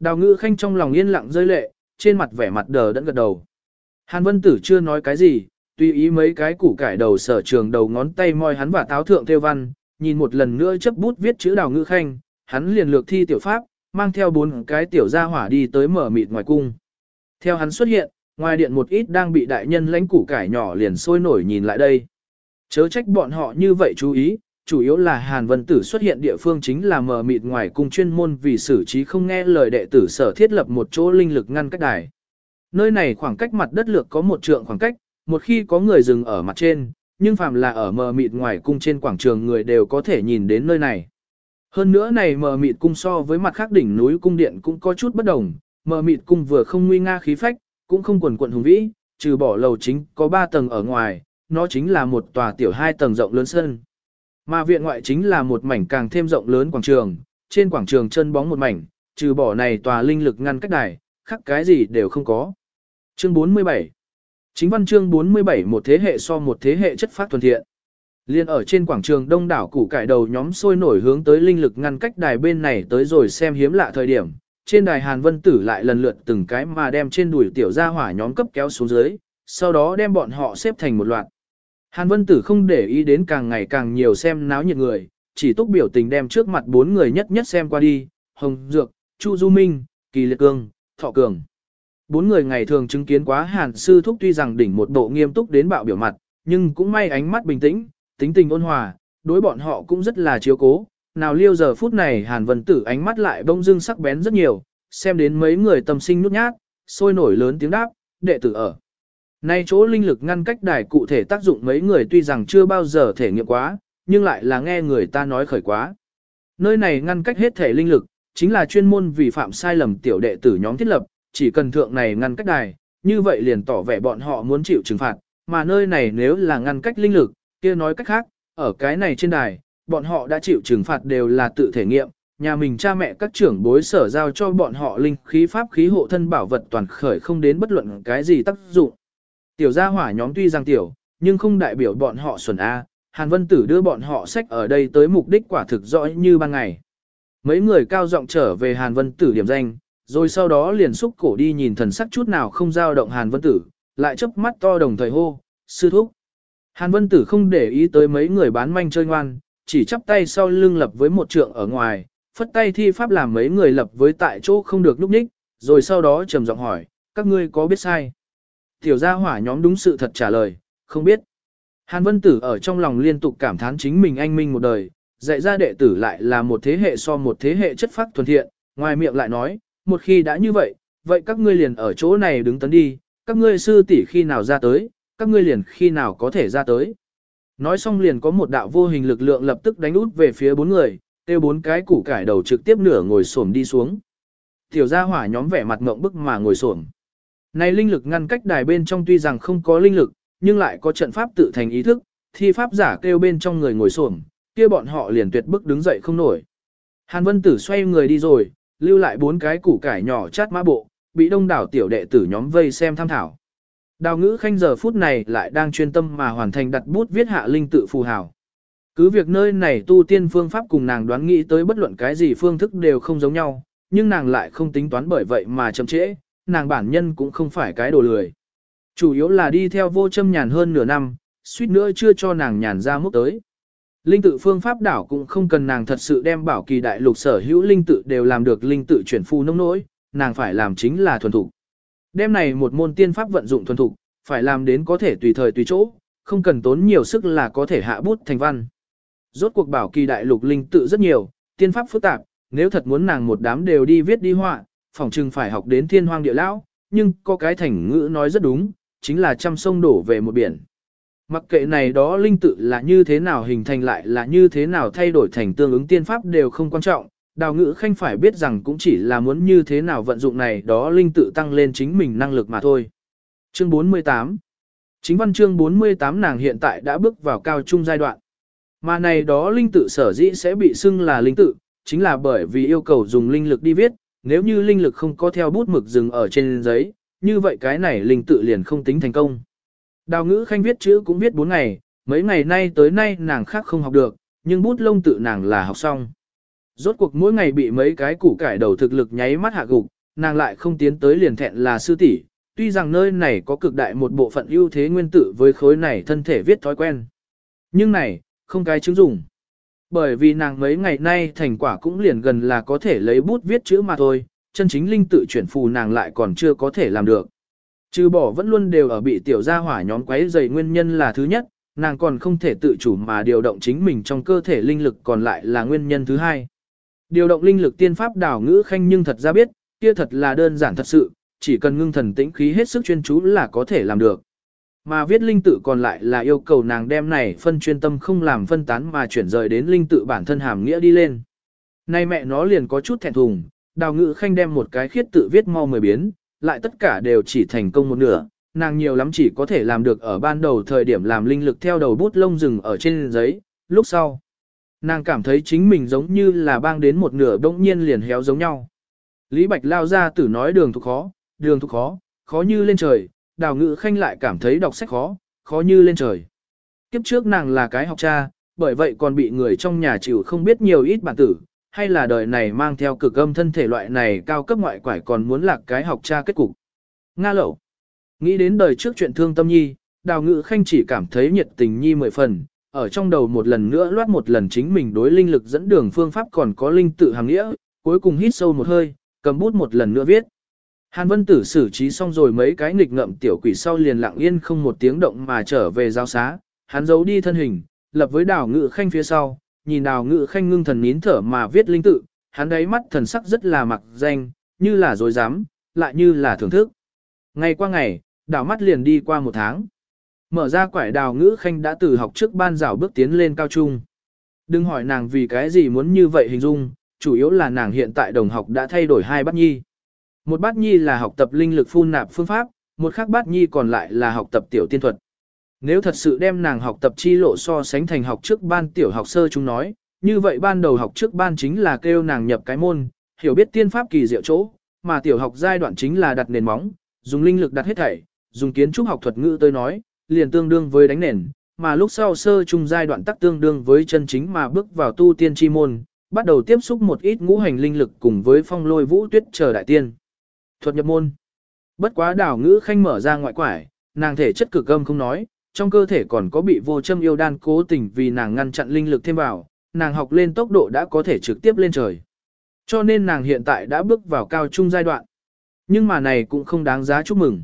Đào ngữ khanh trong lòng yên lặng rơi lệ, trên mặt vẻ mặt đờ đẫn gật đầu. Hàn vân tử chưa nói cái gì, tùy ý mấy cái củ cải đầu sở trường đầu ngón tay moi hắn và táo thượng theo văn, nhìn một lần nữa chấp bút viết chữ đào ngữ khanh, hắn liền lược thi tiểu pháp, mang theo bốn cái tiểu gia hỏa đi tới mở mịt ngoài cung. Theo hắn xuất hiện, ngoài điện một ít đang bị đại nhân lãnh củ cải nhỏ liền sôi nổi nhìn lại đây. Chớ trách bọn họ như vậy chú ý, chủ yếu là Hàn Vân Tử xuất hiện địa phương chính là mở mịt ngoài cung chuyên môn vì xử trí không nghe lời đệ tử sở thiết lập một chỗ linh lực ngăn cách đài. Nơi này khoảng cách mặt đất lược có một trượng khoảng cách, một khi có người dừng ở mặt trên, nhưng phàm là ở mờ mịt ngoài cung trên quảng trường người đều có thể nhìn đến nơi này. Hơn nữa này mờ mịt cung so với mặt khác đỉnh núi cung điện cũng có chút bất đồng, mờ mịt cung vừa không nguy nga khí phách, cũng không quần quận hùng vĩ, trừ bỏ lầu chính có 3 tầng ở ngoài, nó chính là một tòa tiểu hai tầng rộng lớn sân. Mà viện ngoại chính là một mảnh càng thêm rộng lớn quảng trường, trên quảng trường chân bóng một mảnh, trừ bỏ này tòa linh lực ngăn cách đài, khác cái gì đều không có. Chương 47 Chính văn chương 47 một thế hệ so một thế hệ chất phát thuần thiện. Liên ở trên quảng trường đông đảo củ cải đầu nhóm sôi nổi hướng tới linh lực ngăn cách đài bên này tới rồi xem hiếm lạ thời điểm. Trên đài Hàn Vân Tử lại lần lượt từng cái mà đem trên đùi tiểu gia hỏa nhóm cấp kéo xuống dưới, sau đó đem bọn họ xếp thành một loạt. Hàn Vân Tử không để ý đến càng ngày càng nhiều xem náo nhiệt người, chỉ túc biểu tình đem trước mặt bốn người nhất nhất xem qua đi, Hồng Dược, Chu Du Minh, Kỳ Liệt Cương, Thọ Cường. Bốn người ngày thường chứng kiến quá Hàn Sư Thúc tuy rằng đỉnh một bộ nghiêm túc đến bạo biểu mặt, nhưng cũng may ánh mắt bình tĩnh, tính tình ôn hòa, đối bọn họ cũng rất là chiếu cố. Nào liêu giờ phút này Hàn Vân Tử ánh mắt lại bông dưng sắc bén rất nhiều, xem đến mấy người tâm sinh nhút nhát, sôi nổi lớn tiếng đáp, đệ tử ở. Nay chỗ linh lực ngăn cách đài cụ thể tác dụng mấy người tuy rằng chưa bao giờ thể nghiệm quá, nhưng lại là nghe người ta nói khởi quá. Nơi này ngăn cách hết thể linh lực, chính là chuyên môn vì phạm sai lầm tiểu đệ tử nhóm thiết lập, chỉ cần thượng này ngăn cách đài, như vậy liền tỏ vẻ bọn họ muốn chịu trừng phạt, mà nơi này nếu là ngăn cách linh lực, kia nói cách khác, ở cái này trên đài, bọn họ đã chịu trừng phạt đều là tự thể nghiệm, nhà mình cha mẹ các trưởng bối sở giao cho bọn họ linh khí pháp khí hộ thân bảo vật toàn khởi không đến bất luận cái gì tác dụng. Tiểu gia hỏa nhóm tuy rằng tiểu, nhưng không đại biểu bọn họ xuẩn A, Hàn Vân Tử đưa bọn họ sách ở đây tới mục đích quả thực rõ như ban ngày. Mấy người cao giọng trở về Hàn Vân Tử điểm danh, rồi sau đó liền xúc cổ đi nhìn thần sắc chút nào không dao động Hàn Vân Tử, lại chớp mắt to đồng thời hô, sư thúc. Hàn Vân Tử không để ý tới mấy người bán manh chơi ngoan, chỉ chắp tay sau lưng lập với một trượng ở ngoài, phất tay thi pháp làm mấy người lập với tại chỗ không được núp ních, rồi sau đó trầm giọng hỏi, các ngươi có biết sai? Tiểu gia hỏa nhóm đúng sự thật trả lời, không biết. Hàn Vân Tử ở trong lòng liên tục cảm thán chính mình anh minh một đời, dạy ra đệ tử lại là một thế hệ so một thế hệ chất phát thuần thiện, ngoài miệng lại nói, một khi đã như vậy, vậy các ngươi liền ở chỗ này đứng tấn đi, các ngươi sư tỷ khi nào ra tới, các ngươi liền khi nào có thể ra tới. Nói xong liền có một đạo vô hình lực lượng lập tức đánh út về phía bốn người, tiêu bốn cái củ cải đầu trực tiếp nửa ngồi xổm đi xuống. Tiểu gia hỏa nhóm vẻ mặt ngộng bức mà ngồi xổm. Này linh lực ngăn cách đài bên trong tuy rằng không có linh lực, nhưng lại có trận pháp tự thành ý thức, thi pháp giả kêu bên trong người ngồi xổm, kia bọn họ liền tuyệt bức đứng dậy không nổi. Hàn Vân Tử xoay người đi rồi, lưu lại bốn cái củ cải nhỏ chát mã bộ, bị đông đảo tiểu đệ tử nhóm vây xem tham thảo. Đào ngữ khanh giờ phút này lại đang chuyên tâm mà hoàn thành đặt bút viết hạ linh tự phù hào. Cứ việc nơi này tu tiên phương pháp cùng nàng đoán nghĩ tới bất luận cái gì phương thức đều không giống nhau, nhưng nàng lại không tính toán bởi vậy mà chậm trễ, nàng bản nhân cũng không phải cái đồ lười. Chủ yếu là đi theo vô châm nhàn hơn nửa năm, suýt nữa chưa cho nàng nhàn ra mức tới. Linh tự phương pháp đảo cũng không cần nàng thật sự đem bảo kỳ đại lục sở hữu linh tự đều làm được linh tự chuyển phu nông nỗi, nàng phải làm chính là thuần thục. Đêm này một môn tiên pháp vận dụng thuần thục, phải làm đến có thể tùy thời tùy chỗ, không cần tốn nhiều sức là có thể hạ bút thành văn. Rốt cuộc bảo kỳ đại lục linh tự rất nhiều, tiên pháp phức tạp, nếu thật muốn nàng một đám đều đi viết đi họa, Phỏng chừng phải học đến thiên hoang địa lão, nhưng có cái thành ngữ nói rất đúng, chính là trăm sông đổ về một biển. Mặc kệ này đó linh tự là như thế nào hình thành lại là như thế nào thay đổi thành tương ứng tiên pháp đều không quan trọng, đào ngữ khanh phải biết rằng cũng chỉ là muốn như thế nào vận dụng này đó linh tự tăng lên chính mình năng lực mà thôi. Chương 48 Chính văn chương 48 nàng hiện tại đã bước vào cao trung giai đoạn. Mà này đó linh tự sở dĩ sẽ bị xưng là linh tự, chính là bởi vì yêu cầu dùng linh lực đi viết, nếu như linh lực không có theo bút mực dừng ở trên giấy, như vậy cái này linh tự liền không tính thành công. Đào ngữ khanh viết chữ cũng viết 4 ngày, mấy ngày nay tới nay nàng khác không học được, nhưng bút lông tự nàng là học xong. Rốt cuộc mỗi ngày bị mấy cái củ cải đầu thực lực nháy mắt hạ gục, nàng lại không tiến tới liền thẹn là sư tỷ. Tuy rằng nơi này có cực đại một bộ phận ưu thế nguyên tử với khối này thân thể viết thói quen. Nhưng này, không cái chứng dùng. Bởi vì nàng mấy ngày nay thành quả cũng liền gần là có thể lấy bút viết chữ mà thôi, chân chính linh tự chuyển phù nàng lại còn chưa có thể làm được. Trừ bỏ vẫn luôn đều ở bị tiểu gia hỏa nhóm quấy dày nguyên nhân là thứ nhất, nàng còn không thể tự chủ mà điều động chính mình trong cơ thể linh lực còn lại là nguyên nhân thứ hai. Điều động linh lực tiên pháp đảo ngữ khanh nhưng thật ra biết, kia thật là đơn giản thật sự, chỉ cần ngưng thần tĩnh khí hết sức chuyên chú là có thể làm được. Mà viết linh tự còn lại là yêu cầu nàng đem này phân chuyên tâm không làm phân tán mà chuyển rời đến linh tự bản thân hàm nghĩa đi lên. Nay mẹ nó liền có chút thẹn thùng, đào ngữ khanh đem một cái khiết tự viết mau mười biến, lại tất cả đều chỉ thành công một nửa, nàng nhiều lắm chỉ có thể làm được ở ban đầu thời điểm làm linh lực theo đầu bút lông rừng ở trên giấy, lúc sau. Nàng cảm thấy chính mình giống như là bang đến một nửa bỗng nhiên liền héo giống nhau. Lý Bạch lao ra tử nói đường thuộc khó, đường thuộc khó, khó như lên trời, đào ngữ khanh lại cảm thấy đọc sách khó, khó như lên trời. Kiếp trước nàng là cái học cha, bởi vậy còn bị người trong nhà chịu không biết nhiều ít bản tử, hay là đời này mang theo cực âm thân thể loại này cao cấp ngoại quải còn muốn là cái học cha kết cục. Nga lẩu. Nghĩ đến đời trước chuyện thương tâm nhi, đào ngữ khanh chỉ cảm thấy nhiệt tình nhi mười phần, ở trong đầu một lần nữa loát một lần chính mình đối linh lực dẫn đường phương pháp còn có linh tự hàng nghĩa, cuối cùng hít sâu một hơi, cầm bút một lần nữa viết. Hàn Vân Tử xử trí xong rồi mấy cái nghịch ngợm tiểu quỷ sau liền lặng yên không một tiếng động mà trở về giao xá, hắn giấu đi thân hình, lập với đào ngự khanh phía sau, nhìn đào ngự khanh ngưng thần nín thở mà viết linh tự, hắn đáy mắt thần sắc rất là mặc danh, như là dối dám, lại như là thưởng thức. Ngày qua ngày, đào mắt liền đi qua một tháng. Mở ra quải đào ngữ khanh đã từ học trước ban rào bước tiến lên cao trung. Đừng hỏi nàng vì cái gì muốn như vậy hình dung, chủ yếu là nàng hiện tại đồng học đã thay đổi hai bắt nhi. Một bát nhi là học tập linh lực phun nạp phương pháp, một khác bát nhi còn lại là học tập tiểu tiên thuật. Nếu thật sự đem nàng học tập chi lộ so sánh thành học trước ban tiểu học sơ chúng nói, như vậy ban đầu học trước ban chính là kêu nàng nhập cái môn, hiểu biết tiên pháp kỳ diệu chỗ, mà tiểu học giai đoạn chính là đặt nền móng, dùng linh lực đặt hết thảy, dùng kiến trúc học thuật ngữ tôi nói, liền tương đương với đánh nền, mà lúc sau sơ trung giai đoạn tắc tương đương với chân chính mà bước vào tu tiên chi môn, bắt đầu tiếp xúc một ít ngũ hành linh lực cùng với phong lôi vũ tuyết chờ đại tiên. Thuật nhập môn. Bất quá đảo ngữ khanh mở ra ngoại quải, nàng thể chất cực âm không nói, trong cơ thể còn có bị vô châm yêu đan cố tình vì nàng ngăn chặn linh lực thêm vào, nàng học lên tốc độ đã có thể trực tiếp lên trời. Cho nên nàng hiện tại đã bước vào cao trung giai đoạn. Nhưng mà này cũng không đáng giá chúc mừng.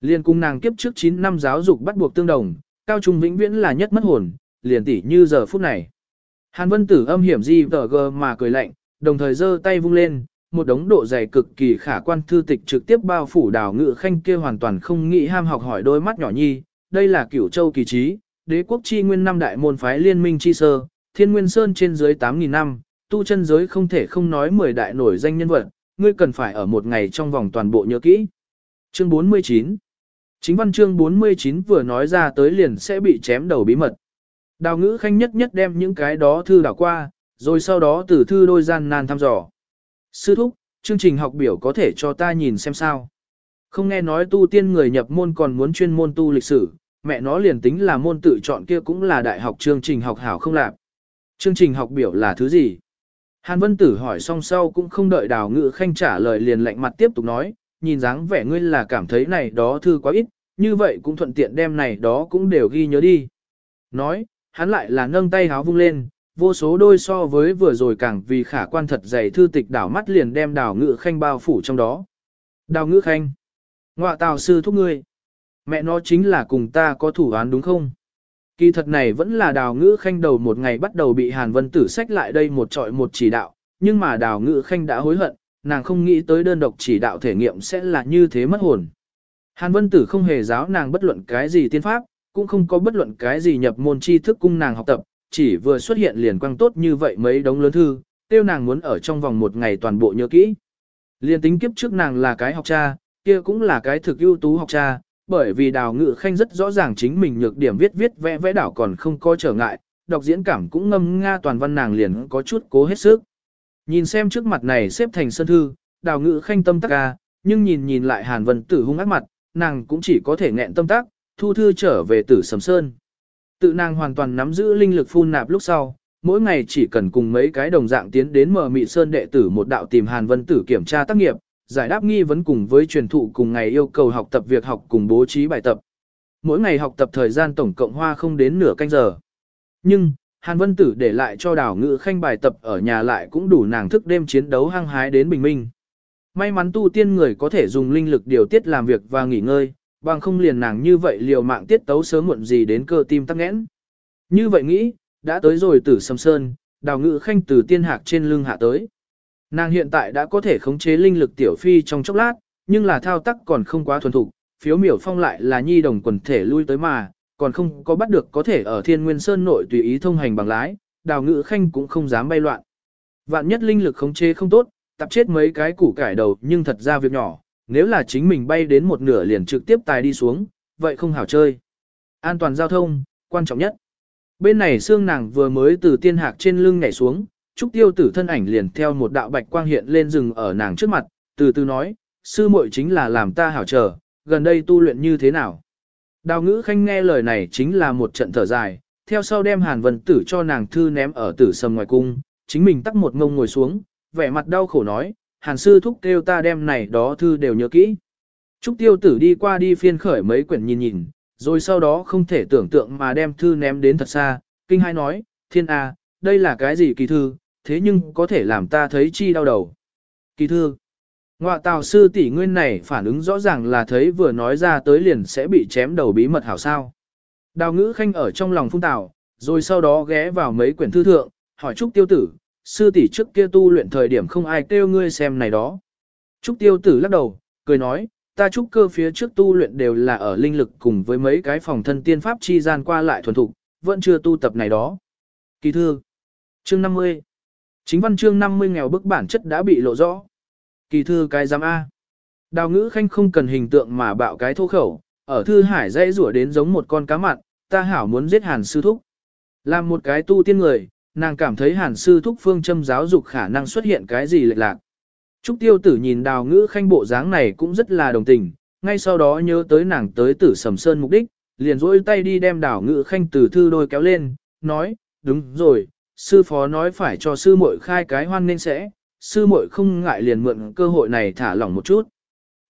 Liên cung nàng kiếp trước 9 năm giáo dục bắt buộc tương đồng, cao trung vĩnh viễn là nhất mất hồn, liền tỉ như giờ phút này. Hàn Vân Tử âm hiểm gì tờ gờ mà cười lạnh, đồng thời giơ tay vung lên, một đống độ dày cực kỳ khả quan thư tịch trực tiếp bao phủ đào ngự khanh kia hoàn toàn không nghĩ ham học hỏi đôi mắt nhỏ nhi, đây là cửu châu kỳ trí, đế quốc chi nguyên năm đại môn phái liên minh chi sơ, thiên nguyên sơn trên dưới 8.000 năm, tu chân giới không thể không nói 10 đại nổi danh nhân vật, ngươi cần phải ở một ngày trong vòng toàn bộ nhớ kỹ. Chương 49 Chính văn chương 49 vừa nói ra tới liền sẽ bị chém đầu bí mật. Đào ngữ khanh nhất nhất đem những cái đó thư đảo qua, rồi sau đó từ thư đôi gian nan thăm dò. Sư thúc, chương trình học biểu có thể cho ta nhìn xem sao. Không nghe nói tu tiên người nhập môn còn muốn chuyên môn tu lịch sử, mẹ nó liền tính là môn tự chọn kia cũng là đại học chương trình học hảo không lạc. Chương trình học biểu là thứ gì? Hàn Vân Tử hỏi xong sau cũng không đợi đào ngữ khanh trả lời liền lạnh mặt tiếp tục nói, nhìn dáng vẻ ngươi là cảm thấy này đó thư quá ít, như vậy cũng thuận tiện đem này đó cũng đều ghi nhớ đi. Nói, hắn lại là nâng tay háo vung lên, vô số đôi so với vừa rồi càng vì khả quan thật dày thư tịch đảo mắt liền đem đào ngữ khanh bao phủ trong đó. Đào ngữ khanh, ngọa tào sư thúc ngươi, mẹ nó chính là cùng ta có thủ án đúng không? Kỳ thật này vẫn là đào ngữ khanh đầu một ngày bắt đầu bị Hàn Vân Tử sách lại đây một trọi một chỉ đạo, nhưng mà đào ngữ khanh đã hối hận, nàng không nghĩ tới đơn độc chỉ đạo thể nghiệm sẽ là như thế mất hồn. Hàn Vân Tử không hề giáo nàng bất luận cái gì tiên pháp, cũng không có bất luận cái gì nhập môn tri thức cung nàng học tập, chỉ vừa xuất hiện liền quang tốt như vậy mấy đống lớn thư, tiêu nàng muốn ở trong vòng một ngày toàn bộ nhớ kỹ. Liên tính kiếp trước nàng là cái học cha, kia cũng là cái thực ưu tú học cha, bởi vì đào ngự khanh rất rõ ràng chính mình nhược điểm viết viết vẽ vẽ đảo còn không có trở ngại, đọc diễn cảm cũng ngâm nga toàn văn nàng liền có chút cố hết sức. Nhìn xem trước mặt này xếp thành sân thư, đào ngự khanh tâm tắc ca, nhưng nhìn nhìn lại hàn vân tử hung ác mặt, nàng cũng chỉ có thể nghẹn tâm tắc, thu thư trở về tử sầm sơn. Tự nàng hoàn toàn nắm giữ linh lực phun nạp lúc sau, mỗi ngày chỉ cần cùng mấy cái đồng dạng tiến đến mở mị sơn đệ tử một đạo tìm Hàn Vân Tử kiểm tra tác nghiệp, giải đáp nghi vấn cùng với truyền thụ cùng ngày yêu cầu học tập việc học cùng bố trí bài tập. Mỗi ngày học tập thời gian tổng cộng hoa không đến nửa canh giờ. Nhưng, Hàn Vân Tử để lại cho đảo ngữ khanh bài tập ở nhà lại cũng đủ nàng thức đêm chiến đấu hăng hái đến bình minh. May mắn tu tiên người có thể dùng linh lực điều tiết làm việc và nghỉ ngơi, bằng không liền nàng như vậy liều mạng tiết tấu sớm muộn gì đến cơ tim tắc nghẽn. Như vậy nghĩ, đã tới rồi tử sầm sơn, đào ngự khanh từ tiên hạc trên lưng hạ tới. Nàng hiện tại đã có thể khống chế linh lực tiểu phi trong chốc lát, nhưng là thao tác còn không quá thuần thục, phiếu miểu phong lại là nhi đồng quần thể lui tới mà, còn không có bắt được có thể ở thiên nguyên sơn nội tùy ý thông hành bằng lái, đào ngự khanh cũng không dám bay loạn. Vạn nhất linh lực khống chế không tốt, tập chết mấy cái củ cải đầu nhưng thật ra việc nhỏ, nếu là chính mình bay đến một nửa liền trực tiếp tài đi xuống, vậy không hảo chơi. An toàn giao thông, quan trọng nhất. Bên này xương nàng vừa mới từ tiên hạc trên lưng nhảy xuống, Trúc Tiêu Tử thân ảnh liền theo một đạo bạch quang hiện lên rừng ở nàng trước mặt, từ từ nói, sư muội chính là làm ta hảo chờ, gần đây tu luyện như thế nào. Đào ngữ khanh nghe lời này chính là một trận thở dài, theo sau đem hàn vân tử cho nàng thư ném ở tử sầm ngoài cung, chính mình tắt một ngông ngồi xuống, vẻ mặt đau khổ nói, hàn sư thúc kêu ta đem này đó thư đều nhớ kỹ. Trúc tiêu tử đi qua đi phiên khởi mấy quyển nhìn nhìn, rồi sau đó không thể tưởng tượng mà đem thư ném đến thật xa, kinh hai nói, thiên a, đây là cái gì kỳ thư, thế nhưng có thể làm ta thấy chi đau đầu. Kỳ thư, ngọa tào sư tỷ nguyên này phản ứng rõ ràng là thấy vừa nói ra tới liền sẽ bị chém đầu bí mật hảo sao. Đào ngữ khanh ở trong lòng phung tào, rồi sau đó ghé vào mấy quyển thư thượng, hỏi Trúc tiêu tử, sư tỷ trước kia tu luyện thời điểm không ai kêu ngươi xem này đó. Trúc tiêu tử lắc đầu, cười nói, ta trúc cơ phía trước tu luyện đều là ở linh lực cùng với mấy cái phòng thân tiên pháp chi gian qua lại thuần thục, vẫn chưa tu tập này đó. Kỳ thư. Chương 50. Chính văn chương 50 nghèo bức bản chất đã bị lộ rõ. Kỳ thư cái giám A. Đào ngữ khanh không cần hình tượng mà bạo cái thô khẩu, ở thư hải dây rủa đến giống một con cá mặn, ta hảo muốn giết hàn sư thúc. Làm một cái tu tiên người, nàng cảm thấy hàn sư thúc phương châm giáo dục khả năng xuất hiện cái gì lệch lạc. Trúc tiêu tử nhìn đào ngữ khanh bộ dáng này cũng rất là đồng tình, ngay sau đó nhớ tới nàng tới tử sầm sơn mục đích, liền rỗi tay đi đem đào ngữ khanh từ thư đôi kéo lên, nói, đúng rồi, sư phó nói phải cho sư muội khai cái hoan nên sẽ, sư muội không ngại liền mượn cơ hội này thả lỏng một chút.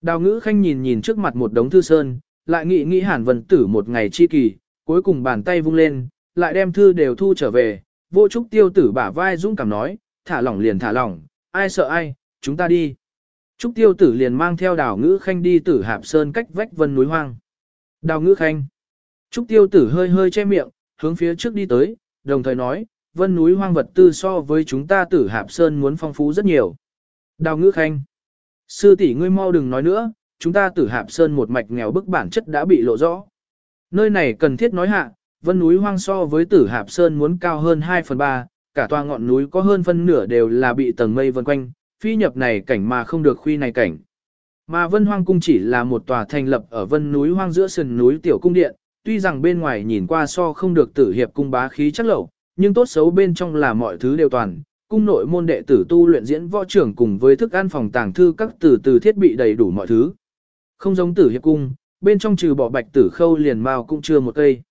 Đào ngữ khanh nhìn nhìn trước mặt một đống thư sơn, lại nghĩ nghĩ hàn vân tử một ngày chi kỳ, cuối cùng bàn tay vung lên, lại đem thư đều thu trở về, vô trúc tiêu tử bả vai dũng cảm nói, thả lỏng liền thả lỏng, ai sợ ai, chúng ta đi. Trúc tiêu tử liền mang theo đào ngữ khanh đi tử hạp sơn cách vách vân núi hoang. Đào ngữ khanh. Trúc tiêu tử hơi hơi che miệng, hướng phía trước đi tới, đồng thời nói, vân núi hoang vật tư so với chúng ta tử hạp sơn muốn phong phú rất nhiều. Đào ngữ khanh. Sư tỷ ngươi mau đừng nói nữa, chúng ta tử hạp sơn một mạch nghèo bức bản chất đã bị lộ rõ. Nơi này cần thiết nói hạ, vân núi hoang so với tử hạp sơn muốn cao hơn 2 phần 3, cả toa ngọn núi có hơn phân nửa đều là bị tầng mây vần quanh, phi nhập này cảnh mà không được khuy này cảnh. Mà vân hoang cung chỉ là một tòa thành lập ở vân núi hoang giữa sườn núi tiểu cung điện, tuy rằng bên ngoài nhìn qua so không được tử hiệp cung bá khí chắc lẩu, nhưng tốt xấu bên trong là mọi thứ đều toàn. Cung nội môn đệ tử tu luyện diễn võ trưởng cùng với thức ăn phòng tàng thư các từ từ thiết bị đầy đủ mọi thứ. Không giống tử hiệp cung, bên trong trừ bỏ bạch tử khâu liền mao cũng chưa một cây.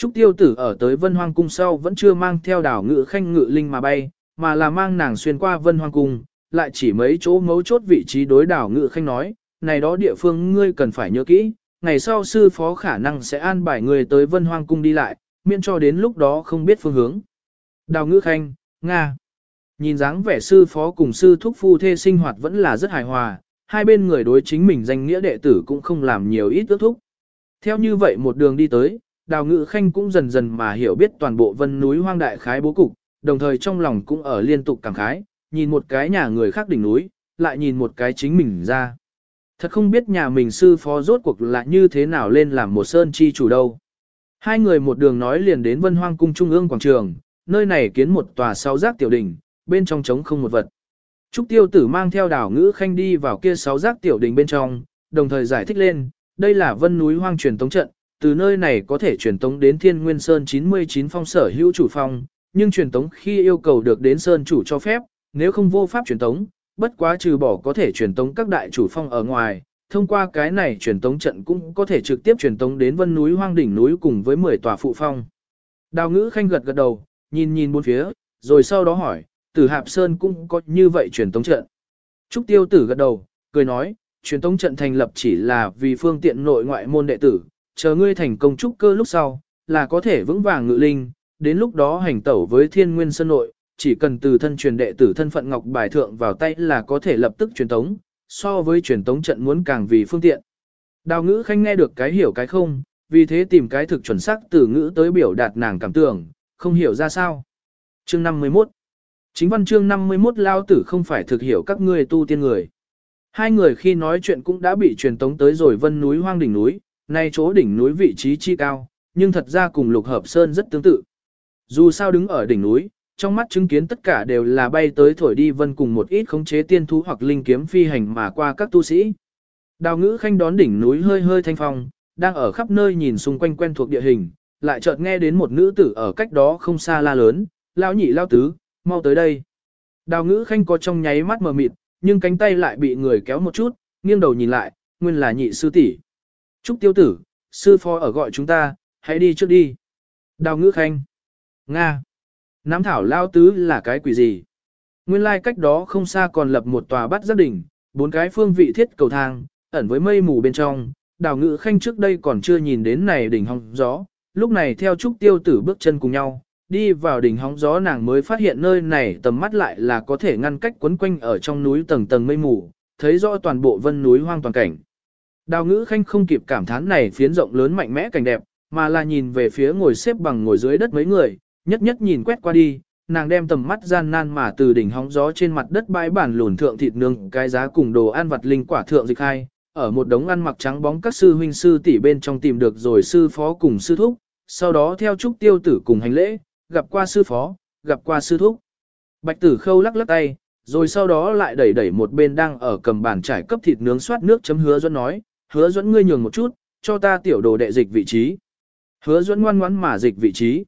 Trúc tiêu tử ở tới vân hoang cung sau vẫn chưa mang theo đảo ngự khanh ngự linh mà bay, mà là mang nàng xuyên qua vân hoang cung, lại chỉ mấy chỗ mấu chốt vị trí đối đảo ngự khanh nói, này đó địa phương ngươi cần phải nhớ kỹ, ngày sau sư phó khả năng sẽ an bài người tới vân hoang cung đi lại, miễn cho đến lúc đó không biết phương hướng. Đào ngữ khanh, Nga. Nhìn dáng vẻ sư phó cùng sư thúc phu thê sinh hoạt vẫn là rất hài hòa, hai bên người đối chính mình danh nghĩa đệ tử cũng không làm nhiều ít ước thúc. Theo như vậy một đường đi tới, đào Ngự khanh cũng dần dần mà hiểu biết toàn bộ vân núi hoang đại khái bố cục, đồng thời trong lòng cũng ở liên tục cảm khái, nhìn một cái nhà người khác đỉnh núi, lại nhìn một cái chính mình ra. Thật không biết nhà mình sư phó rốt cuộc là như thế nào lên làm một sơn chi chủ đâu. Hai người một đường nói liền đến vân hoang cung trung ương quảng trường, nơi này kiến một tòa sáu giác tiểu đỉnh, bên trong trống không một vật. Trúc tiêu tử mang theo đảo ngữ khanh đi vào kia sáu giác tiểu đỉnh bên trong, đồng thời giải thích lên, đây là vân núi hoang truyền tống trận, từ nơi này có thể truyền tống đến thiên nguyên sơn 99 phong sở hữu chủ phong, nhưng truyền tống khi yêu cầu được đến sơn chủ cho phép, nếu không vô pháp truyền tống, bất quá trừ bỏ có thể truyền tống các đại chủ phong ở ngoài, thông qua cái này truyền tống trận cũng có thể trực tiếp truyền tống đến vân núi hoang đỉnh núi cùng với 10 tòa phụ phong. Đào ngữ khanh gật gật đầu, nhìn nhìn bốn phía, rồi sau đó hỏi, tử hạp sơn cũng có như vậy truyền tống trận. Trúc tiêu tử gật đầu, cười nói, truyền tống trận thành lập chỉ là vì phương tiện nội ngoại môn đệ tử, chờ ngươi thành công trúc cơ lúc sau, là có thể vững vàng ngự linh, đến lúc đó hành tẩu với thiên nguyên sân nội, chỉ cần từ thân truyền đệ tử thân phận ngọc bài thượng vào tay là có thể lập tức truyền tống, so với truyền tống trận muốn càng vì phương tiện. Đào ngữ khanh nghe được cái hiểu cái không, vì thế tìm cái thực chuẩn xác từ ngữ tới biểu đạt nàng cảm tưởng, không hiểu ra sao. Chương 51 Chính văn chương 51 lao tử không phải thực hiểu các ngươi tu tiên người. Hai người khi nói chuyện cũng đã bị truyền tống tới rồi vân núi hoang đỉnh núi, nay chỗ đỉnh núi vị trí chi cao, nhưng thật ra cùng lục hợp sơn rất tương tự. Dù sao đứng ở đỉnh núi, trong mắt chứng kiến tất cả đều là bay tới thổi đi vân cùng một ít khống chế tiên thú hoặc linh kiếm phi hành mà qua các tu sĩ. Đào ngữ khanh đón đỉnh núi hơi hơi thanh phong, đang ở khắp nơi nhìn xung quanh quen thuộc địa hình, lại chợt nghe đến một nữ tử ở cách đó không xa la lớn, lao nhị lao tứ, mau tới đây. Đào ngữ khanh có trong nháy mắt mờ mịt, nhưng cánh tay lại bị người kéo một chút, nghiêng đầu nhìn lại, nguyên là nhị sư tỷ. Trúc tiêu tử, sư phó ở gọi chúng ta, hãy đi trước đi. Đào ngữ khanh. Nga. Nám thảo lao tứ là cái quỷ gì? Nguyên lai cách đó không xa còn lập một tòa bắt giác đỉnh, bốn cái phương vị thiết cầu thang, ẩn với mây mù bên trong. Đào ngữ khanh trước đây còn chưa nhìn đến này đỉnh hóng gió, lúc này theo trúc tiêu tử bước chân cùng nhau, đi vào đỉnh hóng gió nàng mới phát hiện nơi này tầm mắt lại là có thể ngăn cách quấn quanh ở trong núi tầng tầng mây mù, thấy rõ toàn bộ vân núi hoang toàn cảnh. Đào ngữ khanh không kịp cảm thán này phiến rộng lớn mạnh mẽ cảnh đẹp, mà là nhìn về phía ngồi xếp bằng ngồi dưới đất mấy người, nhất nhất nhìn quét qua đi, nàng đem tầm mắt gian nan mà từ đỉnh hóng gió trên mặt đất bãi bản lùn thượng thịt nương cái giá cùng đồ ăn vặt linh quả thượng dịch hai, ở một đống ăn mặc trắng bóng các sư huynh sư tỷ bên trong tìm được rồi sư phó cùng sư thúc, sau đó theo trúc tiêu tử cùng hành lễ, gặp qua sư phó, gặp qua sư thúc. Bạch tử khâu lắc lắc tay, rồi sau đó lại đẩy đẩy một bên đang ở cầm bàn trải cấp thịt nướng soát nước chấm hứa dẫn nói, hứa dẫn ngươi nhường một chút, cho ta tiểu đồ đệ dịch vị trí. Hứa dẫn ngoan ngoãn mà dịch vị trí.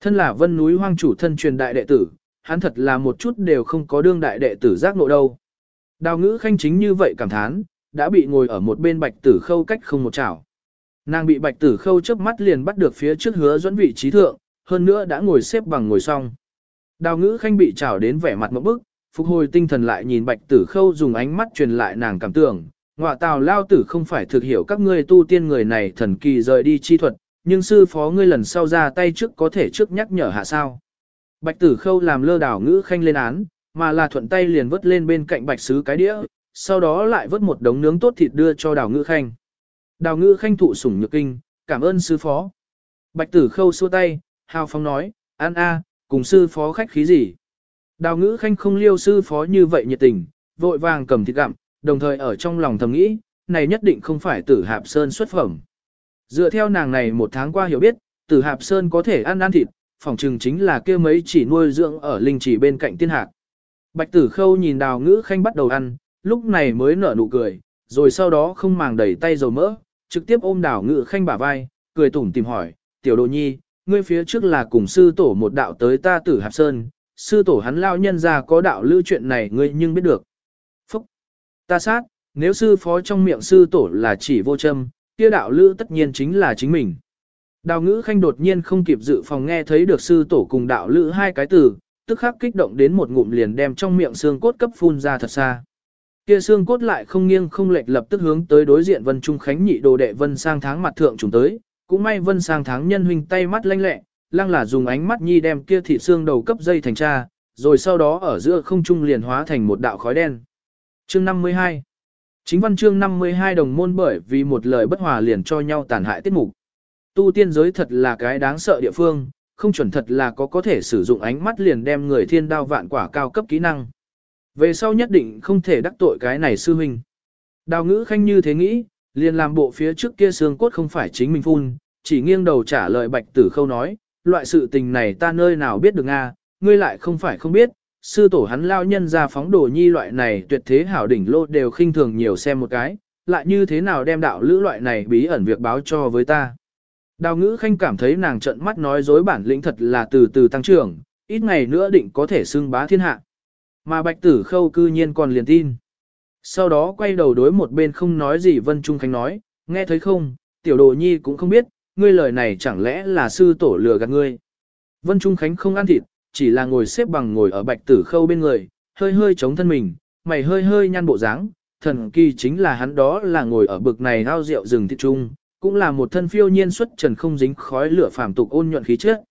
Thân là vân núi hoang chủ thân truyền đại đệ tử, hắn thật là một chút đều không có đương đại đệ tử giác ngộ đâu. Đào ngữ khanh chính như vậy cảm thán, đã bị ngồi ở một bên bạch tử khâu cách không một chảo. Nàng bị bạch tử khâu chớp mắt liền bắt được phía trước hứa dẫn vị trí thượng, hơn nữa đã ngồi xếp bằng ngồi xong. Đào ngữ khanh bị chảo đến vẻ mặt một bức, phục hồi tinh thần lại nhìn bạch tử khâu dùng ánh mắt truyền lại nàng cảm tưởng, ngọa tào lao tử không phải thực hiểu các ngươi tu tiên người này thần kỳ rời đi chi thuật, nhưng sư phó ngươi lần sau ra tay trước có thể trước nhắc nhở hạ sao. Bạch tử khâu làm lơ đảo ngữ khanh lên án, mà là thuận tay liền vớt lên bên cạnh bạch sứ cái đĩa, sau đó lại vớt một đống nướng tốt thịt đưa cho đào ngữ khanh. Đào ngữ khanh thụ sủng nhược kinh, cảm ơn sư phó. Bạch tử khâu xua tay, hào phóng nói, an a, cùng sư phó khách khí gì. Đào ngữ khanh không liêu sư phó như vậy nhiệt tình, vội vàng cầm thịt gặm, đồng thời ở trong lòng thầm nghĩ, này nhất định không phải tử hạp sơn xuất phẩm. Dựa theo nàng này một tháng qua hiểu biết, tử hạp sơn có thể ăn ăn thịt, phỏng chừng chính là kia mấy chỉ nuôi dưỡng ở linh chỉ bên cạnh tiên hạc. Bạch tử khâu nhìn đào ngữ khanh bắt đầu ăn, lúc này mới nở nụ cười, rồi sau đó không màng đẩy tay dầu mỡ, trực tiếp ôm đào ngữ khanh bả vai, cười tủm tìm hỏi, tiểu đồ nhi, ngươi phía trước là cùng sư tổ một đạo tới ta tử hạp sơn, sư tổ hắn lao nhân ra có đạo lưu chuyện này ngươi nhưng biết được. Ta sát, nếu sư phó trong miệng sư tổ là chỉ vô châm, kia đạo lữ tất nhiên chính là chính mình. Đào ngữ khanh đột nhiên không kịp dự phòng nghe thấy được sư tổ cùng đạo lữ hai cái từ, tức khắc kích động đến một ngụm liền đem trong miệng xương cốt cấp phun ra thật xa. Kia xương cốt lại không nghiêng không lệch lập tức hướng tới đối diện Vân Trung Khánh nhị đồ đệ Vân sang tháng mặt thượng trùng tới, cũng may Vân sang tháng nhân huynh tay mắt lanh lẹ, lăng là dùng ánh mắt nhi đem kia thị xương đầu cấp dây thành cha, rồi sau đó ở giữa không trung liền hóa thành một đạo khói đen. Chương 52 Chính văn chương 52 đồng môn bởi vì một lời bất hòa liền cho nhau tàn hại tiết mục. Tu tiên giới thật là cái đáng sợ địa phương, không chuẩn thật là có có thể sử dụng ánh mắt liền đem người thiên đao vạn quả cao cấp kỹ năng. Về sau nhất định không thể đắc tội cái này sư huynh. Đào ngữ khanh như thế nghĩ, liền làm bộ phía trước kia xương cốt không phải chính mình phun, chỉ nghiêng đầu trả lời bạch tử khâu nói, loại sự tình này ta nơi nào biết được Nga, ngươi lại không phải không biết, sư tổ hắn lao nhân ra phóng đồ nhi loại này tuyệt thế hảo đỉnh lô đều khinh thường nhiều xem một cái, lại như thế nào đem đạo lữ loại này bí ẩn việc báo cho với ta. Đào ngữ khanh cảm thấy nàng trận mắt nói dối bản lĩnh thật là từ từ tăng trưởng, ít ngày nữa định có thể xưng bá thiên hạ. Mà bạch tử khâu cư nhiên còn liền tin. Sau đó quay đầu đối một bên không nói gì Vân Trung Khánh nói, nghe thấy không, tiểu đồ nhi cũng không biết, ngươi lời này chẳng lẽ là sư tổ lừa gạt ngươi. Vân Trung Khánh không ăn thịt, chỉ là ngồi xếp bằng ngồi ở bạch tử khâu bên người, hơi hơi chống thân mình, mày hơi hơi nhăn bộ dáng. thần kỳ chính là hắn đó là ngồi ở bực này ao rượu rừng thịt trung, cũng là một thân phiêu nhiên xuất trần không dính khói lửa phàm tục ôn nhuận khí chất.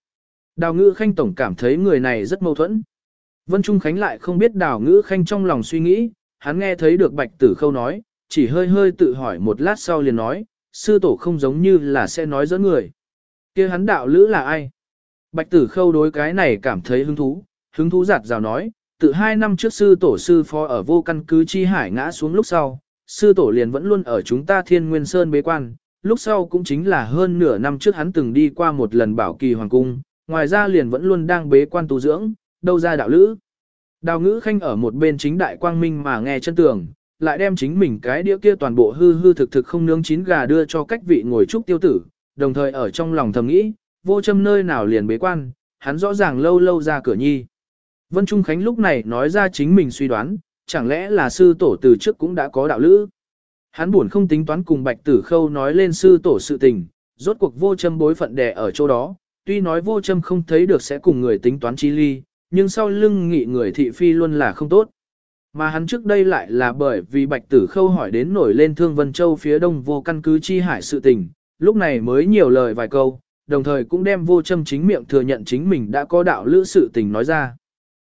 Đào ngữ khanh tổng cảm thấy người này rất mâu thuẫn. Vân Trung Khánh lại không biết đào ngữ khanh trong lòng suy nghĩ, hắn nghe thấy được bạch tử khâu nói, chỉ hơi hơi tự hỏi một lát sau liền nói, sư tổ không giống như là sẽ nói giỡn người. kia hắn đạo lữ là ai? Bạch tử khâu đối cái này cảm thấy hứng thú, hứng thú giặt rào nói, từ hai năm trước sư tổ sư phó ở vô căn cứ chi hải ngã xuống lúc sau, sư tổ liền vẫn luôn ở chúng ta thiên nguyên sơn bế quan, lúc sau cũng chính là hơn nửa năm trước hắn từng đi qua một lần bảo kỳ hoàng cung, ngoài ra liền vẫn luôn đang bế quan tu dưỡng, đâu ra đạo lữ. Đào ngữ khanh ở một bên chính đại quang minh mà nghe chân tường, lại đem chính mình cái đĩa kia toàn bộ hư hư thực thực không nướng chín gà đưa cho cách vị ngồi trúc tiêu tử, đồng thời ở trong lòng thầm nghĩ, vô châm nơi nào liền bế quan, hắn rõ ràng lâu lâu ra cửa nhi. Vân Trung Khánh lúc này nói ra chính mình suy đoán, chẳng lẽ là sư tổ từ trước cũng đã có đạo lữ. Hắn buồn không tính toán cùng Bạch Tử Khâu nói lên sư tổ sự tình, rốt cuộc vô châm bối phận đè ở chỗ đó, tuy nói vô châm không thấy được sẽ cùng người tính toán chi ly, nhưng sau lưng nghị người thị phi luôn là không tốt. Mà hắn trước đây lại là bởi vì Bạch Tử Khâu hỏi đến nổi lên Thương Vân Châu phía đông vô căn cứ chi hải sự tình, lúc này mới nhiều lời vài câu, đồng thời cũng đem vô châm chính miệng thừa nhận chính mình đã có đạo lữ sự tình nói ra.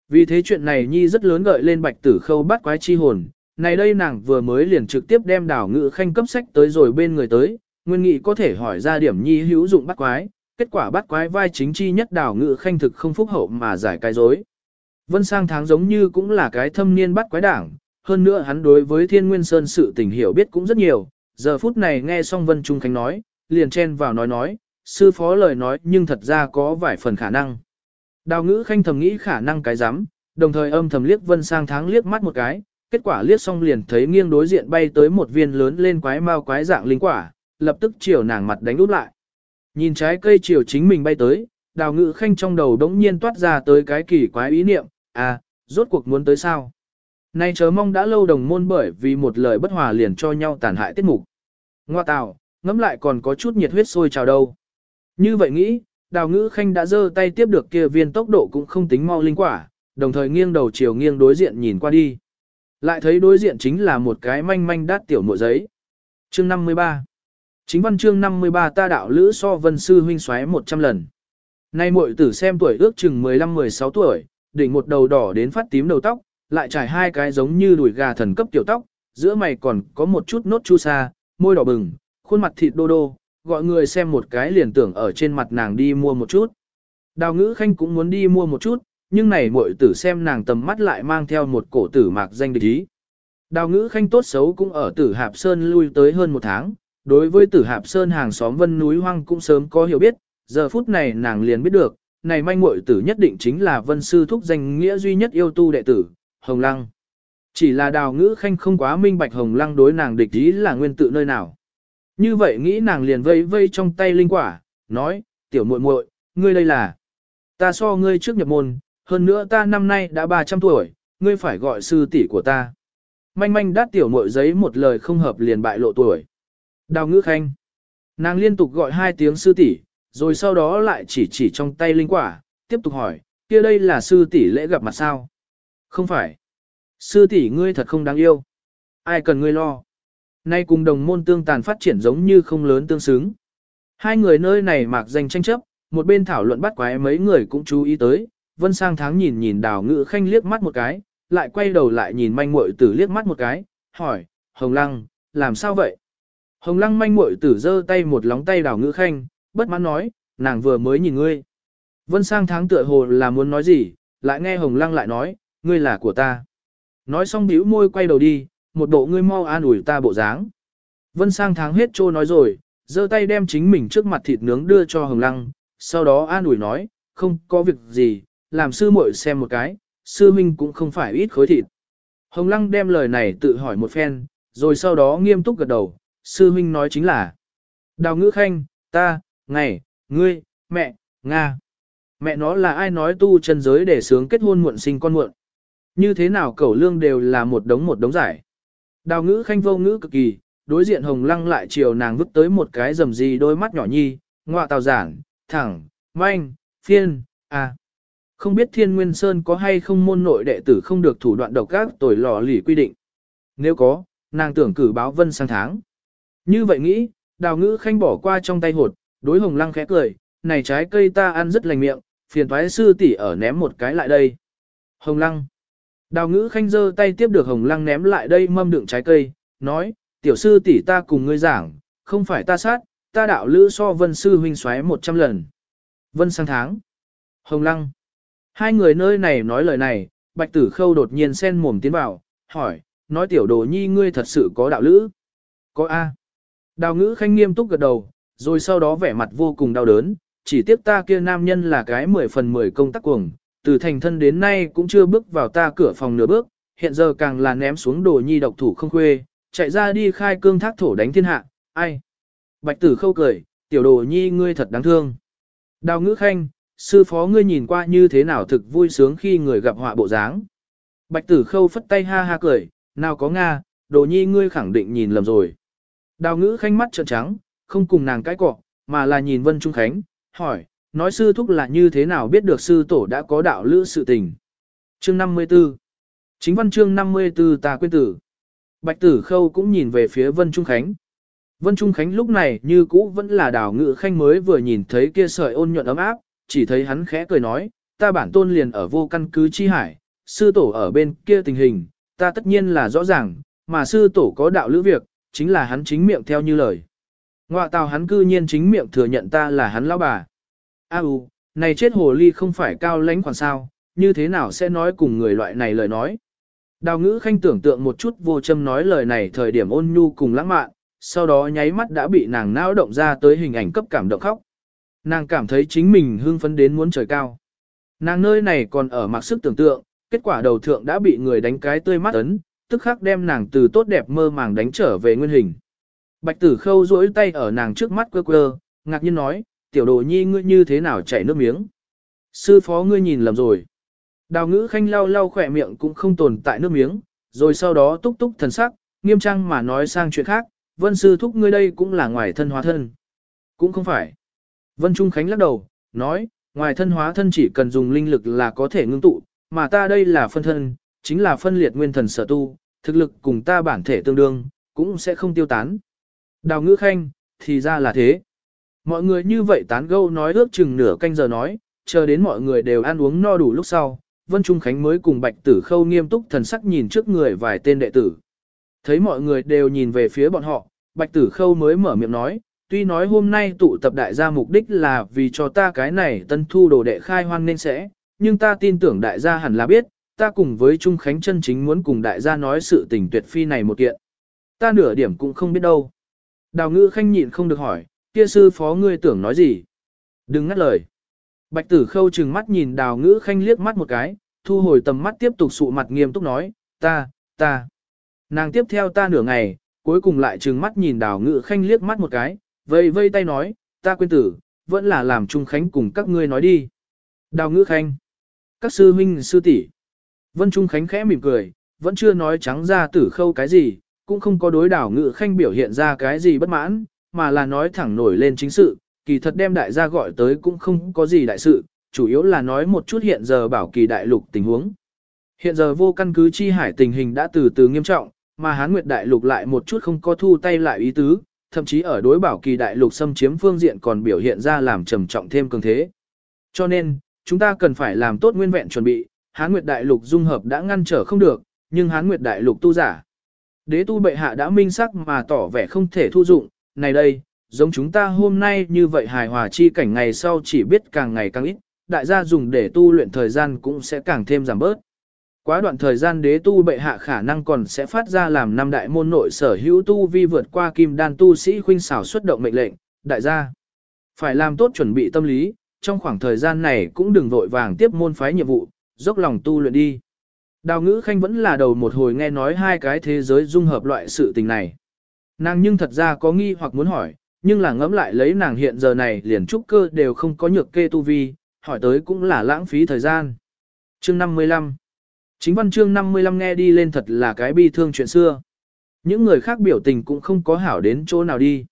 Vì thế chuyện này Nhi rất lớn gợi lên Bạch Tử Khâu bắt quái chi hồn, này đây nàng vừa mới liền trực tiếp đem đảo ngự khanh cấp sách tới rồi bên người tới, nguyên nghị có thể hỏi ra điểm Nhi hữu dụng bắt quái, kết quả bắt quái vai chính chi nhất đảo ngự khanh thực không phúc hậu mà giải cái dối. Vân sang tháng giống như cũng là cái thâm niên bắt quái đảng, hơn nữa hắn đối với thiên nguyên sơn sự tình hiểu biết cũng rất nhiều, giờ phút này nghe xong Vân Trung Khánh nói, liền chen vào nói nói, sư phó lời nói nhưng thật ra có vài phần khả năng. Đào ngữ khanh thầm nghĩ khả năng cái dám, đồng thời âm thầm liếc Vân sang tháng liếc mắt một cái, kết quả liếc xong liền thấy nghiêng đối diện bay tới một viên lớn lên quái mau quái dạng linh quả, lập tức chiều nàng mặt đánh úp lại. Nhìn trái cây chiều chính mình bay tới, đào ngữ khanh trong đầu đống nhiên toát ra tới cái kỳ quái ý niệm, à, rốt cuộc muốn tới sao? Nay chớ mong đã lâu đồng môn bởi vì một lời bất hòa liền cho nhau tàn hại tiết mục. Ngoa tào, ngẫm lại còn có chút nhiệt huyết sôi trào đâu. Như vậy nghĩ, đào ngữ khanh đã giơ tay tiếp được kia viên tốc độ cũng không tính mau linh quả, đồng thời nghiêng đầu chiều nghiêng đối diện nhìn qua đi. Lại thấy đối diện chính là một cái manh manh đát tiểu mộ giấy. Chương 53 Chính văn chương 53 ta đạo lữ so vân sư huynh xoáy 100 lần. Nay muội tử xem tuổi ước chừng 15-16 tuổi, đỉnh một đầu đỏ đến phát tím đầu tóc, lại trải hai cái giống như đùi gà thần cấp tiểu tóc, giữa mày còn có một chút nốt chu sa, môi đỏ bừng, khuôn mặt thịt đô đô, gọi người xem một cái liền tưởng ở trên mặt nàng đi mua một chút. Đào ngữ khanh cũng muốn đi mua một chút, nhưng này muội tử xem nàng tầm mắt lại mang theo một cổ tử mạc danh địch ý. Đào ngữ khanh tốt xấu cũng ở tử Hạp Sơn lui tới hơn một tháng, đối với tử Hạp Sơn hàng xóm vân núi hoang cũng sớm có hiểu biết, giờ phút này nàng liền biết được, này manh muội tử nhất định chính là vân sư thúc danh nghĩa duy nhất yêu tu đệ tử, Hồng Lăng. Chỉ là đào ngữ khanh không quá minh bạch Hồng Lăng đối nàng địch ý là nguyên tự nơi nào. Như vậy nghĩ nàng liền vây vây trong tay linh quả, nói, tiểu muội muội, ngươi đây là, ta so ngươi trước nhập môn, hơn nữa ta năm nay đã 300 tuổi, ngươi phải gọi sư tỷ của ta. Manh manh đát tiểu muội giấy một lời không hợp liền bại lộ tuổi. Đào ngữ khanh. Nàng liên tục gọi hai tiếng sư tỷ, rồi sau đó lại chỉ chỉ trong tay linh quả, tiếp tục hỏi, kia đây là sư tỷ lễ gặp mặt sao? Không phải. Sư tỷ ngươi thật không đáng yêu. Ai cần ngươi lo. Nay cùng đồng môn tương tàn phát triển giống như không lớn tương xứng. Hai người nơi này mạc danh tranh chấp, một bên thảo luận bắt quái mấy người cũng chú ý tới, vân sang tháng nhìn nhìn đào ngự khanh liếc mắt một cái, lại quay đầu lại nhìn manh muội tử liếc mắt một cái, hỏi, Hồng Lăng, làm sao vậy? Hồng Lăng manh muội tử giơ tay một lóng tay đào ngự khanh, bất mãn nói, nàng vừa mới nhìn ngươi. Vân sang tháng tựa hồ là muốn nói gì, lại nghe Hồng Lăng lại nói, ngươi là của ta. Nói xong bĩu môi quay đầu đi, một bộ ngươi mau an ủi ta bộ dáng. Vân sang tháng hết trô nói rồi, giơ tay đem chính mình trước mặt thịt nướng đưa cho Hồng Lăng, sau đó an ủi nói, không có việc gì, làm sư muội xem một cái, sư minh cũng không phải ít khối thịt. Hồng Lăng đem lời này tự hỏi một phen, rồi sau đó nghiêm túc gật đầu, sư minh nói chính là Đào ngữ khanh, ta, ngày, ngươi, mẹ, Nga. Mẹ nó là ai nói tu chân giới để sướng kết hôn muộn sinh con muộn. Như thế nào cẩu lương đều là một đống một đống giải. Đào ngữ khanh vô ngữ cực kỳ, đối diện hồng lăng lại chiều nàng vứt tới một cái rầm gì đôi mắt nhỏ nhi, ngọa tào giản, thẳng, manh, phiên, À, không biết Thiên Nguyên Sơn có hay không môn nội đệ tử không được thủ đoạn độc ác tội lò lì quy định. Nếu có, nàng tưởng cử báo vân sang tháng. Như vậy nghĩ, đào ngữ khanh bỏ qua trong tay hột, đối hồng lăng khẽ cười, này trái cây ta ăn rất lành miệng, phiền thoái sư tỷ ở ném một cái lại đây. Hồng lăng. Đào ngữ khanh giơ tay tiếp được hồng lăng ném lại đây mâm đựng trái cây, nói, tiểu sư tỷ ta cùng ngươi giảng, không phải ta sát, ta đạo lữ so vân sư huynh xoáy 100 lần. Vân sang tháng. Hồng lăng. Hai người nơi này nói lời này, bạch tử khâu đột nhiên sen mồm tiến vào, hỏi, nói tiểu đồ nhi ngươi thật sự có đạo lữ. Có A. Đào ngữ khanh nghiêm túc gật đầu, rồi sau đó vẻ mặt vô cùng đau đớn, chỉ tiếc ta kia nam nhân là cái 10 phần 10 công tác cuồng, từ thành thân đến nay cũng chưa bước vào ta cửa phòng nửa bước, hiện giờ càng là ném xuống đồ nhi độc thủ không khuê, chạy ra đi khai cương thác thổ đánh thiên hạ, ai. Bạch tử khâu cười, tiểu đồ nhi ngươi thật đáng thương. Đào ngữ khanh, sư phó ngươi nhìn qua như thế nào thực vui sướng khi người gặp họa bộ dáng. Bạch tử khâu phất tay ha ha cười, nào có Nga, đồ nhi ngươi khẳng định nhìn lầm rồi. Đào ngữ khanh mắt trợn trắng, không cùng nàng cãi cọ, mà là nhìn Vân Trung Khánh, hỏi, nói sư thúc là như thế nào biết được sư tổ đã có đạo lữ sự tình. Chương 54 Chính văn chương 54 ta quên tử. Bạch tử khâu cũng nhìn về phía Vân Trung Khánh. Vân Trung Khánh lúc này như cũ vẫn là đào ngữ khanh mới vừa nhìn thấy kia sợi ôn nhuận ấm áp, chỉ thấy hắn khẽ cười nói, ta bản tôn liền ở vô căn cứ chi hải, sư tổ ở bên kia tình hình, ta tất nhiên là rõ ràng, mà sư tổ có đạo lữ việc, chính là hắn chính miệng theo như lời. ngoại tào hắn cư nhiên chính miệng thừa nhận ta là hắn lão bà. A u, này chết hồ ly không phải cao lãnh khoản sao, như thế nào sẽ nói cùng người loại này lời nói. Đào ngữ khanh tưởng tượng một chút vô châm nói lời này thời điểm ôn nhu cùng lãng mạn, sau đó nháy mắt đã bị nàng não động ra tới hình ảnh cấp cảm động khóc. Nàng cảm thấy chính mình hưng phấn đến muốn trời cao. Nàng nơi này còn ở mặc sức tưởng tượng, kết quả đầu thượng đã bị người đánh cái tươi mắt ấn, tức khắc đem nàng từ tốt đẹp mơ màng đánh trở về nguyên hình. Bạch tử khâu duỗi tay ở nàng trước mắt quơ quơ, ngạc nhiên nói, tiểu đồ nhi ngươi như thế nào chảy nước miếng. Sư phó ngươi nhìn lầm rồi. Đào ngữ khanh lau lau khỏe miệng cũng không tồn tại nước miếng, rồi sau đó túc túc thần sắc, nghiêm trang mà nói sang chuyện khác, vân sư thúc ngươi đây cũng là ngoài thân hóa thân. Cũng không phải. Vân Trung Khánh lắc đầu, nói, ngoài thân hóa thân chỉ cần dùng linh lực là có thể ngưng tụ, mà ta đây là phân thân, chính là phân liệt nguyên thần sở tu, thực lực cùng ta bản thể tương đương, cũng sẽ không tiêu tán. Đào ngữ khanh, thì ra là thế. Mọi người như vậy tán gẫu nói ước chừng nửa canh giờ nói, chờ đến mọi người đều ăn uống no đủ lúc sau, Vân Trung Khánh mới cùng Bạch Tử Khâu nghiêm túc thần sắc nhìn trước người vài tên đệ tử. Thấy mọi người đều nhìn về phía bọn họ, Bạch Tử Khâu mới mở miệng nói, tuy nói hôm nay tụ tập đại gia mục đích là vì cho ta cái này tân thu đồ đệ khai hoang nên sẽ, nhưng ta tin tưởng đại gia hẳn là biết, ta cùng với Trung Khánh chân chính muốn cùng đại gia nói sự tình tuyệt phi này một kiện. Ta nửa điểm cũng không biết đâu. Đào ngữ khanh nhịn không được hỏi, kia sư phó ngươi tưởng nói gì? Đừng ngắt lời. Bạch tử khâu chừng mắt nhìn đào ngữ khanh liếc mắt một cái, thu hồi tầm mắt tiếp tục sụ mặt nghiêm túc nói, ta, ta. Nàng tiếp theo ta nửa ngày, cuối cùng lại chừng mắt nhìn đào ngữ khanh liếc mắt một cái, vây vây tay nói, ta quên tử, vẫn là làm Trung Khánh cùng các ngươi nói đi. Đào ngữ khanh. Các sư huynh sư tỷ Vân Trung Khánh khẽ mỉm cười, vẫn chưa nói trắng ra tử khâu cái gì, cũng không có đối đảo ngự khanh biểu hiện ra cái gì bất mãn, mà là nói thẳng nổi lên chính sự, kỳ thật đem đại gia gọi tới cũng không có gì đại sự, chủ yếu là nói một chút hiện giờ bảo kỳ đại lục tình huống. Hiện giờ vô căn cứ chi hải tình hình đã từ từ nghiêm trọng, mà Hán Nguyệt đại lục lại một chút không có thu tay lại ý tứ, thậm chí ở đối bảo kỳ đại lục xâm chiếm phương diện còn biểu hiện ra làm trầm trọng thêm cường thế. Cho nên, chúng ta cần phải làm tốt nguyên vẹn chuẩn bị, Hán Nguyệt đại lục dung hợp đã ngăn trở không được, nhưng Hán Nguyệt đại lục tu giả. Đế tu bệ hạ đã minh sắc mà tỏ vẻ không thể thu dụng, này đây, giống chúng ta hôm nay như vậy hài hòa chi cảnh ngày sau chỉ biết càng ngày càng ít, đại gia dùng để tu luyện thời gian cũng sẽ càng thêm giảm bớt. Quá đoạn thời gian đế tu bệ hạ khả năng còn sẽ phát ra làm năm đại môn nội sở hữu tu vi vượt qua kim đan tu sĩ khuynh xảo xuất động mệnh lệnh, đại gia. Phải làm tốt chuẩn bị tâm lý, trong khoảng thời gian này cũng đừng vội vàng tiếp môn phái nhiệm vụ, dốc lòng tu luyện đi. Đào ngữ khanh vẫn là đầu một hồi nghe nói hai cái thế giới dung hợp loại sự tình này. Nàng nhưng thật ra có nghi hoặc muốn hỏi, nhưng là ngẫm lại lấy nàng hiện giờ này liền trúc cơ đều không có nhược kê tu vi, hỏi tới cũng là lãng phí thời gian. Chương 55 Chính văn chương 55 nghe đi lên thật là cái bi thương chuyện xưa. Những người khác biểu tình cũng không có hảo đến chỗ nào đi.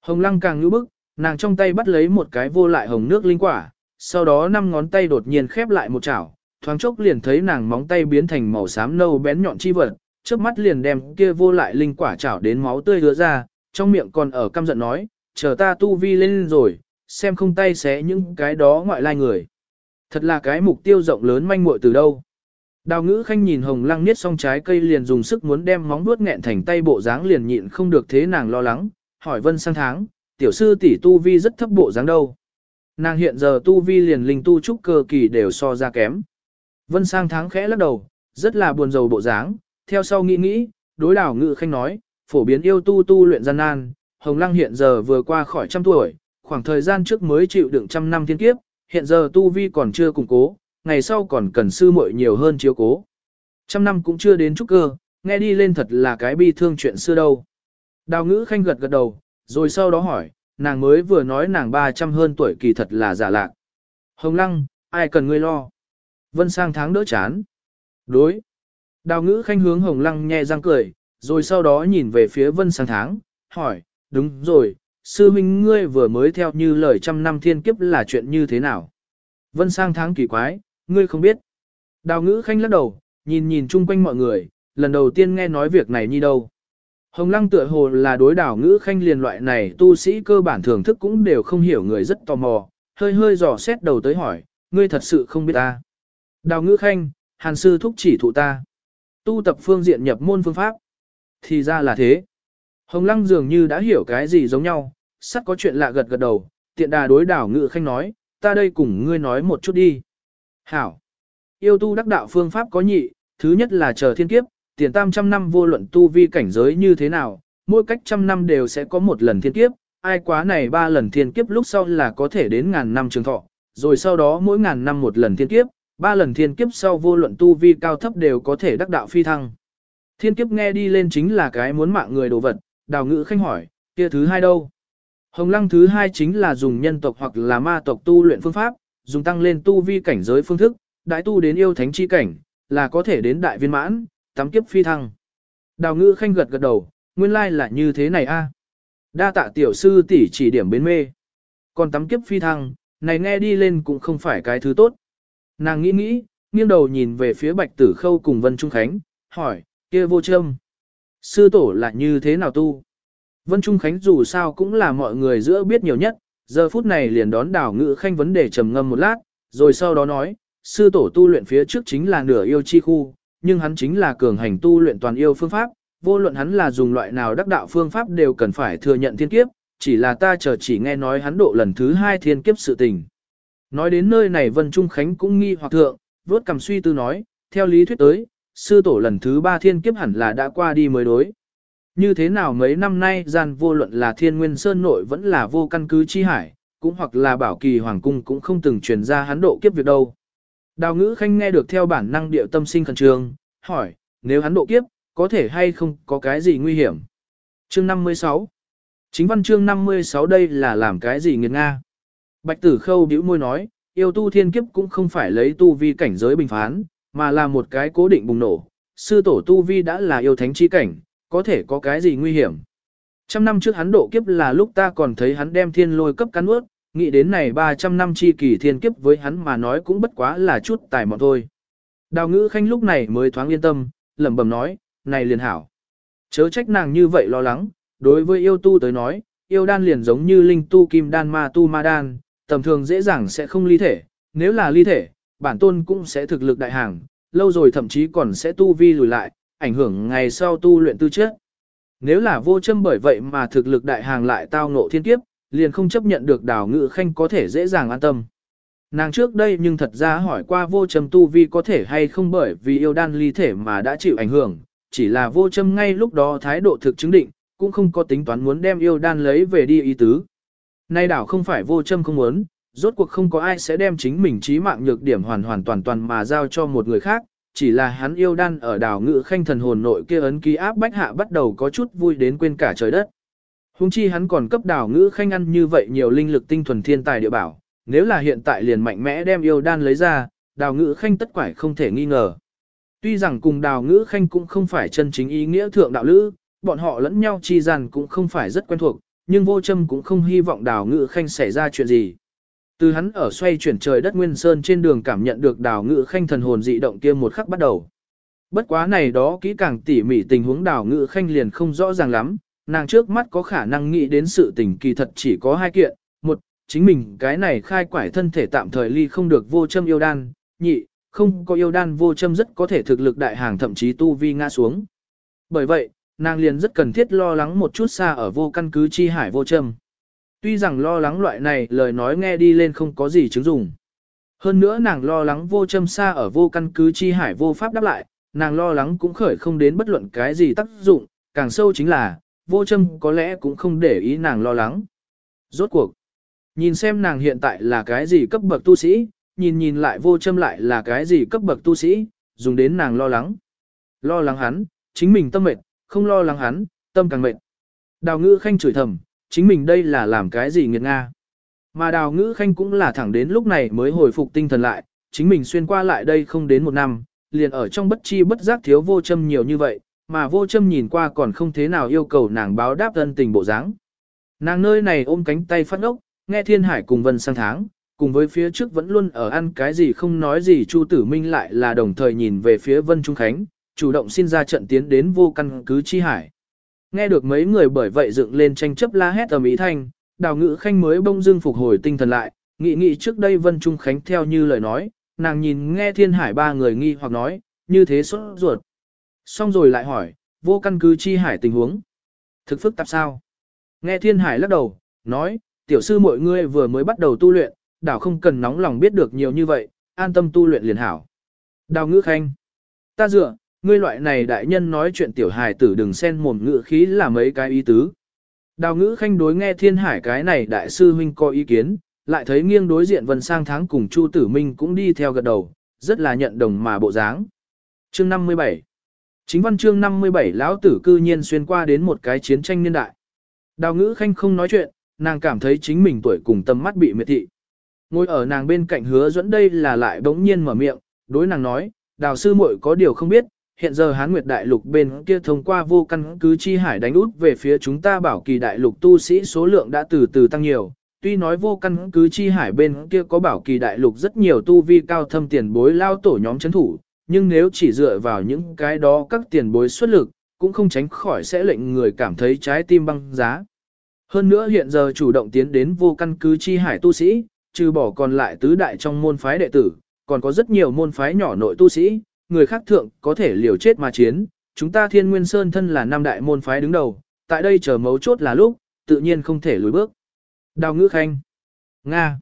Hồng lăng càng ngữ bức, nàng trong tay bắt lấy một cái vô lại hồng nước linh quả, sau đó năm ngón tay đột nhiên khép lại một chảo, thoáng chốc liền thấy nàng móng tay biến thành màu xám nâu bén nhọn chi vật, trước mắt liền đem kia vô lại linh quả chảo đến máu tươi hứa ra, trong miệng còn ở căm giận nói, chờ ta tu vi lên rồi, xem không tay xé những cái đó ngoại lai người. Thật là cái mục tiêu rộng lớn manh muội từ đâu. Đào ngữ khanh nhìn hồng lăng niết xong trái cây liền dùng sức muốn đem móng vuốt nghẹn thành tay bộ dáng liền nhịn không được thế nàng lo lắng, hỏi vân sang tháng, tiểu sư tỷ tu vi rất thấp bộ dáng đâu. Nàng hiện giờ tu vi liền linh tu trúc cơ kỳ đều so ra kém. Vân sang tháng khẽ lắc đầu, rất là buồn rầu bộ dáng, theo sau nghĩ nghĩ, đối đảo ngự khanh nói, phổ biến yêu tu tu luyện gian nan, hồng lăng hiện giờ vừa qua khỏi trăm tuổi, khoảng thời gian trước mới chịu đựng trăm năm thiên kiếp, hiện giờ tu vi còn chưa củng cố, ngày sau còn cần sư muội nhiều hơn chiếu cố. Trăm năm cũng chưa đến trúc cơ, nghe đi lên thật là cái bi thương chuyện xưa đâu. Đào ngữ khanh gật gật đầu, rồi sau đó hỏi, nàng mới vừa nói nàng 300 hơn tuổi kỳ thật là giả lạc. Hồng lăng, ai cần ngươi lo? Vân sang tháng đỡ chán. Đối. Đào ngữ khanh hướng hồng lăng nhẹ răng cười, rồi sau đó nhìn về phía vân sang tháng, hỏi, đúng rồi, sư minh ngươi vừa mới theo như lời trăm năm thiên kiếp là chuyện như thế nào? Vân sang tháng kỳ quái, ngươi không biết. Đào ngữ khanh lắc đầu, nhìn nhìn chung quanh mọi người, lần đầu tiên nghe nói việc này như đâu. Hồng lăng tựa hồ là đối đảo ngữ khanh liền loại này tu sĩ cơ bản thưởng thức cũng đều không hiểu người rất tò mò, hơi hơi dò xét đầu tới hỏi, ngươi thật sự không biết ta. Đào ngữ khanh, hàn sư thúc chỉ thụ ta. Tu tập phương diện nhập môn phương pháp. Thì ra là thế. Hồng lăng dường như đã hiểu cái gì giống nhau, sắt có chuyện lạ gật gật đầu, tiện đà đối đảo ngự khanh nói, ta đây cùng ngươi nói một chút đi. Hảo. Yêu tu đắc đạo phương pháp có nhị, thứ nhất là chờ thiên kiếp, tiền tam trăm năm vô luận tu vi cảnh giới như thế nào, mỗi cách trăm năm đều sẽ có một lần thiên kiếp, ai quá này ba lần thiên kiếp lúc sau là có thể đến ngàn năm trường thọ, rồi sau đó mỗi ngàn năm một lần thiên kiếp, ba lần thiên kiếp sau vô luận tu vi cao thấp đều có thể đắc đạo phi thăng. Thiên kiếp nghe đi lên chính là cái muốn mạng người đồ vật, đào ngữ khanh hỏi, kia thứ hai đâu? Hồng lăng thứ hai chính là dùng nhân tộc hoặc là ma tộc tu luyện phương pháp, dùng tăng lên tu vi cảnh giới phương thức, đại tu đến yêu thánh chi cảnh, là có thể đến đại viên mãn, tắm kiếp phi thăng. Đào ngữ khanh gật gật đầu, nguyên lai là như thế này a. Đa tạ tiểu sư tỷ chỉ điểm bến mê. Còn tắm kiếp phi thăng, này nghe đi lên cũng không phải cái thứ tốt. Nàng nghĩ nghĩ, nghiêng đầu nhìn về phía bạch tử khâu cùng Vân Trung Khánh, hỏi, kia vô châm. Sư tổ là như thế nào tu? Vân Trung Khánh dù sao cũng là mọi người giữa biết nhiều nhất, giờ phút này liền đón đảo ngự khanh vấn đề trầm ngâm một lát, rồi sau đó nói, sư tổ tu luyện phía trước chính là nửa yêu chi khu, nhưng hắn chính là cường hành tu luyện toàn yêu phương pháp, vô luận hắn là dùng loại nào đắc đạo phương pháp đều cần phải thừa nhận thiên kiếp, chỉ là ta chờ chỉ nghe nói hắn độ lần thứ hai thiên kiếp sự tình. Nói đến nơi này Vân Trung Khánh cũng nghi hoặc thượng, vốt cầm suy tư nói, theo lý thuyết tới, sư tổ lần thứ ba thiên kiếp hẳn là đã qua đi mới đối. Như thế nào mấy năm nay gian vô luận là thiên nguyên sơn nội vẫn là vô căn cứ chi hải, cũng hoặc là bảo kỳ hoàng cung cũng không từng truyền ra hắn độ kiếp việc đâu. Đào ngữ khanh nghe được theo bản năng điệu tâm sinh khẩn trương, hỏi, nếu hắn độ kiếp, có thể hay không có cái gì nguy hiểm? Chương 56 Chính văn chương 56 đây là làm cái gì nghiệt Nga? Bạch tử khâu bĩu môi nói, yêu tu thiên kiếp cũng không phải lấy tu vi cảnh giới bình phán, mà là một cái cố định bùng nổ. Sư tổ tu vi đã là yêu thánh chi cảnh, có thể có cái gì nguy hiểm. Trăm năm trước hắn độ kiếp là lúc ta còn thấy hắn đem thiên lôi cấp cắn ướt, nghĩ đến này 300 năm chi kỳ thiên kiếp với hắn mà nói cũng bất quá là chút tài mọn thôi. Đào ngữ khanh lúc này mới thoáng yên tâm, lẩm bẩm nói, này liền hảo. Chớ trách nàng như vậy lo lắng, đối với yêu tu tới nói, yêu đan liền giống như linh tu kim đan ma tu ma đan, tầm thường dễ dàng sẽ không ly thể, nếu là ly thể, bản tôn cũng sẽ thực lực đại hàng, lâu rồi thậm chí còn sẽ tu vi lùi lại, ảnh hưởng ngày sau tu luyện tư chất. Nếu là vô châm bởi vậy mà thực lực đại hàng lại tao ngộ thiên kiếp, liền không chấp nhận được đào ngự khanh có thể dễ dàng an tâm. Nàng trước đây nhưng thật ra hỏi qua vô châm tu vi có thể hay không bởi vì yêu đan ly thể mà đã chịu ảnh hưởng, chỉ là vô châm ngay lúc đó thái độ thực chứng định, cũng không có tính toán muốn đem yêu đan lấy về đi ý tứ. Nay đảo không phải vô châm không muốn, rốt cuộc không có ai sẽ đem chính mình trí mạng nhược điểm hoàn hoàn toàn toàn mà giao cho một người khác, chỉ là hắn yêu đan ở đảo ngự khanh thần hồn nội kia ấn ký áp bách hạ bắt đầu có chút vui đến quên cả trời đất. Hùng chi hắn còn cấp đảo ngữ khanh ăn như vậy nhiều linh lực tinh thuần thiên tài địa bảo, nếu là hiện tại liền mạnh mẽ đem yêu đan lấy ra, đào ngữ khanh tất quải không thể nghi ngờ. Tuy rằng cùng đào ngữ khanh cũng không phải chân chính ý nghĩa thượng đạo lữ, bọn họ lẫn nhau chi rằng cũng không phải rất quen thuộc, nhưng vô châm cũng không hy vọng đào ngự khanh xảy ra chuyện gì. Từ hắn ở xoay chuyển trời đất nguyên sơn trên đường cảm nhận được đào ngự khanh thần hồn dị động kia một khắc bắt đầu. Bất quá này đó kỹ càng tỉ mỉ tình huống đào ngự khanh liền không rõ ràng lắm, nàng trước mắt có khả năng nghĩ đến sự tình kỳ thật chỉ có hai kiện, một, chính mình cái này khai quải thân thể tạm thời ly không được vô châm yêu đan, nhị, không có yêu đan vô châm rất có thể thực lực đại hàng thậm chí tu vi ngã xuống. Bởi vậy, nàng liền rất cần thiết lo lắng một chút xa ở vô căn cứ chi hải vô châm. Tuy rằng lo lắng loại này lời nói nghe đi lên không có gì chứng dụng. Hơn nữa nàng lo lắng vô châm xa ở vô căn cứ chi hải vô pháp đáp lại, nàng lo lắng cũng khởi không đến bất luận cái gì tác dụng, càng sâu chính là, vô châm có lẽ cũng không để ý nàng lo lắng. Rốt cuộc, nhìn xem nàng hiện tại là cái gì cấp bậc tu sĩ, nhìn nhìn lại vô châm lại là cái gì cấp bậc tu sĩ, dùng đến nàng lo lắng. Lo lắng hắn, chính mình tâm mệt, không lo lắng hắn, tâm càng mệt. Đào ngữ khanh chửi thầm, chính mình đây là làm cái gì nghiệt nga. Mà đào ngữ khanh cũng là thẳng đến lúc này mới hồi phục tinh thần lại, chính mình xuyên qua lại đây không đến một năm, liền ở trong bất chi bất giác thiếu vô châm nhiều như vậy, mà vô châm nhìn qua còn không thế nào yêu cầu nàng báo đáp thân tình bộ dáng. Nàng nơi này ôm cánh tay phát ốc, nghe thiên hải cùng vân sang tháng, cùng với phía trước vẫn luôn ở ăn cái gì không nói gì Chu Tử Minh lại là đồng thời nhìn về phía Vân Trung Khánh, chủ động xin ra trận tiến đến vô căn cứ chi hải. Nghe được mấy người bởi vậy dựng lên tranh chấp la hét ở Mỹ Thanh, đào ngữ khanh mới bông dưng phục hồi tinh thần lại, nghĩ nghĩ trước đây Vân Trung Khánh theo như lời nói, nàng nhìn nghe thiên hải ba người nghi hoặc nói, như thế sốt ruột. Xong rồi lại hỏi, vô căn cứ chi hải tình huống. Thực phức tạp sao? Nghe thiên hải lắc đầu, nói, tiểu sư mọi người vừa mới bắt đầu tu luyện, đảo không cần nóng lòng biết được nhiều như vậy, an tâm tu luyện liền hảo. Đào ngữ khanh. Ta dựa, ngươi loại này đại nhân nói chuyện tiểu hài tử đừng xen mồm ngữ khí là mấy cái ý tứ. Đào ngữ khanh đối nghe thiên hải cái này đại sư huynh có ý kiến, lại thấy nghiêng đối diện vân sang tháng cùng Chu Tử Minh cũng đi theo gật đầu, rất là nhận đồng mà bộ dáng. Chương 57 Chính văn chương 57 lão tử cư nhiên xuyên qua đến một cái chiến tranh niên đại. Đào ngữ khanh không nói chuyện, nàng cảm thấy chính mình tuổi cùng tâm mắt bị miệt thị. Ngồi ở nàng bên cạnh hứa dẫn đây là lại bỗng nhiên mở miệng, đối nàng nói, đào sư muội có điều không biết, hiện giờ hán nguyệt đại lục bên kia thông qua vô căn cứ chi hải đánh út về phía chúng ta bảo kỳ đại lục tu sĩ số lượng đã từ từ tăng nhiều. Tuy nói vô căn cứ chi hải bên kia có bảo kỳ đại lục rất nhiều tu vi cao thâm tiền bối lao tổ nhóm chấn thủ, nhưng nếu chỉ dựa vào những cái đó các tiền bối xuất lực, cũng không tránh khỏi sẽ lệnh người cảm thấy trái tim băng giá. Hơn nữa hiện giờ chủ động tiến đến vô căn cứ chi hải tu sĩ, trừ bỏ còn lại tứ đại trong môn phái đệ tử, còn có rất nhiều môn phái nhỏ nội tu sĩ, người khác thượng có thể liều chết mà chiến, chúng ta Thiên Nguyên Sơn thân là năm đại môn phái đứng đầu, tại đây chờ mấu chốt là lúc, tự nhiên không thể lùi bước. Đào ngữ khanh. Nga.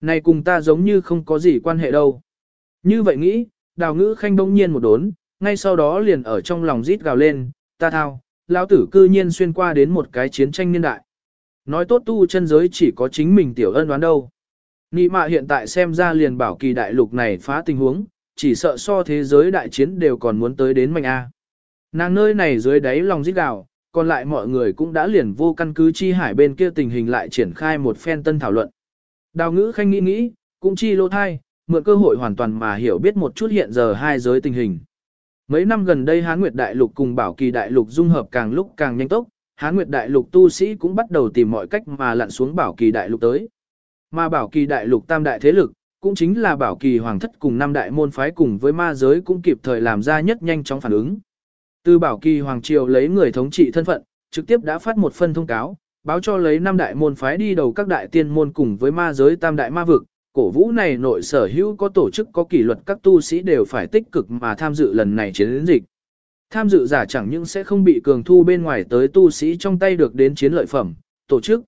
Này cùng ta giống như không có gì quan hệ đâu. Như vậy nghĩ, đào ngữ khanh bỗng nhiên một đốn, ngay sau đó liền ở trong lòng rít gào lên, ta thao, lão tử cư nhiên xuyên qua đến một cái chiến tranh niên đại. Nói tốt tu chân giới chỉ có chính mình tiểu ân đoán đâu. Nị mạ hiện tại xem ra liền bảo kỳ đại lục này phá tình huống, chỉ sợ so thế giới đại chiến đều còn muốn tới đến mạnh A. Nàng nơi này dưới đáy lòng rít gào, còn lại mọi người cũng đã liền vô căn cứ chi hải bên kia tình hình lại triển khai một phen tân thảo luận. Đào ngữ khanh nghĩ nghĩ, cũng chi lô thai, mượn cơ hội hoàn toàn mà hiểu biết một chút hiện giờ hai giới tình hình. Mấy năm gần đây Hán Nguyệt Đại Lục cùng Bảo Kỳ Đại Lục dung hợp càng lúc càng nhanh tốc, Hán Nguyệt Đại Lục tu sĩ cũng bắt đầu tìm mọi cách mà lặn xuống Bảo Kỳ Đại Lục tới. Mà Bảo Kỳ Đại Lục tam đại thế lực, cũng chính là Bảo Kỳ Hoàng thất cùng năm đại môn phái cùng với ma giới cũng kịp thời làm ra nhất nhanh chóng phản ứng. Từ Bảo Kỳ Hoàng triều lấy người thống trị thân phận, trực tiếp đã phát một phân thông cáo, báo cho lấy năm đại môn phái đi đầu các đại tiên môn cùng với ma giới tam đại ma vực, cổ vũ này nội sở hữu có tổ chức có kỷ luật các tu sĩ đều phải tích cực mà tham dự lần này chiến dịch. Tham dự giả chẳng những sẽ không bị cường thu bên ngoài tới tu sĩ trong tay được đến chiến lợi phẩm, tổ chức,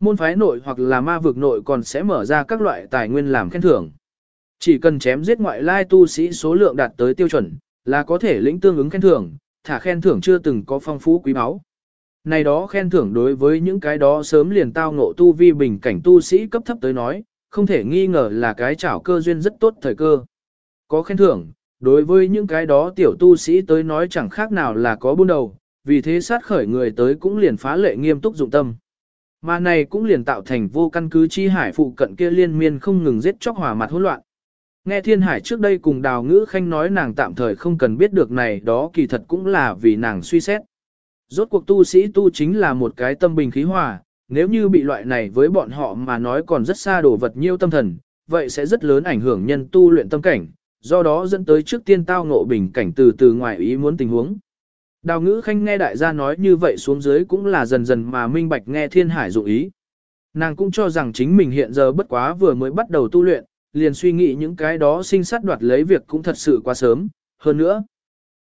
Môn phái nội hoặc là ma vực nội còn sẽ mở ra các loại tài nguyên làm khen thưởng. Chỉ cần chém giết ngoại lai tu sĩ số lượng đạt tới tiêu chuẩn, là có thể lĩnh tương ứng khen thưởng, thả khen thưởng chưa từng có phong phú quý báu. Này đó khen thưởng đối với những cái đó sớm liền tao ngộ tu vi bình cảnh tu sĩ cấp thấp tới nói, không thể nghi ngờ là cái chảo cơ duyên rất tốt thời cơ. Có khen thưởng, đối với những cái đó tiểu tu sĩ tới nói chẳng khác nào là có buôn đầu, vì thế sát khởi người tới cũng liền phá lệ nghiêm túc dụng tâm. Mà này cũng liền tạo thành vô căn cứ chi hải phụ cận kia liên miên không ngừng giết chóc hỏa mặt hỗn loạn. Nghe thiên hải trước đây cùng đào ngữ khanh nói nàng tạm thời không cần biết được này đó kỳ thật cũng là vì nàng suy xét. Rốt cuộc tu sĩ tu chính là một cái tâm bình khí hòa, nếu như bị loại này với bọn họ mà nói còn rất xa đổ vật nhiêu tâm thần, vậy sẽ rất lớn ảnh hưởng nhân tu luyện tâm cảnh, do đó dẫn tới trước tiên tao ngộ bình cảnh từ từ ngoài ý muốn tình huống. Đào ngữ khanh nghe đại gia nói như vậy xuống dưới cũng là dần dần mà minh bạch nghe thiên hải dụ ý. Nàng cũng cho rằng chính mình hiện giờ bất quá vừa mới bắt đầu tu luyện, liền suy nghĩ những cái đó sinh sát đoạt lấy việc cũng thật sự quá sớm, hơn nữa.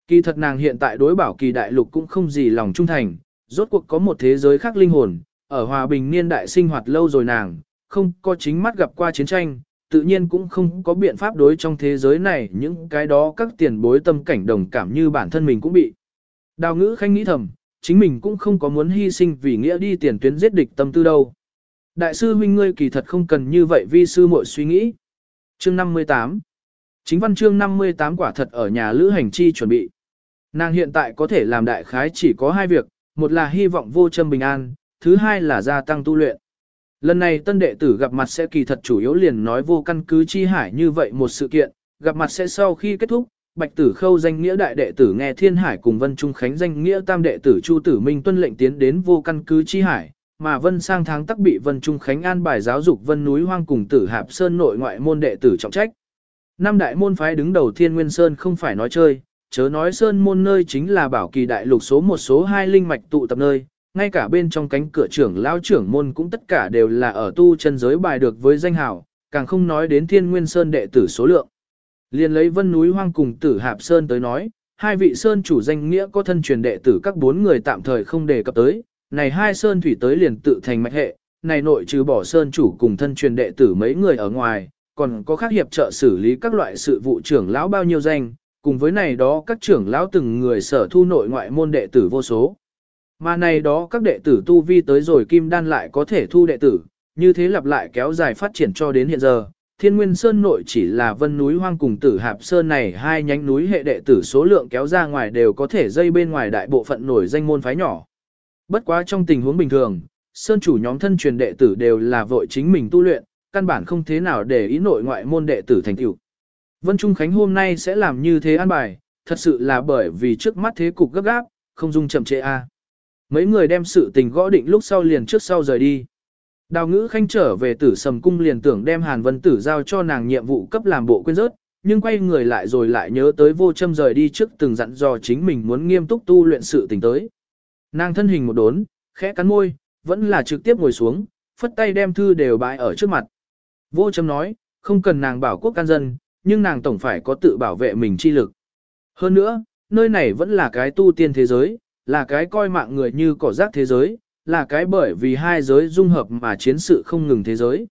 Kỳ thật nàng hiện tại đối bảo kỳ đại lục cũng không gì lòng trung thành, rốt cuộc có một thế giới khác linh hồn, ở hòa bình niên đại sinh hoạt lâu rồi nàng, không có chính mắt gặp qua chiến tranh, tự nhiên cũng không có biện pháp đối trong thế giới này những cái đó các tiền bối tâm cảnh đồng cảm như bản thân mình cũng bị. Đào ngữ khanh nghĩ thầm, chính mình cũng không có muốn hy sinh vì nghĩa đi tiền tuyến giết địch tâm tư đâu. Đại sư huynh ngươi kỳ thật không cần như vậy vi sư muội suy nghĩ. Chương 58 Chính văn chương 58 quả thật ở nhà lữ hành chi chuẩn bị. Nàng hiện tại có thể làm đại khái chỉ có hai việc, một là hy vọng vô châm bình an, thứ hai là gia tăng tu luyện. Lần này tân đệ tử gặp mặt sẽ kỳ thật chủ yếu liền nói vô căn cứ chi hải như vậy một sự kiện, gặp mặt sẽ sau khi kết thúc, Bạch Tử Khâu danh nghĩa đại đệ tử nghe Thiên Hải cùng Vân Trung Khánh danh nghĩa tam đệ tử Chu Tử Minh tuân lệnh tiến đến vô căn cứ chi hải, mà Vân sang tháng tắc bị Vân Trung Khánh an bài giáo dục Vân núi hoang cùng Tử Hạp Sơn nội ngoại môn đệ tử trọng trách. Năm đại môn phái đứng đầu Thiên Nguyên Sơn không phải nói chơi, chớ nói Sơn môn nơi chính là bảo kỳ đại lục số một số hai linh mạch tụ tập nơi, ngay cả bên trong cánh cửa trưởng lão trưởng môn cũng tất cả đều là ở tu chân giới bài được với danh hào, càng không nói đến Thiên Nguyên Sơn đệ tử số lượng. Liên lấy Vân núi hoang cùng Tử Hạp Sơn tới nói, hai vị sơn chủ danh nghĩa có thân truyền đệ tử các bốn người tạm thời không đề cập tới, này hai sơn thủy tới liền tự thành mạch hệ, này nội trừ bỏ sơn chủ cùng thân truyền đệ tử mấy người ở ngoài, còn có khác hiệp trợ xử lý các loại sự vụ trưởng lão bao nhiêu danh, cùng với này đó các trưởng lão từng người sở thu nội ngoại môn đệ tử vô số. Mà này đó các đệ tử tu vi tới rồi kim đan lại có thể thu đệ tử, như thế lặp lại kéo dài phát triển cho đến hiện giờ. Thiên Nguyên Sơn nội chỉ là vân núi hoang cùng tử hạp sơn này hai nhánh núi hệ đệ tử số lượng kéo ra ngoài đều có thể dây bên ngoài đại bộ phận nổi danh môn phái nhỏ. Bất quá trong tình huống bình thường, Sơn chủ nhóm thân truyền đệ tử đều là vội chính mình tu luyện, căn bản không thế nào để ý nội ngoại môn đệ tử thành tựu. Vân Trung Khánh hôm nay sẽ làm như thế an bài, thật sự là bởi vì trước mắt thế cục gấp gáp, không dung chậm trễ a. Mấy người đem sự tình gõ định lúc sau liền trước sau rời đi. Đào ngữ khanh trở về tử sầm cung liền tưởng đem Hàn Vân Tử giao cho nàng nhiệm vụ cấp làm bộ quên rớt, nhưng quay người lại rồi lại nhớ tới vô châm rời đi trước từng dặn dò chính mình muốn nghiêm túc tu luyện sự tình tới. Nàng thân hình một đốn, khẽ cắn môi, vẫn là trực tiếp ngồi xuống, phất tay đem thư đều bãi ở trước mặt. Vô châm nói, không cần nàng bảo quốc can dân, nhưng nàng tổng phải có tự bảo vệ mình chi lực. Hơn nữa, nơi này vẫn là cái tu tiên thế giới, là cái coi mạng người như cỏ rác thế giới, là cái bởi vì hai giới dung hợp mà chiến sự không ngừng thế giới.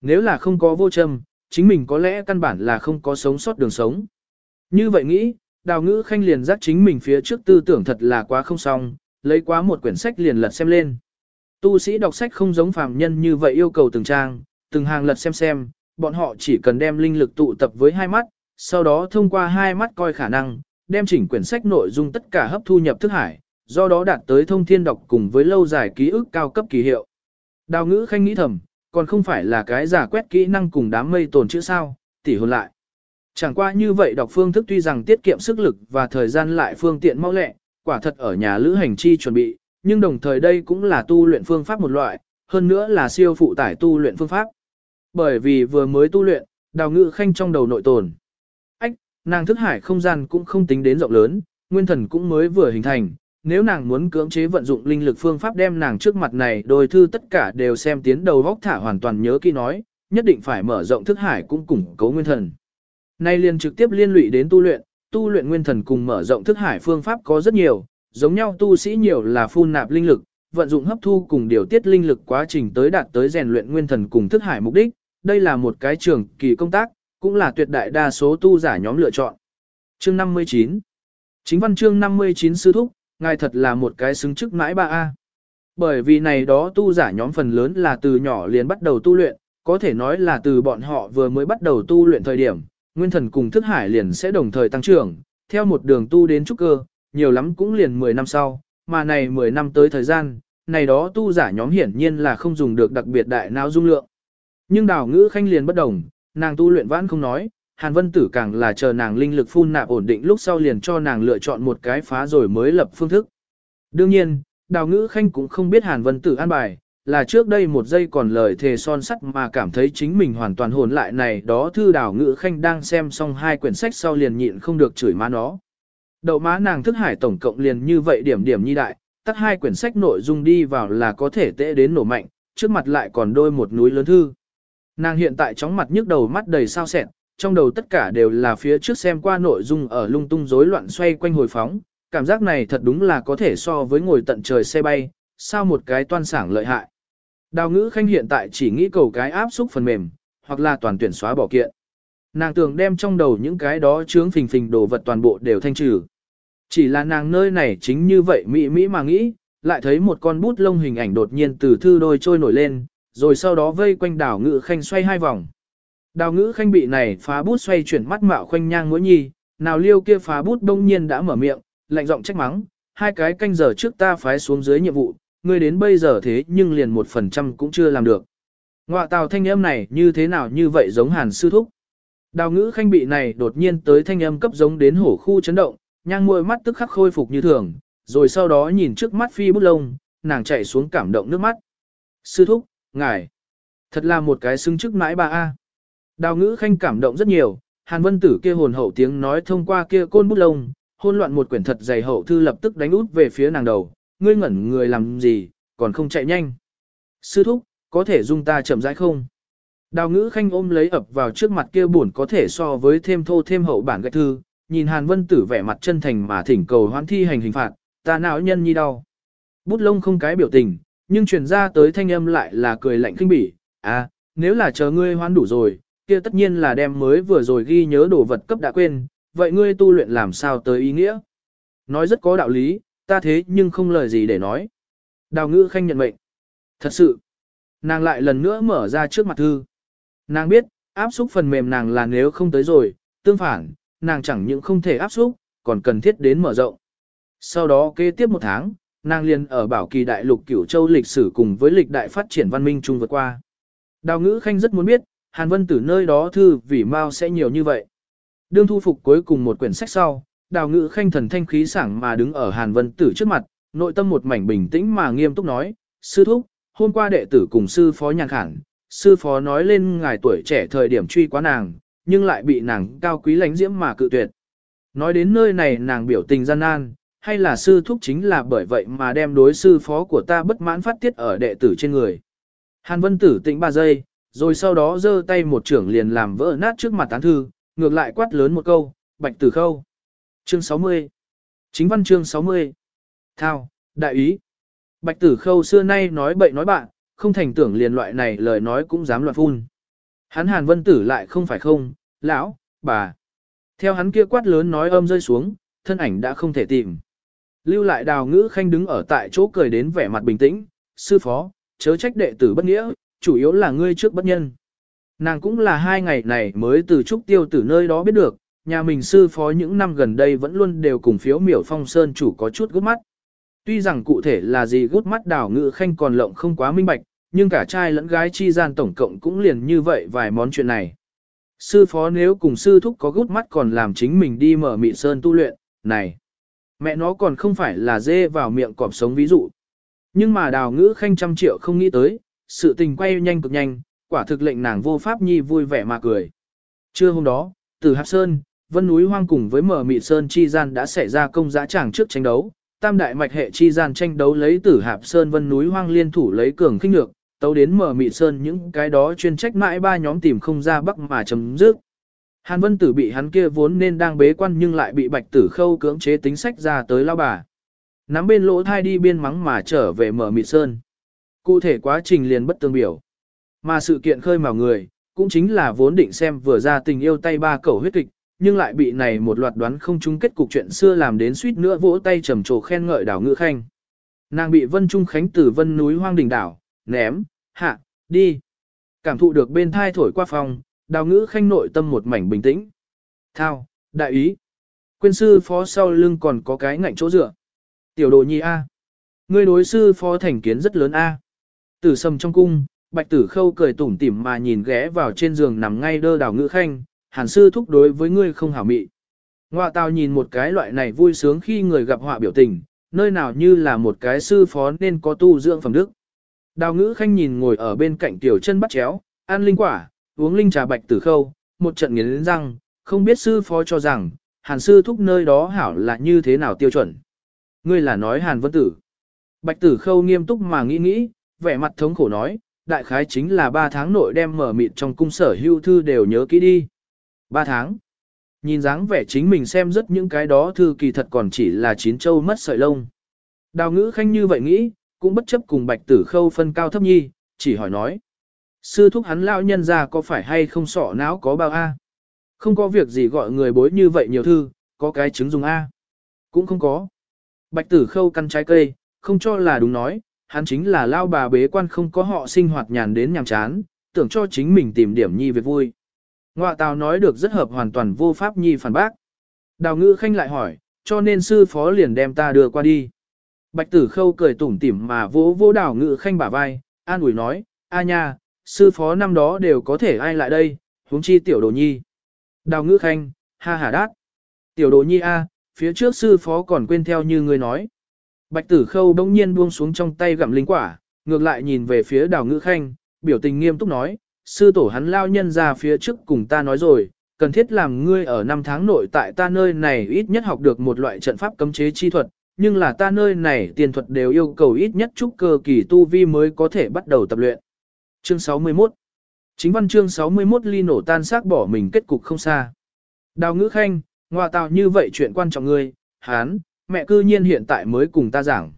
Nếu là không có vô châm, chính mình có lẽ căn bản là không có sống sót đường sống. Như vậy nghĩ, đào ngữ khanh liền giác chính mình phía trước tư tưởng thật là quá không xong, lấy quá một quyển sách liền lật xem lên. Tu sĩ đọc sách không giống phàm nhân như vậy yêu cầu từng trang, từng hàng lật xem xem, bọn họ chỉ cần đem linh lực tụ tập với hai mắt, sau đó thông qua hai mắt coi khả năng, đem chỉnh quyển sách nội dung tất cả hấp thu nhập thức hải, do đó đạt tới thông thiên đọc cùng với lâu dài ký ức cao cấp kỳ hiệu. Đào ngữ khanh nghĩ thầm, còn không phải là cái giả quét kỹ năng cùng đám mây tồn chữ sao, tỉ hồn lại. Chẳng qua như vậy đọc phương thức tuy rằng tiết kiệm sức lực và thời gian lại phương tiện mau lẹ, quả thật ở nhà lữ hành chi chuẩn bị, nhưng đồng thời đây cũng là tu luyện phương pháp một loại, hơn nữa là siêu phụ tải tu luyện phương pháp. Bởi vì vừa mới tu luyện, đào ngữ khanh trong đầu nội tồn. Ách, nàng thức hải không gian cũng không tính đến rộng lớn, nguyên thần cũng mới vừa hình thành, nếu nàng muốn cưỡng chế vận dụng linh lực phương pháp đem nàng trước mặt này đôi thư tất cả đều xem tiến đầu góc thả hoàn toàn nhớ kỹ nói, nhất định phải mở rộng thức hải cũng củng cố nguyên thần. Nay liền trực tiếp liên lụy đến tu luyện, tu luyện nguyên thần cùng mở rộng thức hải phương pháp có rất nhiều, giống nhau tu sĩ nhiều là phun nạp linh lực, vận dụng hấp thu cùng điều tiết linh lực quá trình tới đạt tới rèn luyện nguyên thần cùng thức hải mục đích, đây là một cái trường kỳ công tác, cũng là tuyệt đại đa số tu giả nhóm lựa chọn. Chương 59 Chính văn chương 59 sư thúc, ngài thật là một cái xứng chức mãi ba a. Bởi vì này đó tu giả nhóm phần lớn là từ nhỏ liền bắt đầu tu luyện, có thể nói là từ bọn họ vừa mới bắt đầu tu luyện thời điểm, nguyên thần cùng thức hải liền sẽ đồng thời tăng trưởng, theo một đường tu đến trúc cơ, nhiều lắm cũng liền 10 năm sau, mà này 10 năm tới thời gian, này đó tu giả nhóm hiển nhiên là không dùng được đặc biệt đại não dung lượng. Nhưng đào ngữ khanh liền bất đồng, nàng tu luyện vãn không nói, Hàn Vân Tử càng là chờ nàng linh lực phun nạp ổn định lúc sau liền cho nàng lựa chọn một cái phá rồi mới lập phương thức. Đương nhiên, đào ngữ khanh cũng không biết Hàn Vân Tử an bài, là trước đây một giây còn lời thề son sắt mà cảm thấy chính mình hoàn toàn hồn lại này đó thư đào ngữ khanh đang xem xong hai quyển sách sau liền nhịn không được chửi má nó. Đậu má nàng thức hải tổng cộng liền như vậy điểm điểm nhi đại, tắt hai quyển sách nội dung đi vào là có thể tệ đến nổ mạnh, trước mặt lại còn đôi một núi lớn thư. Nàng hiện tại chóng mặt nhức đầu mắt đầy sao sẹn, trong đầu tất cả đều là phía trước xem qua nội dung ở lung tung rối loạn xoay quanh hồi phóng, cảm giác này thật đúng là có thể so với ngồi tận trời xe bay, sao một cái toan sảng lợi hại. Đào ngữ khanh hiện tại chỉ nghĩ cầu cái áp xúc phần mềm, hoặc là toàn tuyển xóa bỏ kiện. Nàng tưởng đem trong đầu những cái đó chướng phình phình đồ vật toàn bộ đều thanh trừ. Chỉ là nàng nơi này chính như vậy mỹ mỹ mà nghĩ, lại thấy một con bút lông hình ảnh đột nhiên từ thư đôi trôi nổi lên, rồi sau đó vây quanh đảo ngự khanh xoay hai vòng. Đào ngữ khanh bị này phá bút xoay chuyển mắt mạo khoanh nhang mũi nhi, nào liêu kia phá bút đông nhiên đã mở miệng, lạnh giọng trách mắng, hai cái canh giờ trước ta phái xuống dưới nhiệm vụ, ngươi đến bây giờ thế nhưng liền một phần trăm cũng chưa làm được. Ngoạ tào thanh âm này như thế nào như vậy giống hàn sư thúc. Đào ngữ khanh bị này đột nhiên tới thanh âm cấp giống đến hổ khu chấn động, nhang môi mắt tức khắc khôi phục như thường, rồi sau đó nhìn trước mắt phi bút lông, nàng chạy xuống cảm động nước mắt. Sư thúc, ngài, thật là một cái xứng chức mãi ba A. Đào ngữ khanh cảm động rất nhiều, hàn vân tử kia hồn hậu tiếng nói thông qua kia côn bút lông, hôn loạn một quyển thật dày hậu thư lập tức đánh út về phía nàng đầu, ngươi ngẩn người làm gì, còn không chạy nhanh. Sư thúc, có thể dung ta chậm rãi không? Đào ngữ khanh ôm lấy ập vào trước mặt kia buồn có thể so với thêm thô thêm hậu bản gạch thư, nhìn Hàn Vân Tử vẻ mặt chân thành mà thỉnh cầu hoãn thi hành hình phạt, ta não nhân nhi đau. Bút lông không cái biểu tình, nhưng truyền ra tới thanh âm lại là cười lạnh kinh bỉ, à, nếu là chờ ngươi hoãn đủ rồi, kia tất nhiên là đem mới vừa rồi ghi nhớ đồ vật cấp đã quên, vậy ngươi tu luyện làm sao tới ý nghĩa? Nói rất có đạo lý, ta thế nhưng không lời gì để nói. Đào ngữ khanh nhận mệnh. Thật sự, nàng lại lần nữa mở ra trước mặt thư. Nàng biết, áp xúc phần mềm nàng là nếu không tới rồi, tương phản, nàng chẳng những không thể áp xúc, còn cần thiết đến mở rộng. Sau đó kế tiếp một tháng, nàng liền ở bảo kỳ đại lục cửu châu lịch sử cùng với lịch đại phát triển văn minh chung vượt qua. Đào ngữ khanh rất muốn biết, Hàn Vân Tử nơi đó thư vì mau sẽ nhiều như vậy. Đương thu phục cuối cùng một quyển sách sau, đào ngữ khanh thần thanh khí sảng mà đứng ở Hàn Vân Tử trước mặt, nội tâm một mảnh bình tĩnh mà nghiêm túc nói, sư thúc, hôm qua đệ tử cùng sư phó nhàn khản, sư phó nói lên ngài tuổi trẻ thời điểm truy quá nàng, nhưng lại bị nàng cao quý lánh diễm mà cự tuyệt. Nói đến nơi này nàng biểu tình gian nan, hay là sư thúc chính là bởi vậy mà đem đối sư phó của ta bất mãn phát tiết ở đệ tử trên người. Hàn Vân Tử tĩnh ba giây, rồi sau đó giơ tay một trưởng liền làm vỡ nát trước mặt tán thư, ngược lại quát lớn một câu, bạch tử khâu. Chương 60 Chính văn chương 60 Thao, đại ý Bạch tử khâu xưa nay nói bậy nói bạn, không thành tưởng liền loại này lời nói cũng dám loạn phun. Hắn hàn vân tử lại không phải không, lão, bà. Theo hắn kia quát lớn nói âm rơi xuống, thân ảnh đã không thể tìm. Lưu lại đào ngữ khanh đứng ở tại chỗ cười đến vẻ mặt bình tĩnh, sư phó, chớ trách đệ tử bất nghĩa, chủ yếu là ngươi trước bất nhân. Nàng cũng là hai ngày này mới từ trúc tiêu từ nơi đó biết được, nhà mình sư phó những năm gần đây vẫn luôn đều cùng phiếu miểu phong sơn chủ có chút gút mắt. Tuy rằng cụ thể là gì gút mắt đào ngự khanh còn lộng không quá minh bạch, nhưng cả trai lẫn gái chi gian tổng cộng cũng liền như vậy vài món chuyện này. Sư phó nếu cùng sư thúc có gút mắt còn làm chính mình đi mở mị sơn tu luyện, này, mẹ nó còn không phải là dê vào miệng cọp sống ví dụ. Nhưng mà đào ngữ khanh trăm triệu không nghĩ tới, sự tình quay nhanh cực nhanh, quả thực lệnh nàng vô pháp nhi vui vẻ mà cười. Trưa hôm đó, từ Hạp Sơn, Vân núi hoang cùng với mở mị sơn chi gian đã xảy ra công giá tràng trước tranh đấu, tam đại mạch hệ chi gian tranh đấu lấy tử Hạp Sơn Vân núi hoang liên thủ lấy cường khinh lược, tấu đến mở mị sơn những cái đó chuyên trách mãi ba nhóm tìm không ra bắc mà chấm dứt. Hàn Vân Tử bị hắn kia vốn nên đang bế quan nhưng lại bị Bạch Tử Khâu cưỡng chế tính sách ra tới lao bà. Nắm bên lỗ thai đi biên mắng mà trở về mở mị sơn. Cụ thể quá trình liền bất tương biểu. Mà sự kiện khơi mào người, cũng chính là vốn định xem vừa ra tình yêu tay ba cầu huyết kịch, nhưng lại bị này một loạt đoán không chung kết cục chuyện xưa làm đến suýt nữa vỗ tay trầm trồ khen ngợi đảo ngữ khanh. Nàng bị Vân Trung Khánh từ Vân núi hoang đỉnh đảo, ném, hạ, đi. Cảm thụ được bên thai thổi qua phòng, đào ngữ khanh nội tâm một mảnh bình tĩnh. Thao, đại ý. Quyên sư phó sau lưng còn có cái ngạnh chỗ dựa. Tiểu đồ nhi A. Ngươi đối sư phó thành kiến rất lớn A. Tử sầm trong cung, bạch tử khâu cười tủm tỉm mà nhìn ghé vào trên giường nằm ngay đơ đào ngữ khanh, hàn sư thúc đối với ngươi không hảo mị. Ngoạ tào nhìn một cái loại này vui sướng khi người gặp họa biểu tình, nơi nào như là một cái sư phó nên có tu dưỡng phẩm đức. Đào ngữ khanh nhìn ngồi ở bên cạnh tiểu chân bắt chéo, ăn linh quả, uống linh trà bạch tử khâu, một trận nghiến răng, không biết sư phó cho rằng, hàn sư thúc nơi đó hảo là như thế nào tiêu chuẩn. Ngươi là nói hàn vân tử. Bạch tử khâu nghiêm túc mà nghĩ nghĩ, vẻ mặt thống khổ nói, đại khái chính là 3 tháng nội đem mở mịt trong cung sở hưu thư đều nhớ kỹ đi. 3 tháng. Nhìn dáng vẻ chính mình xem rất những cái đó thư kỳ thật còn chỉ là chín châu mất sợi lông. Đào ngữ khanh như vậy nghĩ, cũng bất chấp cùng bạch tử khâu phân cao thấp nhi, chỉ hỏi nói. Sư thúc hắn lão nhân ra có phải hay không sọ não có bao A? Không có việc gì gọi người bối như vậy nhiều thư, có cái chứng dùng A. Cũng không có. Bạch tử khâu căn trái cây, không cho là đúng nói, hắn chính là lao bà bế quan không có họ sinh hoạt nhàn đến nhàm chán, tưởng cho chính mình tìm điểm nhi việc vui. Ngoạ tào nói được rất hợp hoàn toàn vô pháp nhi phản bác. Đào ngữ khanh lại hỏi, cho nên sư phó liền đem ta đưa qua đi. Bạch tử khâu cười tủm tỉm mà vỗ vỗ đào ngữ khanh bả vai, an ủi nói, a nha, sư phó năm đó đều có thể ai lại đây, huống chi tiểu đồ nhi. Đào ngữ khanh, ha hà đát. Tiểu đồ nhi a, phía trước sư phó còn quên theo như người nói. Bạch tử khâu đông nhiên buông xuống trong tay gặm linh quả, ngược lại nhìn về phía đào ngữ khanh, biểu tình nghiêm túc nói, sư tổ hắn lao nhân ra phía trước cùng ta nói rồi, cần thiết làm ngươi ở năm tháng nội tại ta nơi này ít nhất học được một loại trận pháp cấm chế chi thuật, nhưng là ta nơi này tiền thuật đều yêu cầu ít nhất trúc cơ kỳ tu vi mới có thể bắt đầu tập luyện. Chương 61 Chính văn chương 61 ly nổ tan xác bỏ mình kết cục không xa. Đào ngữ khanh, ngoại tạo như vậy chuyện quan trọng ngươi, hán, mẹ cư nhiên hiện tại mới cùng ta giảng.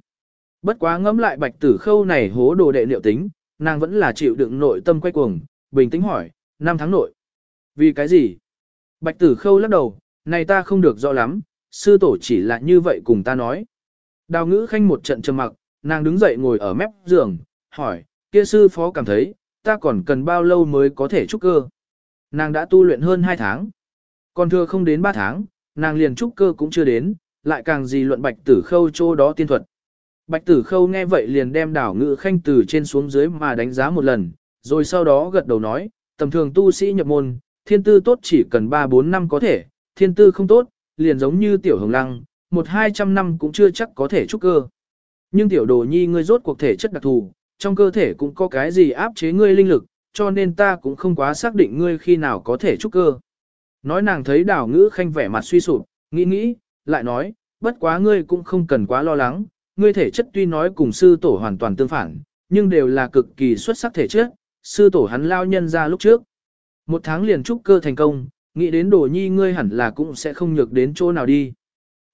Bất quá ngẫm lại bạch tử khâu này hố đồ đệ liệu tính, nàng vẫn là chịu đựng nội tâm quay cuồng, bình tĩnh hỏi, năm tháng nội. Vì cái gì? Bạch tử khâu lắc đầu, này ta không được rõ lắm, sư tổ chỉ là như vậy cùng ta nói. Đào ngữ khanh một trận trầm mặc, nàng đứng dậy ngồi ở mép giường, hỏi, kia sư phó cảm thấy, ta còn cần bao lâu mới có thể trúc cơ. Nàng đã tu luyện hơn 2 tháng. Còn thưa không đến 3 tháng, nàng liền trúc cơ cũng chưa đến, lại càng gì luận bạch tử khâu chỗ đó tiên thuật. Bạch tử khâu nghe vậy liền đem đảo ngữ khanh từ trên xuống dưới mà đánh giá một lần, rồi sau đó gật đầu nói, tầm thường tu sĩ nhập môn, thiên tư tốt chỉ cần 3-4 năm có thể, thiên tư không tốt, liền giống như tiểu hồng lăng, một hai trăm năm cũng chưa chắc có thể trúc cơ. Nhưng tiểu đồ nhi ngươi rốt cuộc thể chất đặc thù, trong cơ thể cũng có cái gì áp chế ngươi linh lực, cho nên ta cũng không quá xác định ngươi khi nào có thể trúc cơ. Nói nàng thấy đảo ngữ khanh vẻ mặt suy sụp, nghĩ nghĩ, lại nói, bất quá ngươi cũng không cần quá lo lắng, ngươi thể chất tuy nói cùng sư tổ hoàn toàn tương phản, nhưng đều là cực kỳ xuất sắc thể chất, sư tổ hắn lao nhân ra lúc trước. Một tháng liền trúc cơ thành công, nghĩ đến đồ nhi ngươi hẳn là cũng sẽ không nhược đến chỗ nào đi.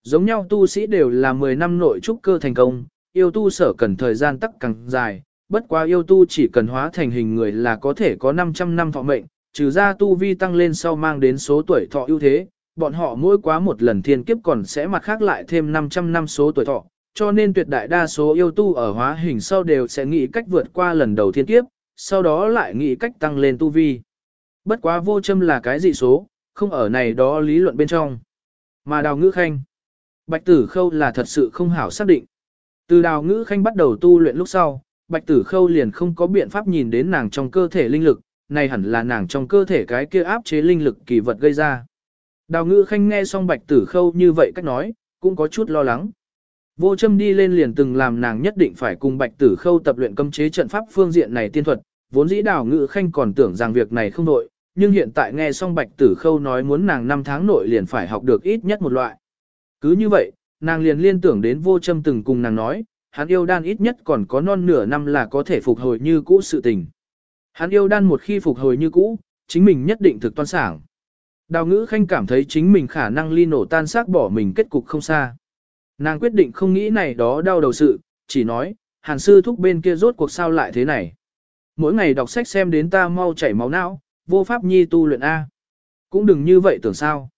Giống nhau tu sĩ đều là 10 năm nội trúc cơ thành công, yêu tu sở cần thời gian tắc càng dài, bất quá yêu tu chỉ cần hóa thành hình người là có thể có 500 năm thọ mệnh, trừ ra tu vi tăng lên sau mang đến số tuổi thọ ưu thế, bọn họ mỗi quá một lần thiên kiếp còn sẽ mặt khác lại thêm 500 năm số tuổi thọ, cho nên tuyệt đại đa số yêu tu ở hóa hình sau đều sẽ nghĩ cách vượt qua lần đầu thiên kiếp, sau đó lại nghĩ cách tăng lên tu vi. Bất quá vô châm là cái dị số, không ở này đó lý luận bên trong. Mà đào ngữ khanh, bạch tử khâu là thật sự không hảo xác định. Từ đào ngữ khanh bắt đầu tu luyện lúc sau, bạch tử khâu liền không có biện pháp nhìn đến nàng trong cơ thể linh lực, này hẳn là nàng trong cơ thể cái kia áp chế linh lực kỳ vật gây ra. Đào ngữ khanh nghe xong bạch tử khâu như vậy cách nói, cũng có chút lo lắng. Vô châm đi lên liền từng làm nàng nhất định phải cùng bạch tử khâu tập luyện cấm chế trận pháp phương diện này tiên thuật, vốn dĩ đào ngữ khanh còn tưởng rằng việc này không nội, nhưng hiện tại nghe xong bạch tử khâu nói muốn nàng 5 tháng nội liền phải học được ít nhất một loại. Cứ như vậy, nàng liền liên tưởng đến vô châm từng cùng nàng nói, hắn yêu đan ít nhất còn có non nửa năm là có thể phục hồi như cũ sự tình. Hắn yêu đan một khi phục hồi như cũ, chính mình nhất định thực toan sảng. Đào ngữ khanh cảm thấy chính mình khả năng ly nổ tan xác bỏ mình kết cục không xa. Nàng quyết định không nghĩ này đó đau đầu sự, chỉ nói, hàn sư thúc bên kia rốt cuộc sao lại thế này. Mỗi ngày đọc sách xem đến ta mau chảy máu não, vô pháp nhi tu luyện A. Cũng đừng như vậy tưởng sao.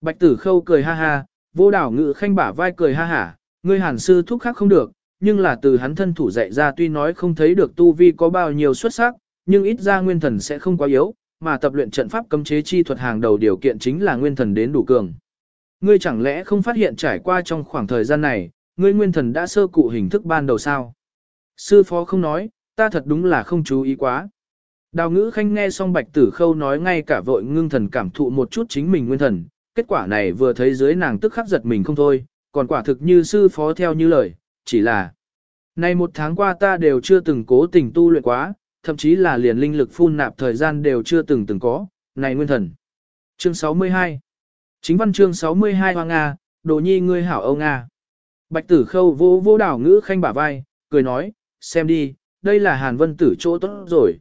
Bạch tử khâu cười ha ha, vô đảo ngự khanh bả vai cười ha hả, ngươi hàn sư thúc khác không được, nhưng là từ hắn thân thủ dạy ra tuy nói không thấy được tu vi có bao nhiêu xuất sắc, nhưng ít ra nguyên thần sẽ không quá yếu, mà tập luyện trận pháp cấm chế chi thuật hàng đầu điều kiện chính là nguyên thần đến đủ cường. Ngươi chẳng lẽ không phát hiện trải qua trong khoảng thời gian này, ngươi nguyên thần đã sơ cụ hình thức ban đầu sao? Sư phó không nói, ta thật đúng là không chú ý quá. Đào ngữ khanh nghe xong bạch tử khâu nói ngay cả vội ngưng thần cảm thụ một chút chính mình nguyên thần, kết quả này vừa thấy dưới nàng tức khắc giật mình không thôi, còn quả thực như sư phó theo như lời, chỉ là Này một tháng qua ta đều chưa từng cố tình tu luyện quá, thậm chí là liền linh lực phun nạp thời gian đều chưa từng từng có, này nguyên thần. Chương 62 Chính văn chương 62 Hoa Nga, Đồ Nhi ngươi hảo Âu Nga. Bạch tử khâu vô vô đảo ngữ khanh bả vai, cười nói, xem đi, đây là hàn vân tử chỗ tốt rồi.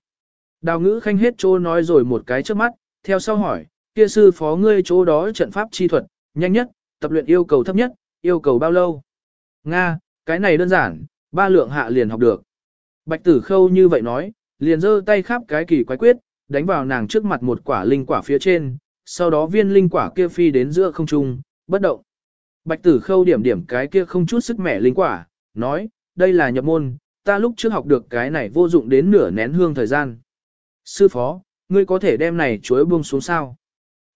Đào ngữ khanh hết chỗ nói rồi một cái trước mắt, theo sau hỏi, kia sư phó ngươi chỗ đó trận pháp chi thuật, nhanh nhất, tập luyện yêu cầu thấp nhất, yêu cầu bao lâu? Nga, cái này đơn giản, ba lượng hạ liền học được. Bạch tử khâu như vậy nói, liền giơ tay khắp cái kỳ quái quyết, đánh vào nàng trước mặt một quả linh quả phía trên, sau đó viên linh quả kia phi đến giữa không trung, bất động. Bạch tử khâu điểm điểm cái kia không chút sức mẻ linh quả, nói, đây là nhập môn, ta lúc trước học được cái này vô dụng đến nửa nén hương thời gian. Sư phó, ngươi có thể đem này chuối buông xuống sao?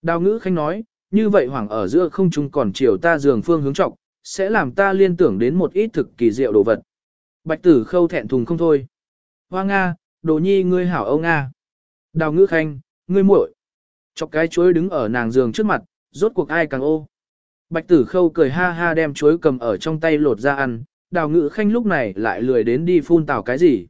Đào ngữ khanh nói, như vậy hoảng ở giữa không trung còn chiều ta dường phương hướng trọng, sẽ làm ta liên tưởng đến một ít thực kỳ diệu đồ vật. Bạch tử khâu thẹn thùng không thôi. Hoa Nga, đồ nhi ngươi hảo ông Nga. Đào ngữ khanh, ngươi muội. Chọc cái chuối đứng ở nàng giường trước mặt, rốt cuộc ai càng ô. Bạch tử khâu cười ha ha đem chuối cầm ở trong tay lột ra ăn, đào ngữ khanh lúc này lại lười đến đi phun tào cái gì.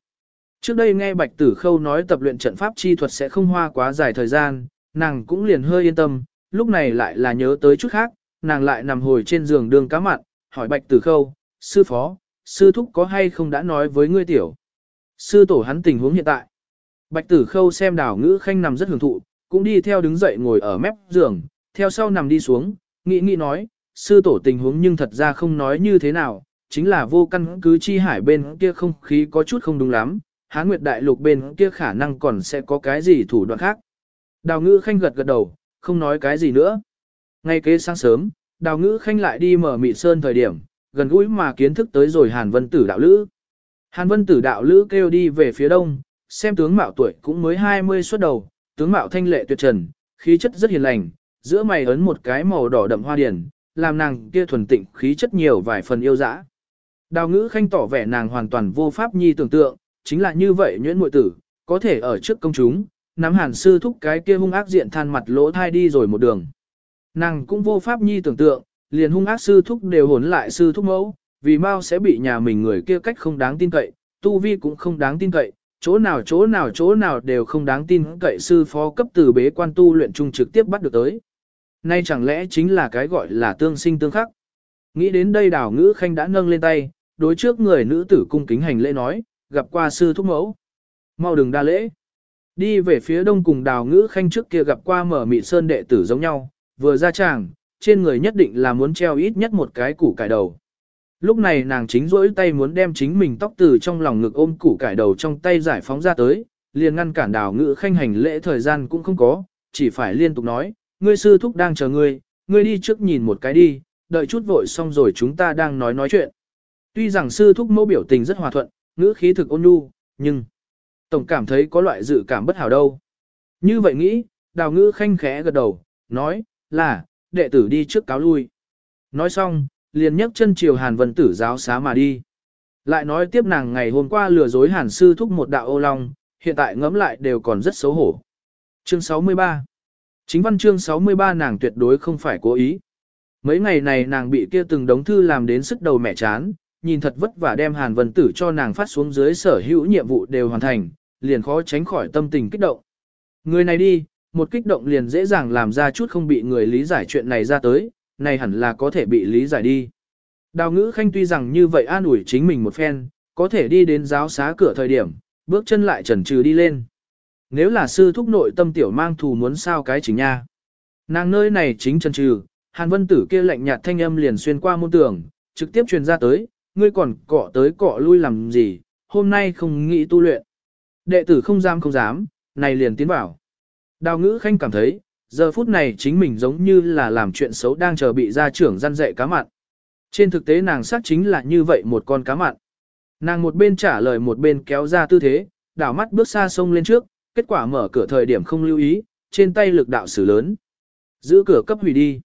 Trước đây nghe bạch tử khâu nói tập luyện trận pháp chi thuật sẽ không hoa quá dài thời gian, nàng cũng liền hơi yên tâm, lúc này lại là nhớ tới chút khác, nàng lại nằm hồi trên giường đường cá mặn, hỏi bạch tử khâu, sư phó, sư thúc có hay không đã nói với ngươi tiểu. Sư tổ hắn tình huống hiện tại. Bạch tử khâu xem đào ngữ khanh nằm rất hưởng thụ, cũng đi theo đứng dậy ngồi ở mép giường, theo sau nằm đi xuống, nghĩ nghĩ nói, sư tổ tình huống nhưng thật ra không nói như thế nào, chính là vô căn cứ chi hải bên kia không khí có chút không đúng lắm, hán nguyệt đại lục bên kia khả năng còn sẽ có cái gì thủ đoạn khác. Đào ngữ khanh gật gật đầu, không nói cái gì nữa. Ngay kế sáng sớm, đào ngữ khanh lại đi mở mị sơn thời điểm, gần gũi mà kiến thức tới rồi hàn vân tử đạo lữ. Hàn vân tử đạo lữ kêu đi về phía đông, xem tướng mạo tuổi cũng mới 20 xuất đầu, tướng mạo thanh lệ tuyệt trần, khí chất rất hiền lành, giữa mày ấn một cái màu đỏ đậm hoa điển, làm nàng kia thuần tịnh khí chất nhiều vài phần yêu dã. Đào ngữ khanh tỏ vẻ nàng hoàn toàn vô pháp nhi tưởng tượng, chính là như vậy nhuyễn muội tử, có thể ở trước công chúng, nắm hàn sư thúc cái kia hung ác diện than mặt lỗ thai đi rồi một đường. Nàng cũng vô pháp nhi tưởng tượng, liền hung ác sư thúc đều hồn lại sư thúc mẫu, vì mau sẽ bị nhà mình người kia cách không đáng tin cậy, tu vi cũng không đáng tin cậy, chỗ nào chỗ nào chỗ nào đều không đáng tin cậy sư phó cấp từ bế quan tu luyện trung trực tiếp bắt được tới. Nay chẳng lẽ chính là cái gọi là tương sinh tương khắc. Nghĩ đến đây đào ngữ khanh đã nâng lên tay, đối trước người nữ tử cung kính hành lễ nói, gặp qua sư thúc mẫu. Mau đừng đa lễ. Đi về phía đông cùng đào ngữ khanh trước kia gặp qua mở mị sơn đệ tử giống nhau, vừa ra tràng, trên người nhất định là muốn treo ít nhất một cái củ cải đầu. Lúc này nàng chính rỗi tay muốn đem chính mình tóc từ trong lòng ngực ôm củ cải đầu trong tay giải phóng ra tới, liền ngăn cản đào ngữ khanh hành lễ thời gian cũng không có, chỉ phải liên tục nói, ngươi sư thúc đang chờ ngươi, ngươi đi trước nhìn một cái đi, đợi chút vội xong rồi chúng ta đang nói nói chuyện. Tuy rằng sư thúc mẫu biểu tình rất hòa thuận, ngữ khí thực ôn nhu, nhưng tổng cảm thấy có loại dự cảm bất hảo đâu. Như vậy nghĩ, đào ngữ khanh khẽ gật đầu, nói, là, đệ tử đi trước cáo lui. Nói xong, liền nhấc chân chiều hàn vân tử giáo xá mà đi. Lại nói tiếp nàng ngày hôm qua lừa dối hàn sư thúc một đạo ô long, hiện tại ngẫm lại đều còn rất xấu hổ. Chương 63 Chính văn chương 63 nàng tuyệt đối không phải cố ý. Mấy ngày này nàng bị kia từng đống thư làm đến sức đầu mẹ chán, nhìn thật vất vả đem hàn vân tử cho nàng phát xuống dưới sở hữu nhiệm vụ đều hoàn thành, liền khó tránh khỏi tâm tình kích động. Người này đi, một kích động liền dễ dàng làm ra chút không bị người lý giải chuyện này ra tới, này hẳn là có thể bị lý giải đi. Đào ngữ khanh tuy rằng như vậy an ủi chính mình một phen, có thể đi đến giáo xá cửa thời điểm, bước chân lại chần chừ đi lên. Nếu là sư thúc nội tâm tiểu mang thù muốn sao cái chính nha. Nàng nơi này chính chần chừ, hàn vân tử kia lạnh nhạt thanh âm liền xuyên qua môn tường, trực tiếp truyền ra tới, ngươi còn cọ tới cọ lui làm gì, hôm nay không nghĩ tu luyện. Đệ tử không dám không dám, này liền tiến vào. Đào ngữ khanh cảm thấy, giờ phút này chính mình giống như là làm chuyện xấu đang chờ bị gia trưởng gian dạy cá mặn. Trên thực tế nàng xác chính là như vậy một con cá mặn. Nàng một bên trả lời một bên kéo ra tư thế, đảo mắt bước xa sông lên trước, kết quả mở cửa thời điểm không lưu ý, trên tay lực đạo sử lớn. Giữ cửa cấp hủy đi.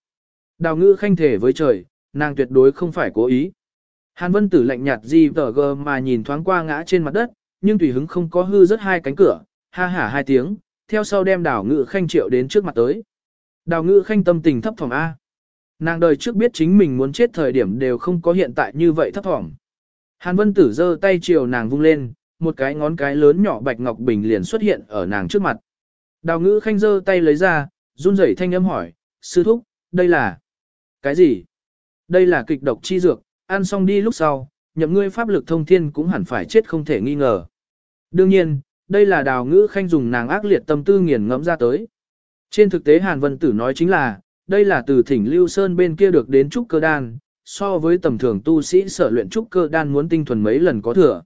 Đào ngữ khanh thể với trời, nàng tuyệt đối không phải cố ý. Hàn vân tử lạnh nhạt gì tờ gờ mà nhìn thoáng qua ngã trên mặt đất, nhưng tùy hứng không có hư rất hai cánh cửa, ha hả hai tiếng, theo sau đem đào ngự khanh triệu đến trước mặt tới. Đào ngự khanh tâm tình thấp thỏm A. Nàng đời trước biết chính mình muốn chết thời điểm đều không có hiện tại như vậy thấp thỏm. Hàn Vân Tử giơ tay chiều nàng vung lên, một cái ngón cái lớn nhỏ bạch ngọc bình liền xuất hiện ở nàng trước mặt. Đào ngữ khanh giơ tay lấy ra, run rẩy thanh âm hỏi, sư thúc, đây là... Cái gì? Đây là kịch độc chi dược, ăn xong đi lúc sau, nhậm ngươi pháp lực thông thiên cũng hẳn phải chết không thể nghi ngờ. Đương nhiên, đây là đào ngữ khanh dùng nàng ác liệt tâm tư nghiền ngẫm ra tới. Trên thực tế Hàn Vân Tử nói chính là, đây là từ thỉnh Lưu Sơn bên kia được đến trúc cơ đan, so với tầm thường tu sĩ sở luyện trúc cơ đan muốn tinh thuần mấy lần có thừa.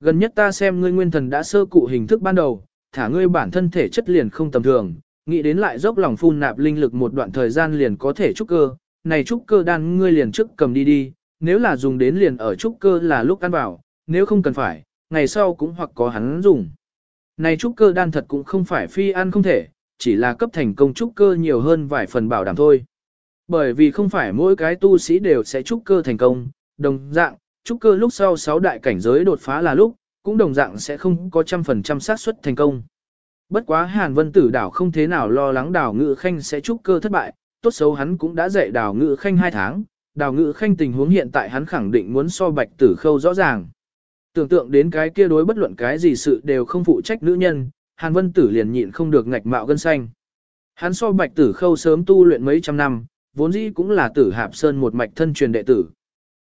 Gần nhất ta xem ngươi nguyên thần đã sơ cụ hình thức ban đầu, thả ngươi bản thân thể chất liền không tầm thường, nghĩ đến lại dốc lòng phun nạp linh lực một đoạn thời gian liền có thể trúc cơ, này trúc cơ đan ngươi liền trước cầm đi đi, nếu là dùng đến liền ở trúc cơ là lúc ăn vào, nếu không cần phải, ngày sau cũng hoặc có hắn dùng. Này trúc cơ đan thật cũng không phải phi ăn không thể, chỉ là cấp thành công trúc cơ nhiều hơn vài phần bảo đảm thôi. Bởi vì không phải mỗi cái tu sĩ đều sẽ trúc cơ thành công, đồng dạng, trúc cơ lúc sau 6 đại cảnh giới đột phá là lúc, cũng đồng dạng sẽ không có trăm phần trăm xác suất thành công. Bất quá Hàn Vân Tử đảo không thế nào lo lắng đảo ngự khanh sẽ trúc cơ thất bại, tốt xấu hắn cũng đã dạy đảo ngự khanh 2 tháng, đảo ngự khanh tình huống hiện tại hắn khẳng định muốn so bạch tử khâu rõ ràng. Tưởng tượng đến cái kia đối bất luận cái gì sự đều không phụ trách nữ nhân, Hàn Vân Tử liền nhịn không được ngạch mạo gân xanh. Hắn so bạch tử khâu sớm tu luyện mấy trăm năm, vốn dĩ cũng là tử hạp sơn một mạch thân truyền đệ tử.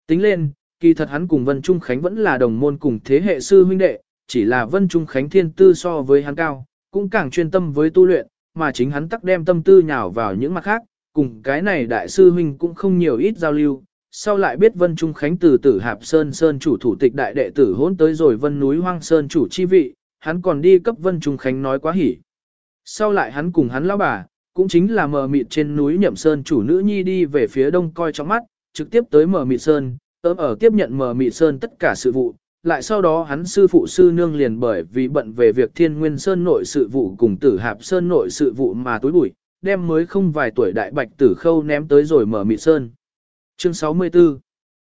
Tính lên, kỳ thật hắn cùng Vân Trung Khánh vẫn là đồng môn cùng thế hệ sư huynh đệ, chỉ là Vân Trung Khánh thiên tư so với hắn cao, cũng càng chuyên tâm với tu luyện, mà chính hắn tắc đem tâm tư nhào vào những mặt khác, cùng cái này đại sư huynh cũng không nhiều ít giao lưu. Sau lại biết Vân Trung Khánh từ tử Hạp Sơn Sơn chủ thủ tịch đại đệ tử hôn tới rồi Vân núi Hoang Sơn chủ chi vị, hắn còn đi cấp Vân Trung Khánh nói quá hỉ. Sau lại hắn cùng hắn lão bà, cũng chính là mờ mịt trên núi Nhậm Sơn chủ nữ nhi đi về phía đông coi trong mắt, trực tiếp tới mờ mịt Sơn, ớm ở tiếp nhận mờ mịt Sơn tất cả sự vụ. Lại sau đó hắn sư phụ sư nương liền bởi vì bận về việc thiên nguyên Sơn nội sự vụ cùng tử hạp Sơn nội sự vụ mà tối bụi, đem mới không vài tuổi đại bạch tử khâu ném tới rồi mở mịt Sơn. Chương 64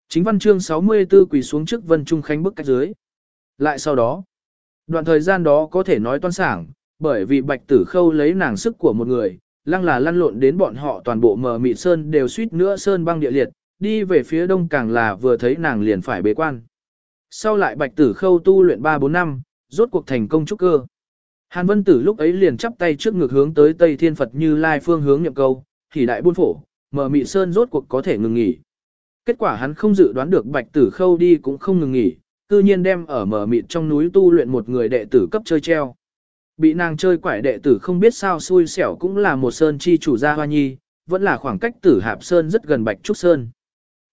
Chính văn chương 64 quỳ xuống trước Vân Trung Khánh bức cách dưới. Lại sau đó, đoạn thời gian đó có thể nói toan sảng, bởi vì bạch tử khâu lấy nàng sức của một người, lăng là lăn lộn đến bọn họ toàn bộ mờ mịt sơn đều suýt nữa sơn băng địa liệt, đi về phía đông càng là vừa thấy nàng liền phải bế quan. Sau lại bạch tử khâu tu luyện 3-4 năm, rốt cuộc thành công trúc cơ. Hàn Vân Tử lúc ấy liền chắp tay trước ngược hướng tới Tây Thiên Phật như lai phương hướng nhậm câu, thì đại buôn phổ, mờ mị sơn rốt cuộc có thể ngừng nghỉ. Kết quả hắn không dự đoán được bạch tử khâu đi cũng không ngừng nghỉ, cư nhiên đem ở mờ mịt trong núi tu luyện một người đệ tử cấp chơi treo. Bị nàng chơi quải đệ tử không biết sao xui xẻo cũng là một sơn chi chủ gia hoa nhi, vẫn là khoảng cách tử hạp sơn rất gần bạch trúc sơn.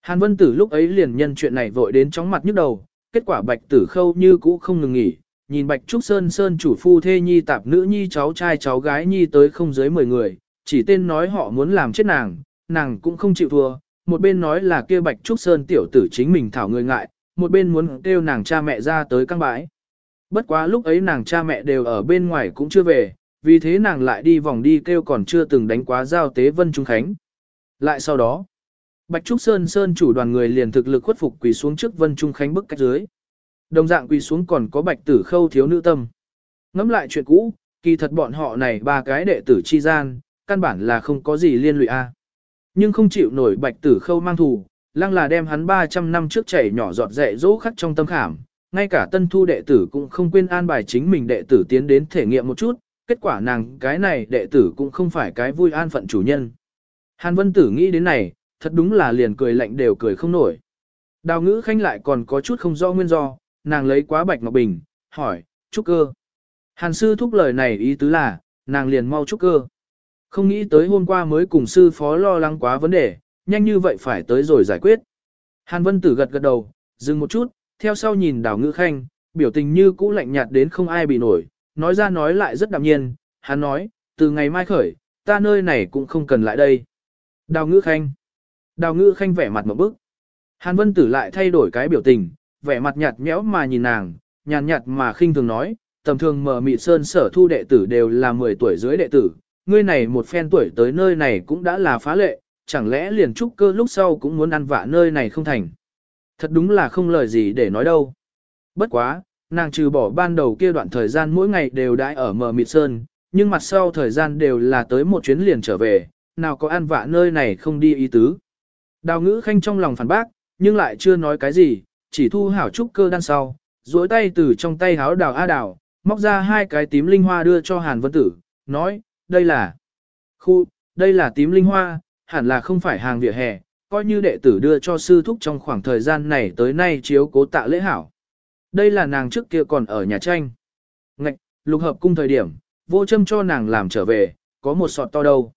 Hàn vân tử lúc ấy liền nhân chuyện này vội đến chóng mặt nhức đầu, kết quả bạch tử khâu như cũ không ngừng nghỉ, nhìn bạch trúc sơn sơn chủ phu thê nhi tạp nữ nhi cháu trai cháu gái nhi tới không dưới 10 người, chỉ tên nói họ muốn làm chết nàng, nàng cũng không chịu thua, một bên nói là kia bạch trúc sơn tiểu tử chính mình thảo người ngại, một bên muốn kêu nàng cha mẹ ra tới căng bãi. Bất quá lúc ấy nàng cha mẹ đều ở bên ngoài cũng chưa về, vì thế nàng lại đi vòng đi kêu còn chưa từng đánh quá giao tế Vân Trung Khánh. Lại sau đó, Bạch Trúc Sơn Sơn chủ đoàn người liền thực lực khuất phục quỳ xuống trước Vân Trung Khánh bức cách dưới. Đồng dạng quỳ xuống còn có Bạch Tử Khâu thiếu nữ tâm. Ngắm lại chuyện cũ, kỳ thật bọn họ này ba cái đệ tử chi gian, căn bản là không có gì liên lụy a. Nhưng không chịu nổi Bạch Tử Khâu mang thù, lăng là đem hắn 300 năm trước chảy nhỏ giọt dạy dỗ khắc trong tâm khảm, ngay cả tân thu đệ tử cũng không quên an bài chính mình đệ tử tiến đến thể nghiệm một chút, kết quả nàng cái này đệ tử cũng không phải cái vui an phận chủ nhân. Hàn Vân Tử nghĩ đến này, thật đúng là liền cười lạnh đều cười không nổi. Đào ngữ khanh lại còn có chút không do nguyên do, nàng lấy quá bạch ngọc bình, hỏi, trúc cơ. Hàn sư thúc lời này ý tứ là, nàng liền mau trúc cơ. Không nghĩ tới hôm qua mới cùng sư phó lo lắng quá vấn đề, nhanh như vậy phải tới rồi giải quyết. Hàn Vân Tử gật gật đầu, dừng một chút, theo sau nhìn đào ngữ khanh, biểu tình như cũ lạnh nhạt đến không ai bị nổi, nói ra nói lại rất đạm nhiên, hắn nói, từ ngày mai khởi, ta nơi này cũng không cần lại đây. Đào ngữ khanh. Đào ngữ khanh vẻ mặt một bức. Hàn vân tử lại thay đổi cái biểu tình, vẻ mặt nhạt nhẽo mà nhìn nàng, nhàn nhạt mà khinh thường nói, tầm thường mở mị sơn sở thu đệ tử đều là 10 tuổi dưới đệ tử, ngươi này một phen tuổi tới nơi này cũng đã là phá lệ, chẳng lẽ liền trúc cơ lúc sau cũng muốn ăn vạ nơi này không thành. Thật đúng là không lời gì để nói đâu. Bất quá, nàng trừ bỏ ban đầu kia đoạn thời gian mỗi ngày đều đãi ở mờ mịt sơn, nhưng mặt sau thời gian đều là tới một chuyến liền trở về, nào có ăn vạ nơi này không đi ý tứ. Đào ngữ khanh trong lòng phản bác, nhưng lại chưa nói cái gì, chỉ thu hảo trúc cơ đan sau, duỗi tay từ trong tay háo đào a đào, móc ra hai cái tím linh hoa đưa cho Hàn Vân Tử, nói, đây là khu, đây là tím linh hoa, hẳn là không phải hàng vỉa hè, coi như đệ tử đưa cho sư thúc trong khoảng thời gian này tới nay chiếu cố tạ lễ hảo. Đây là nàng trước kia còn ở nhà tranh. Ngạch, lục hợp cung thời điểm, vô châm cho nàng làm trở về, có một sọt to đâu.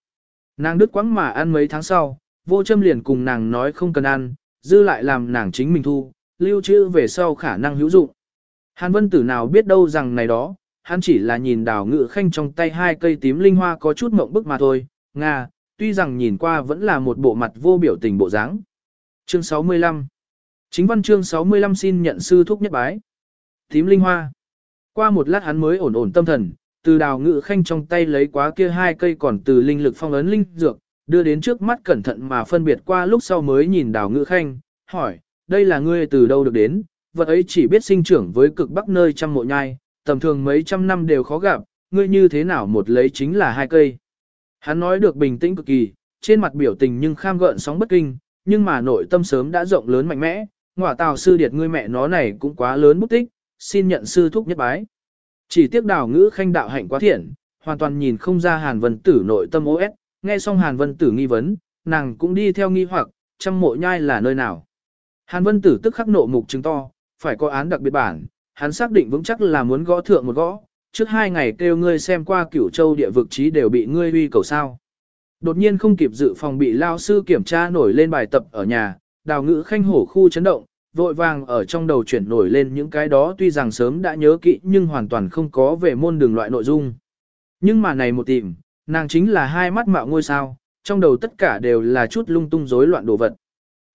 Nàng đứt quãng mà ăn mấy tháng sau, vô châm liền cùng nàng nói không cần ăn, dư lại làm nàng chính mình thu, lưu trữ về sau khả năng hữu dụng. Hàn vân tử nào biết đâu rằng này đó, hắn chỉ là nhìn đào ngự khanh trong tay hai cây tím linh hoa có chút mộng bức mà thôi, Nga, tuy rằng nhìn qua vẫn là một bộ mặt vô biểu tình bộ dáng. Chương 65 Chính văn chương 65 xin nhận sư thúc nhất bái. Tím linh hoa. Qua một lát hắn mới ổn ổn tâm thần, từ đào ngự khanh trong tay lấy quá kia hai cây còn từ linh lực phong ấn linh dược, đưa đến trước mắt cẩn thận mà phân biệt qua lúc sau mới nhìn đào ngự khanh, hỏi, đây là ngươi từ đâu được đến, vật ấy chỉ biết sinh trưởng với cực bắc nơi trăm mộ nhai, tầm thường mấy trăm năm đều khó gặp, ngươi như thế nào một lấy chính là hai cây. Hắn nói được bình tĩnh cực kỳ, trên mặt biểu tình nhưng kham gợn sóng bất kinh, nhưng mà nội tâm sớm đã rộng lớn mạnh mẽ, ngọa tào sư điệt ngươi mẹ nó này cũng quá lớn bút tích, xin nhận sư thúc nhất bái. Chỉ tiếc đào ngữ khanh đạo hạnh quá thiện, hoàn toàn nhìn không ra Hàn Vân Tử nội tâm OS, nghe xong Hàn Vân Tử nghi vấn, nàng cũng đi theo nghi hoặc, trăm mộ nhai là nơi nào. Hàn Vân Tử tức khắc nộ mục chứng to, phải có án đặc biệt bản, hắn xác định vững chắc là muốn gõ thượng một gõ, trước hai ngày kêu ngươi xem qua cửu châu địa vực trí đều bị ngươi uy cầu sao. Đột nhiên không kịp dự phòng bị lao sư kiểm tra nổi lên bài tập ở nhà, đào ngữ khanh hổ khu chấn động, vội vàng ở trong đầu chuyển nổi lên những cái đó tuy rằng sớm đã nhớ kỹ nhưng hoàn toàn không có về môn đường loại nội dung. Nhưng mà này một tìm, nàng chính là hai mắt mạo ngôi sao, trong đầu tất cả đều là chút lung tung rối loạn đồ vật.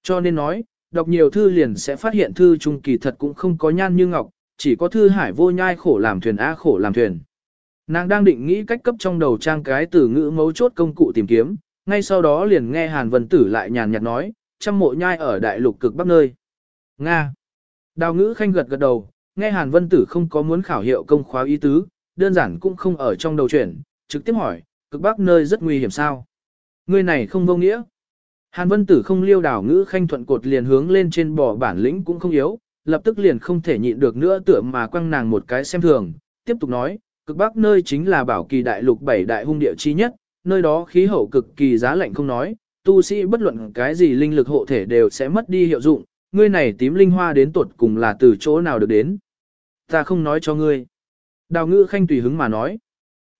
Cho nên nói, đọc nhiều thư liền sẽ phát hiện thư trung kỳ thật cũng không có nhan như ngọc, chỉ có thư hải vô nhai khổ làm thuyền a khổ làm thuyền. Nàng đang định nghĩ cách cấp trong đầu trang cái từ ngữ mấu chốt công cụ tìm kiếm, ngay sau đó liền nghe Hàn Vân Tử lại nhàn nhạt nói, trăm mộ nhai ở đại lục cực bắc nơi. Nga. Đào ngữ khanh gật gật đầu, nghe Hàn Vân Tử không có muốn khảo hiệu công khóa ý tứ, đơn giản cũng không ở trong đầu chuyển, trực tiếp hỏi, cực bắc nơi rất nguy hiểm sao? Người này không vô nghĩa. Hàn Vân Tử không liêu đào ngữ khanh thuận cột liền hướng lên trên bò bản lĩnh cũng không yếu, lập tức liền không thể nhịn được nữa tựa mà quăng nàng một cái xem thường, tiếp tục nói, cực bắc nơi chính là bảo kỳ đại lục bảy đại hung địa chi nhất, nơi đó khí hậu cực kỳ giá lạnh không nói, tu sĩ bất luận cái gì linh lực hộ thể đều sẽ mất đi hiệu dụng, ngươi này tím linh hoa đến tuột cùng là từ chỗ nào được đến. Ta không nói cho ngươi. Đào ngữ khanh tùy hứng mà nói.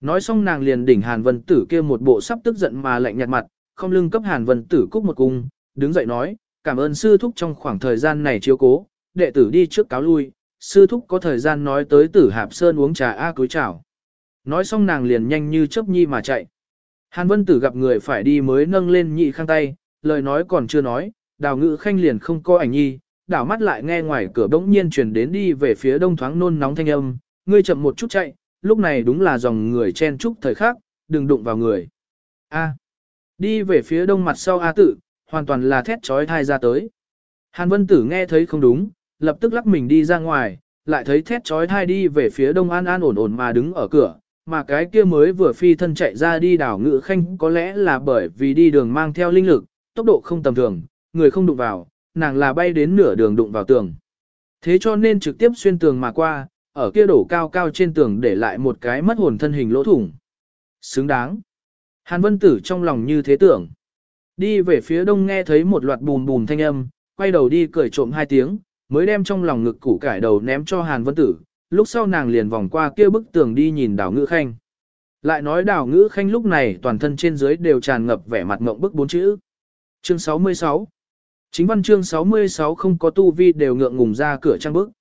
Nói xong nàng liền đỉnh Hàn Vân Tử kia một bộ sắp tức giận mà lạnh nhạt mặt, không lưng cấp Hàn Vân Tử cúc một cung, đứng dậy nói, cảm ơn sư thúc trong khoảng thời gian này chiếu cố, đệ tử đi trước cáo lui, sư thúc có thời gian nói tới tử hạp sơn uống trà a cúi chào. Nói xong nàng liền nhanh như chớp nhi mà chạy. Hàn Vân Tử gặp người phải đi mới nâng lên nhị khang tay, lời nói còn chưa nói, đào ngữ khanh liền không có ảnh nhi, đảo mắt lại nghe ngoài cửa bỗng nhiên truyền đến đi về phía đông thoáng nôn nóng thanh âm, ngươi chậm một chút chạy, lúc này đúng là dòng người chen chúc thời khắc, đừng đụng vào người. A. Đi về phía đông mặt sau A tử, hoàn toàn là thét trói thai ra tới. Hàn Vân Tử nghe thấy không đúng, lập tức lắc mình đi ra ngoài, lại thấy thét trói thai đi về phía đông an an ổn ổn mà đứng ở cửa, mà cái kia mới vừa phi thân chạy ra đi đảo ngự khanh có lẽ là bởi vì đi đường mang theo linh lực, tốc độ không tầm thường, người không đụng vào, nàng là bay đến nửa đường đụng vào tường. Thế cho nên trực tiếp xuyên tường mà qua, ở kia đổ cao cao trên tường để lại một cái mất hồn thân hình lỗ thủng. Xứng đáng. Hàn Vân Tử trong lòng như thế tưởng. Đi về phía đông nghe thấy một loạt bùm bùm thanh âm, quay đầu đi cười trộm hai tiếng, mới đem trong lòng ngực củ cải đầu ném cho Hàn Vân Tử, lúc sau nàng liền vòng qua kia bức tường đi nhìn đào ngữ khanh. Lại nói đào ngữ khanh lúc này toàn thân trên dưới đều tràn ngập vẻ mặt ngộng bức bốn chữ. Chương 66 Chính văn chương 66 không có tu vi đều ngượng ngùng ra cửa trang bức.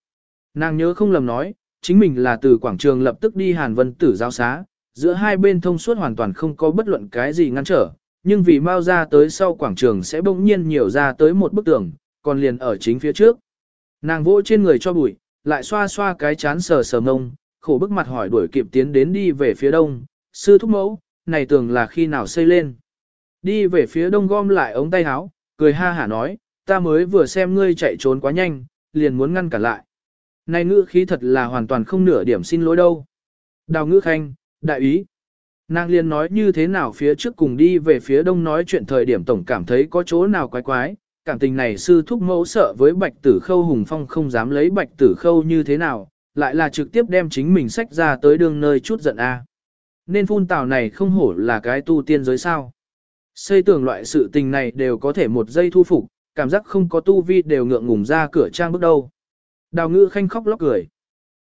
Nàng nhớ không lầm nói, chính mình là từ quảng trường lập tức đi Hàn Vân Tử giao xá, giữa hai bên thông suốt hoàn toàn không có bất luận cái gì ngăn trở, nhưng vì mau ra tới sau quảng trường sẽ bỗng nhiên nhiều ra tới một bức tường, còn liền ở chính phía trước. Nàng vỗ trên người cho bụi, lại xoa xoa cái chán sờ sờ mông, khổ bức mặt hỏi đuổi kịp tiến đến đi về phía đông, sư thúc mẫu, này tường là khi nào xây lên. Đi về phía đông gom lại ống tay áo, cười ha hả nói, ta mới vừa xem ngươi chạy trốn quá nhanh, liền muốn ngăn cản lại. Này ngữ khí thật là hoàn toàn không nửa điểm xin lỗi đâu. Đào ngữ khanh, đại ý. Nàng liền nói như thế nào phía trước cùng đi về phía đông nói chuyện thời điểm tổng cảm thấy có chỗ nào quái quái, cảm tình này sư thúc mẫu sợ với bạch tử khâu hùng phong không dám lấy bạch tử khâu như thế nào, lại là trực tiếp đem chính mình sách ra tới đường nơi chút giận a. Nên phun tào này không hổ là cái tu tiên giới sao. Xây tường loại sự tình này đều có thể một giây thu phục, cảm giác không có tu vi đều ngượng ngùng ra cửa trang bước đâu. Đào ngữ khanh khóc lóc cười.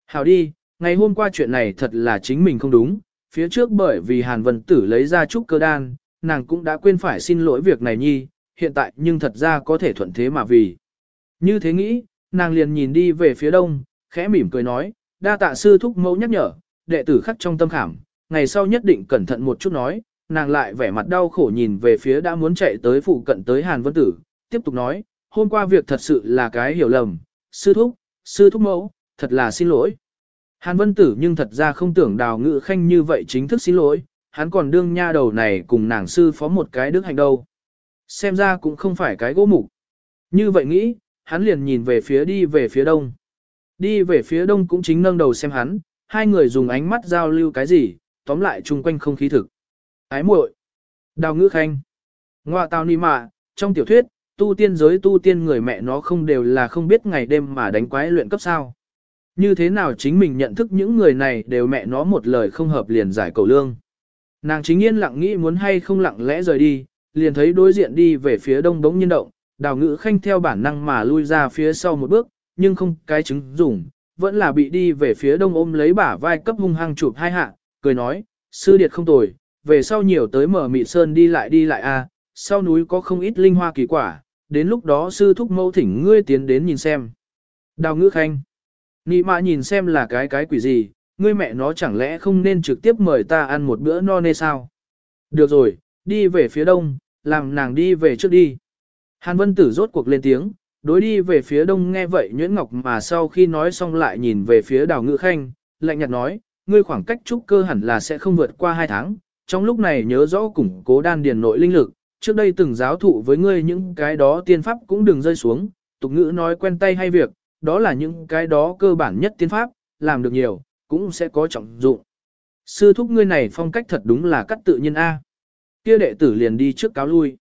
Hào đi, ngày hôm qua chuyện này thật là chính mình không đúng, phía trước bởi vì Hàn Vân Tử lấy ra trúc cơ đan, nàng cũng đã quên phải xin lỗi việc này nhi, hiện tại nhưng thật ra có thể thuận thế mà vì. Như thế nghĩ, nàng liền nhìn đi về phía đông, khẽ mỉm cười nói, đa tạ sư thúc mẫu nhắc nhở, đệ tử khắc trong tâm khảm, ngày sau nhất định cẩn thận một chút nói, nàng lại vẻ mặt đau khổ nhìn về phía đã muốn chạy tới phụ cận tới Hàn Vân Tử, tiếp tục nói, hôm qua việc thật sự là cái hiểu lầm, sư thúc, sư thúc mẫu, thật là xin lỗi. Hàn Vân Tử nhưng thật ra không tưởng đào ngự khanh như vậy chính thức xin lỗi, hắn còn đương nha đầu này cùng nàng sư phó một cái đức hành đâu. Xem ra cũng không phải cái gỗ mục. Như vậy nghĩ, hắn liền nhìn về phía đi về phía đông. Đi về phía đông cũng chính nâng đầu xem hắn, hai người dùng ánh mắt giao lưu cái gì, tóm lại chung quanh không khí thực. Ái muội, Đào ngữ khanh. Ngoạ tào ni mạ, trong tiểu thuyết, tu tiên giới tu tiên người mẹ nó không đều là không biết ngày đêm mà đánh quái luyện cấp sao. Như thế nào chính mình nhận thức những người này đều mẹ nó một lời không hợp liền giải cầu lương. Nàng chính yên lặng nghĩ muốn hay không lặng lẽ rời đi, liền thấy đối diện đi về phía đông đống nhiên động, đào ngữ khanh theo bản năng mà lui ra phía sau một bước, nhưng không cái chứng dùng, vẫn là bị đi về phía đông ôm lấy bả vai cấp hung hăng chụp hai hạ, cười nói, sư điệt không tồi, về sau nhiều tới mở mị sơn đi lại đi lại a, à, sau núi có không ít linh hoa kỳ quả, đến lúc đó sư thúc mâu thỉnh ngươi tiến đến nhìn xem. Đào ngữ khanh, nị mạ nhìn xem là cái cái quỷ gì, ngươi mẹ nó chẳng lẽ không nên trực tiếp mời ta ăn một bữa no nê sao? Được rồi, đi về phía đông, làm nàng đi về trước đi. Hàn Vân Tử rốt cuộc lên tiếng, đối đi về phía đông nghe vậy Nhuyễn Ngọc mà sau khi nói xong lại nhìn về phía đào ngữ khanh, lạnh nhạt nói, ngươi khoảng cách trúc cơ hẳn là sẽ không vượt qua hai tháng, trong lúc này nhớ rõ củng cố đan điền nội linh lực, trước đây từng giáo thụ với ngươi những cái đó tiên pháp cũng đừng rơi xuống, tục ngữ nói quen tay hay việc, đó là những cái đó cơ bản nhất tiên pháp, làm được nhiều, cũng sẽ có trọng dụng. Sư thúc ngươi này phong cách thật đúng là cắt tự nhiên A. Kia đệ tử liền đi trước cáo lui.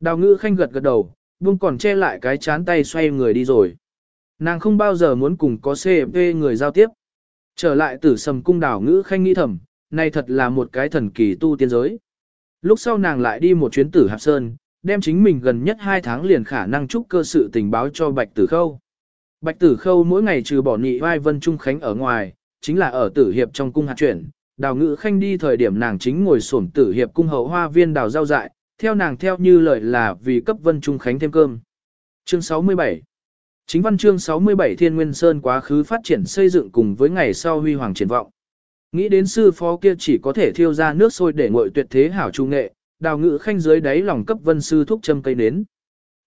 Đào ngữ khanh gật gật đầu, buông còn che lại cái chán tay xoay người đi rồi. Nàng không bao giờ muốn cùng có CP người giao tiếp. Trở lại tử sầm cung đào ngữ khanh nghĩ thầm, này thật là một cái thần kỳ tu tiên giới. Lúc sau nàng lại đi một chuyến tử Hạp Sơn, đem chính mình gần nhất 2 tháng liền khả năng trúc cơ sự tình báo cho Bạch Tử Khâu. Bạch Tử Khâu mỗi ngày trừ bỏ nị vai Vân Trung Khánh ở ngoài, chính là ở tử hiệp trong cung hạt chuyển. Đào ngữ khanh đi thời điểm nàng chính ngồi sổm tử hiệp cung hậu hoa viên đào giao dại, theo nàng theo như lời là vì cấp Vân Trung Khánh thêm cơm. Chương 67 Chính văn chương 67 Thiên Nguyên Sơn quá khứ phát triển xây dựng cùng với ngày sau huy hoàng triển vọng. Nghĩ đến sư phó kia chỉ có thể thiêu ra nước sôi để ngội tuyệt thế hảo trung nghệ, đào ngữ khanh dưới đáy lòng cấp vân sư thúc châm cây nến.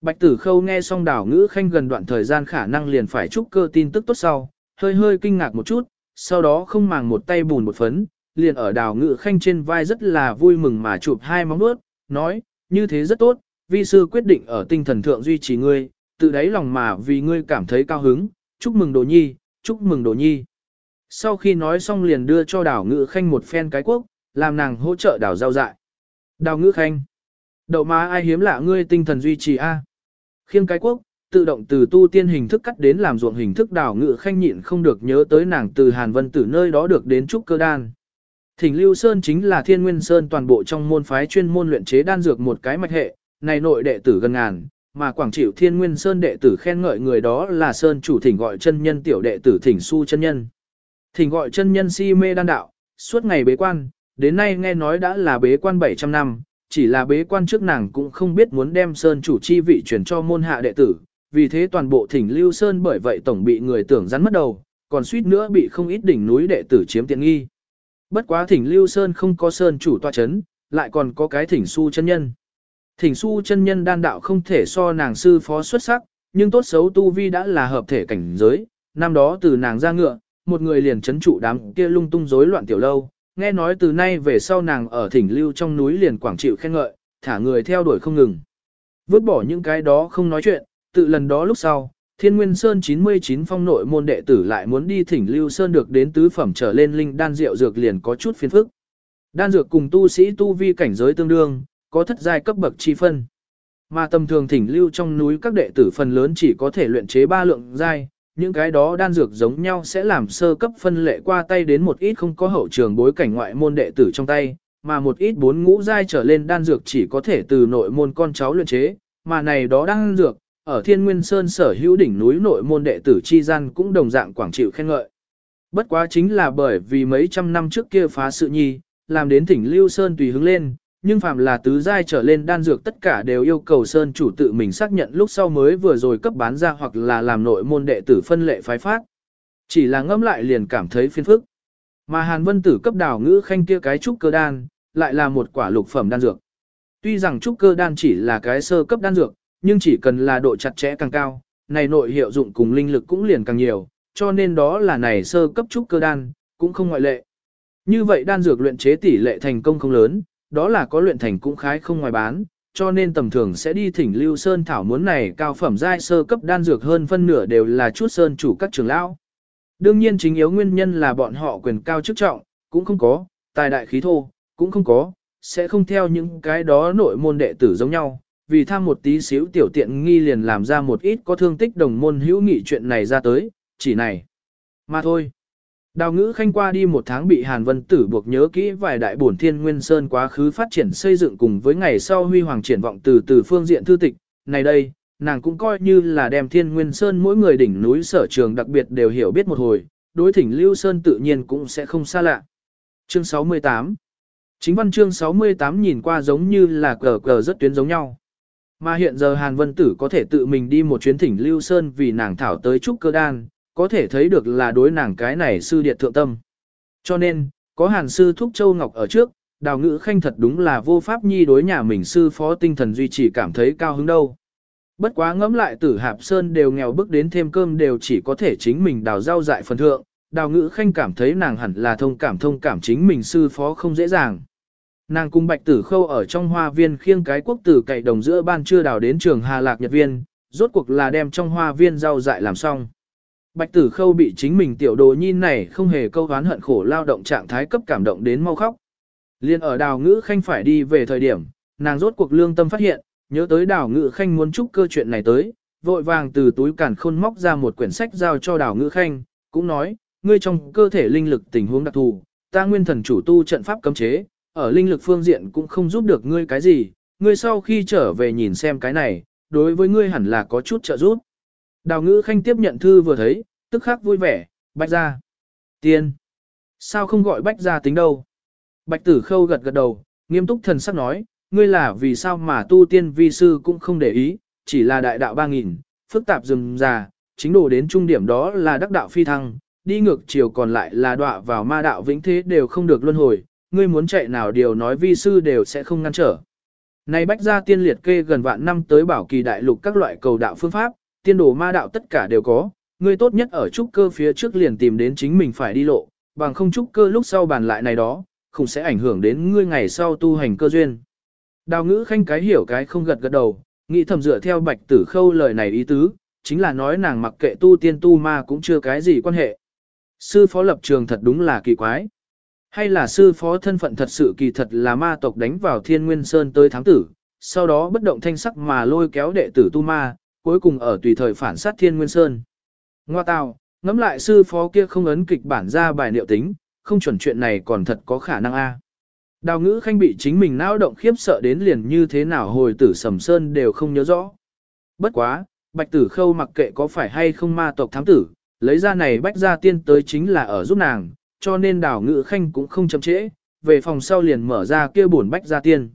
Bạch tử khâu nghe xong đào ngữ khanh gần đoạn thời gian khả năng liền phải chúc cơ tin tức tốt sau, hơi hơi kinh ngạc một chút, sau đó không màng một tay bùn một phấn, liền ở đào ngự khanh trên vai rất là vui mừng mà chụp hai móng nuốt, nói, như thế rất tốt, vi sư quyết định ở tinh thần thượng duy trì ngươi, tự đáy lòng mà vì ngươi cảm thấy cao hứng, chúc mừng đồ nhi, chúc mừng đồ nhi. Sau khi nói xong liền đưa cho đào ngự khanh một phen cái quốc, làm nàng hỗ trợ đào giao dại. Đào ngự khanh. Đậu má ai hiếm lạ ngươi tinh thần duy trì a à? Khiêng cái quốc, tự động từ tu tiên hình thức cắt đến làm ruộng hình thức đào ngự khanh nhịn không được nhớ tới nàng từ Hàn Vân Tử nơi đó được đến trúc cơ đan. Thỉnh Lưu Sơn chính là Thiên Nguyên Sơn toàn bộ trong môn phái chuyên môn luyện chế đan dược một cái mạch hệ, này nội đệ tử gần ngàn, mà Quảng Triệu Thiên Nguyên Sơn đệ tử khen ngợi người đó là Sơn chủ thỉnh gọi chân nhân tiểu đệ tử thỉnh su chân nhân. Thỉnh gọi chân nhân si mê đan đạo, suốt ngày bế quan, đến nay nghe nói đã là bế quan 700 năm, chỉ là bế quan trước nàng cũng không biết muốn đem Sơn chủ chi vị chuyển cho môn hạ đệ tử, vì thế toàn bộ thỉnh Lưu Sơn bởi vậy tổng bị người tưởng rắn mất đầu, còn suýt nữa bị không ít đỉnh núi đệ tử chiếm tiện nghi. Bất quá thỉnh Lưu Sơn không có Sơn chủ tòa chấn, lại còn có cái thỉnh su chân nhân. Thỉnh su chân nhân đan đạo không thể so nàng sư phó xuất sắc, nhưng tốt xấu tu vi đã là hợp thể cảnh giới, năm đó từ nàng ra ngựa, một người liền chấn trụ đám kia lung tung rối loạn tiểu lâu, nghe nói từ nay về sau nàng ở thỉnh lưu trong núi liền quảng chịu khen ngợi, thả người theo đuổi không ngừng. Vứt bỏ những cái đó không nói chuyện, tự lần đó lúc sau, Thiên Nguyên Sơn 99 phong nội môn đệ tử lại muốn đi thỉnh Lưu Sơn được đến tứ phẩm trở lên linh đan rượu dược liền có chút phiền phức. Đan dược cùng tu sĩ tu vi cảnh giới tương đương, có thất giai cấp bậc chi phân. Mà tầm thường thỉnh lưu trong núi các đệ tử phần lớn chỉ có thể luyện chế ba lượng giai, những cái đó đan dược giống nhau sẽ làm sơ cấp phân lệ qua tay đến một ít không có hậu trường bối cảnh ngoại môn đệ tử trong tay, mà một ít bốn ngũ giai trở lên đan dược chỉ có thể từ nội môn con cháu luyện chế, mà này đó đan dược, ở Thiên Nguyên Sơn sở hữu đỉnh núi nội môn đệ tử chi gian cũng đồng dạng quảng chịu khen ngợi. Bất quá chính là bởi vì mấy trăm năm trước kia phá sự nhi, làm đến thỉnh Lưu Sơn tùy hướng lên, nhưng phàm là tứ giai trở lên đan dược tất cả đều yêu cầu Sơn chủ tự mình xác nhận lúc sau mới vừa rồi cấp bán ra hoặc là làm nội môn đệ tử phân lệ phái phát. Chỉ là ngâm lại liền cảm thấy phiền phức. Mà Hàn Vân Tử cấp đảo ngữ khanh kia cái trúc cơ đan, lại là một quả lục phẩm đan dược. Tuy rằng trúc cơ đan chỉ là cái sơ cấp đan dược, nhưng chỉ cần là độ chặt chẽ càng cao, này nội hiệu dụng cùng linh lực cũng liền càng nhiều, cho nên đó là này sơ cấp trúc cơ đan, cũng không ngoại lệ. Như vậy đan dược luyện chế tỷ lệ thành công không lớn, đó là có luyện thành cũng khái không ngoài bán, cho nên tầm thường sẽ đi thỉnh Lưu Sơn thảo muốn này cao phẩm giai sơ cấp đan dược hơn phân nửa đều là chút sơn chủ các trường lão. Đương nhiên chính yếu nguyên nhân là bọn họ quyền cao chức trọng, cũng không có, tài đại khí thô, cũng không có, sẽ không theo những cái đó nội môn đệ tử giống nhau, vì tham một tí xíu tiểu tiện nghi liền làm ra một ít có thương tích đồng môn hữu nghị chuyện này ra tới, chỉ này. Mà thôi. Đào ngữ khanh qua đi một tháng bị Hàn Vân Tử buộc nhớ kỹ vài đại bổn thiên nguyên sơn quá khứ phát triển xây dựng cùng với ngày sau huy hoàng triển vọng từ từ phương diện thư tịch. Này đây, nàng cũng coi như là đem thiên nguyên sơn mỗi người đỉnh núi sở trường đặc biệt đều hiểu biết một hồi, đối thỉnh lưu sơn tự nhiên cũng sẽ không xa lạ. Chương 68 Chính văn chương 68 nhìn qua giống như là cờ cờ rất tuyến giống nhau. Mà hiện giờ Hàn Vân Tử có thể tự mình đi một chuyến thỉnh Lưu Sơn vì nàng thảo tới trúc cơ đan, có thể thấy được là đối nàng cái này sư điệt thượng tâm. Cho nên, có Hàn sư Thúc Châu Ngọc ở trước, đào ngữ khanh thật đúng là vô pháp nhi đối nhà mình sư phó tinh thần duy trì cảm thấy cao hứng đâu. Bất quá ngẫm lại tử hạp sơn đều nghèo bước đến thêm cơm đều chỉ có thể chính mình đào rau dại phần thượng, đào ngữ khanh cảm thấy nàng hẳn là thông cảm thông cảm chính mình sư phó không dễ dàng. Nàng cùng bạch tử khâu ở trong hoa viên khiêng cái quốc tử cậy đồng giữa ban chưa đào đến trường Hà Lạc Nhật Viên, rốt cuộc là đem trong hoa viên rau dại làm xong. Bạch tử khâu bị chính mình tiểu đồ nhi này không hề câu hán hận khổ lao động trạng thái cấp cảm động đến mau khóc. Liên ở đào ngữ khanh phải đi về thời điểm, nàng rốt cuộc lương tâm phát hiện, nhớ tới đào ngữ khanh muốn chúc cơ chuyện này tới, vội vàng từ túi cản khôn móc ra một quyển sách giao cho đào ngữ khanh, cũng nói, ngươi trong cơ thể linh lực tình huống đặc thù, ta nguyên thần chủ tu trận pháp cấm chế, ở linh lực phương diện cũng không giúp được ngươi cái gì, ngươi sau khi trở về nhìn xem cái này, đối với ngươi hẳn là có chút trợ giúp. Đào ngữ khanh tiếp nhận thư vừa thấy, tức khắc vui vẻ, bách ra. Tiên. Sao không gọi bách ra tính đâu? Bạch tử khâu gật gật đầu, nghiêm túc thần sắc nói, ngươi là vì sao mà tu tiên vi sư cũng không để ý, chỉ là đại đạo ba nghìn, phức tạp rừng già, chính đồ đến trung điểm đó là đắc đạo phi thăng, đi ngược chiều còn lại là đọa vào ma đạo vĩnh thế đều không được luân hồi, ngươi muốn chạy nào điều nói vi sư đều sẽ không ngăn trở. Này bách gia tiên liệt kê gần vạn năm tới bảo kỳ đại lục các loại cầu đạo phương pháp, tiên đồ ma đạo tất cả đều có, ngươi tốt nhất ở trúc cơ phía trước liền tìm đến chính mình phải đi lộ, bằng không trúc cơ lúc sau bàn lại này đó, không sẽ ảnh hưởng đến ngươi ngày sau tu hành cơ duyên. Đào ngữ khanh cái hiểu cái không gật gật đầu, nghĩ thầm dựa theo bạch tử khâu lời này ý tứ, chính là nói nàng mặc kệ tu tiên tu ma cũng chưa cái gì quan hệ. Sư phó lập trường thật đúng là kỳ quái. Hay là sư phó thân phận thật sự kỳ thật là ma tộc đánh vào thiên nguyên sơn tới tháng tử, sau đó bất động thanh sắc mà lôi kéo đệ tử tu ma, cuối cùng ở tùy thời phản sát thiên nguyên sơn. Ngoa tào, ngẫm lại sư phó kia không ấn kịch bản ra bài liệu tính, không chuẩn chuyện này còn thật có khả năng a. Đào ngữ khanh bị chính mình não động khiếp sợ đến liền như thế nào hồi tử sầm sơn đều không nhớ rõ. Bất quá, bạch tử khâu mặc kệ có phải hay không ma tộc thám tử, lấy ra này bách ra tiên tới chính là ở giúp nàng, cho nên đào ngữ khanh cũng không chậm trễ, về phòng sau liền mở ra kia bổn bách ra tiên.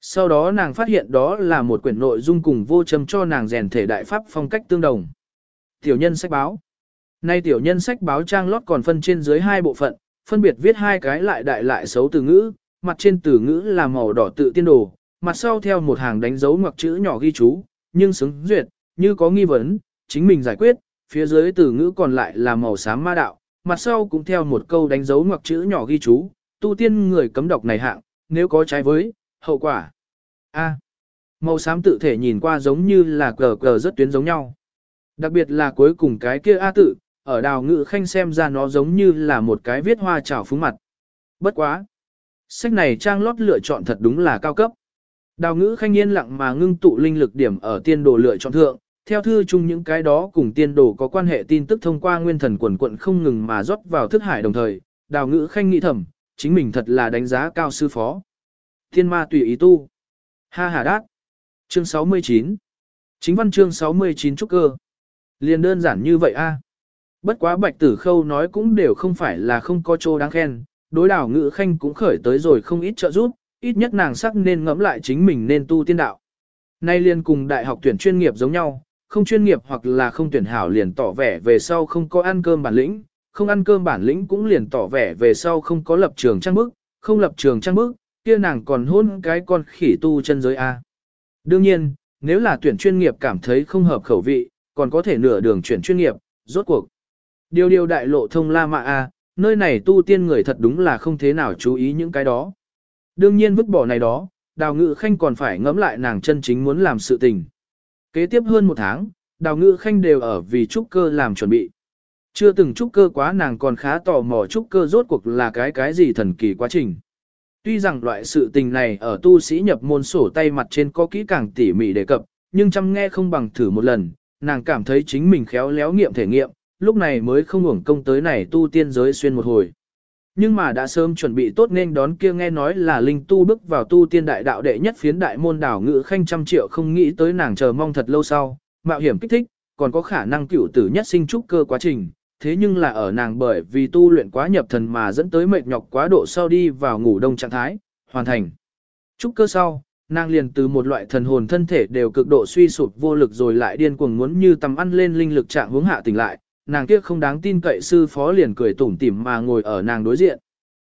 Sau đó nàng phát hiện đó là một quyển nội dung cùng vô châm cho nàng rèn thể đại pháp phong cách tương đồng. Tiểu nhân sách báo Nay tiểu nhân sách báo trang lót còn phân trên dưới hai bộ phận, phân biệt viết hai cái lại đại lại xấu từ ngữ, mặt trên từ ngữ là màu đỏ tự tiên đồ, mặt sau theo một hàng đánh dấu ngoặc chữ nhỏ ghi chú, nhưng xứng duyệt, như có nghi vấn, chính mình giải quyết, phía dưới từ ngữ còn lại là màu xám ma đạo, mặt sau cũng theo một câu đánh dấu ngoặc chữ nhỏ ghi chú, tu tiên người cấm đọc này hạng, nếu có trái với, hậu quả. A. màu xám tự thể nhìn qua giống như là cờ cờ rất tuyến giống nhau. Đặc biệt là cuối cùng cái kia A tự, ở đào ngự khanh xem ra nó giống như là một cái viết hoa trào phúng mặt. Bất quá. Sách này trang lót lựa chọn thật đúng là cao cấp. Đào ngữ khanh yên lặng mà ngưng tụ linh lực điểm ở tiên đồ lựa chọn thượng, theo thư chung những cái đó cùng tiên đồ có quan hệ tin tức thông qua nguyên thần quần quận không ngừng mà rót vào thức hải đồng thời, đào ngữ khanh nghĩ thầm, chính mình thật là đánh giá cao sư phó. Thiên ma tùy ý tu. Ha ha đát. Chương 69. Chính văn chương 69 trúc cơ. Liền đơn giản như vậy a. Bất quá bạch tử khâu nói cũng đều không phải là không có chỗ đáng khen, đối đảo ngữ khanh cũng khởi tới rồi không ít trợ giúp, ít nhất nàng sắc nên ngẫm lại chính mình nên tu tiên đạo. Nay liền cùng đại học tuyển chuyên nghiệp giống nhau, không chuyên nghiệp hoặc là không tuyển hảo liền tỏ vẻ về sau không có ăn cơm bản lĩnh, không ăn cơm bản lĩnh cũng liền tỏ vẻ về sau không có lập trường trang bức, không lập trường trang bức, kia nàng còn hôn cái con khỉ tu chân giới A. Đương nhiên, nếu là tuyển chuyên nghiệp cảm thấy không hợp khẩu vị, còn có thể nửa đường chuyển chuyên nghiệp, rốt cuộc. Điều điều đại lộ thông La Mạ A, nơi này tu tiên người thật đúng là không thế nào chú ý những cái đó. Đương nhiên vứt bỏ này đó, đào ngự khanh còn phải ngẫm lại nàng chân chính muốn làm sự tình. Kế tiếp hơn một tháng, đào ngự khanh đều ở vì trúc cơ làm chuẩn bị. Chưa từng trúc cơ quá nàng còn khá tò mò trúc cơ rốt cuộc là cái cái gì thần kỳ quá trình. Tuy rằng loại sự tình này ở tu sĩ nhập môn sổ tay mặt trên có kỹ càng tỉ mỉ đề cập, nhưng chăm nghe không bằng thử một lần, nàng cảm thấy chính mình khéo léo nghiệm thể nghiệm, lúc này mới không hưởng công tới này tu tiên giới xuyên một hồi. Nhưng mà đã sớm chuẩn bị tốt nên đón kia nghe nói là linh tu bước vào tu tiên đại đạo đệ nhất phiến đại môn đảo ngự khanh trăm triệu không nghĩ tới nàng chờ mong thật lâu sau, mạo hiểm kích thích, còn có khả năng cựu tử nhất sinh trúc cơ quá trình, thế nhưng là ở nàng bởi vì tu luyện quá nhập thần mà dẫn tới mệt nhọc quá độ sau đi vào ngủ đông trạng thái, hoàn thành. Trúc cơ sau, nàng liền từ một loại thần hồn thân thể đều cực độ suy sụp vô lực rồi lại điên cuồng muốn như tầm ăn lên linh lực trạng hướng hạ tỉnh lại, nàng kia không đáng tin cậy sư phó liền cười tủm tỉm mà ngồi ở nàng đối diện.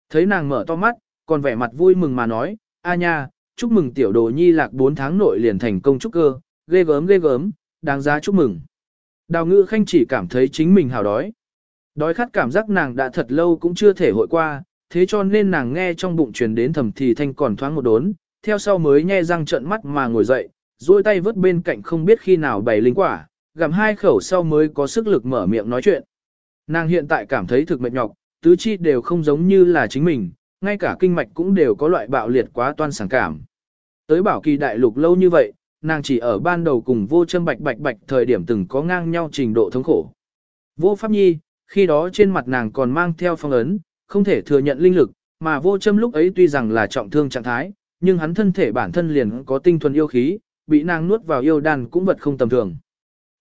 Thấy nàng mở to mắt, còn vẻ mặt vui mừng mà nói, a nha, chúc mừng tiểu đồ nhi lạc 4 tháng nội liền thành công trúc cơ, ghê gớm ghê gớm, đáng giá chúc mừng. Đào ngữ khanh chỉ cảm thấy chính mình hào đói. Đói khát cảm giác nàng đã thật lâu cũng chưa thể hội qua, thế cho nên nàng nghe trong bụng truyền đến thầm thì thanh còn thoáng một đốn, theo sau mới nhe răng trợn mắt mà ngồi dậy, duỗi tay vớt bên cạnh không biết khi nào bày linh quả, gặm hai khẩu sau mới có sức lực mở miệng nói chuyện. Nàng hiện tại cảm thấy thực mệt nhọc, tứ chi đều không giống như là chính mình, ngay cả kinh mạch cũng đều có loại bạo liệt quá toan sảng cảm. Tới bảo kỳ đại lục lâu như vậy, nàng chỉ ở ban đầu cùng vô châm bạch bạch bạch thời điểm từng có ngang nhau trình độ thống khổ. Vô pháp nhi, khi đó trên mặt nàng còn mang theo phong ấn, không thể thừa nhận linh lực, mà vô châm lúc ấy tuy rằng là trọng thương trạng thái, nhưng hắn thân thể bản thân liền có tinh thuần yêu khí, bị nàng nuốt vào yêu đan cũng vật không tầm thường.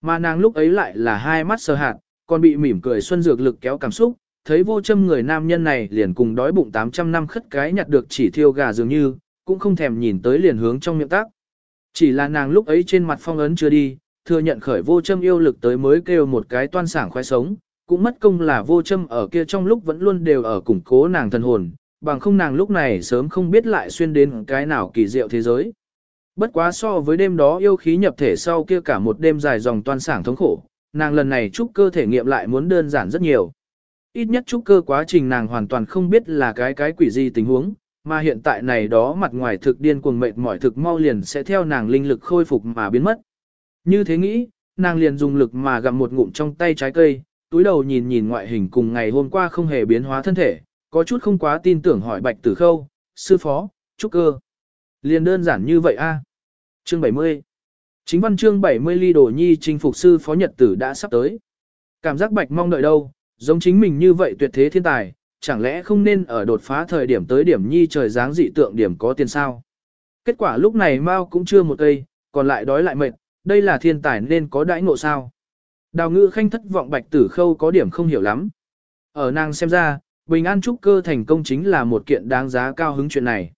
Mà nàng lúc ấy lại là hai mắt sơ hạt, còn bị mỉm cười xuân dược lực kéo cảm xúc, thấy vô châm người nam nhân này liền cùng đói bụng 800 năm khất cái nhặt được chỉ thiêu gà dường như, cũng không thèm nhìn tới liền hướng trong miệng tác. Chỉ là nàng lúc ấy trên mặt phong ấn chưa đi, thừa nhận khởi vô châm yêu lực tới mới kêu một cái toan sảng khoái sống, cũng mất công là vô châm ở kia trong lúc vẫn luôn đều ở củng cố nàng thần hồn, bằng không nàng lúc này sớm không biết lại xuyên đến cái nào kỳ diệu thế giới. Bất quá so với đêm đó yêu khí nhập thể sau kia cả một đêm dài dòng toan sảng thống khổ, nàng lần này trúc cơ thể nghiệm lại muốn đơn giản rất nhiều. Ít nhất trúc cơ quá trình nàng hoàn toàn không biết là cái cái quỷ gì tình huống, mà hiện tại này đó mặt ngoài thực điên cuồng mệt mỏi thực mau liền sẽ theo nàng linh lực khôi phục mà biến mất. Như thế nghĩ, nàng liền dùng lực mà gặm một ngụm trong tay trái cây, túi đầu nhìn nhìn ngoại hình cùng ngày hôm qua không hề biến hóa thân thể, có chút không quá tin tưởng hỏi bạch tử khâu, sư phó, trúc cơ. Liền đơn giản như vậy a. Chương 70 Chính văn chương 70 ly đồ nhi chinh phục sư phó nhật tử đã sắp tới. Cảm giác bạch mong đợi đâu, giống chính mình như vậy tuyệt thế thiên tài, chẳng lẽ không nên ở đột phá thời điểm tới điểm nhi trời dáng dị tượng điểm có tiền sao? Kết quả lúc này Mao cũng chưa một cây, còn lại đói lại mệt, đây là thiên tài nên có đãi ngộ sao? Đào ngữ khanh thất vọng bạch tử khâu có điểm không hiểu lắm. Ở nàng xem ra, bình an trúc cơ thành công chính là một kiện đáng giá cao hứng chuyện này.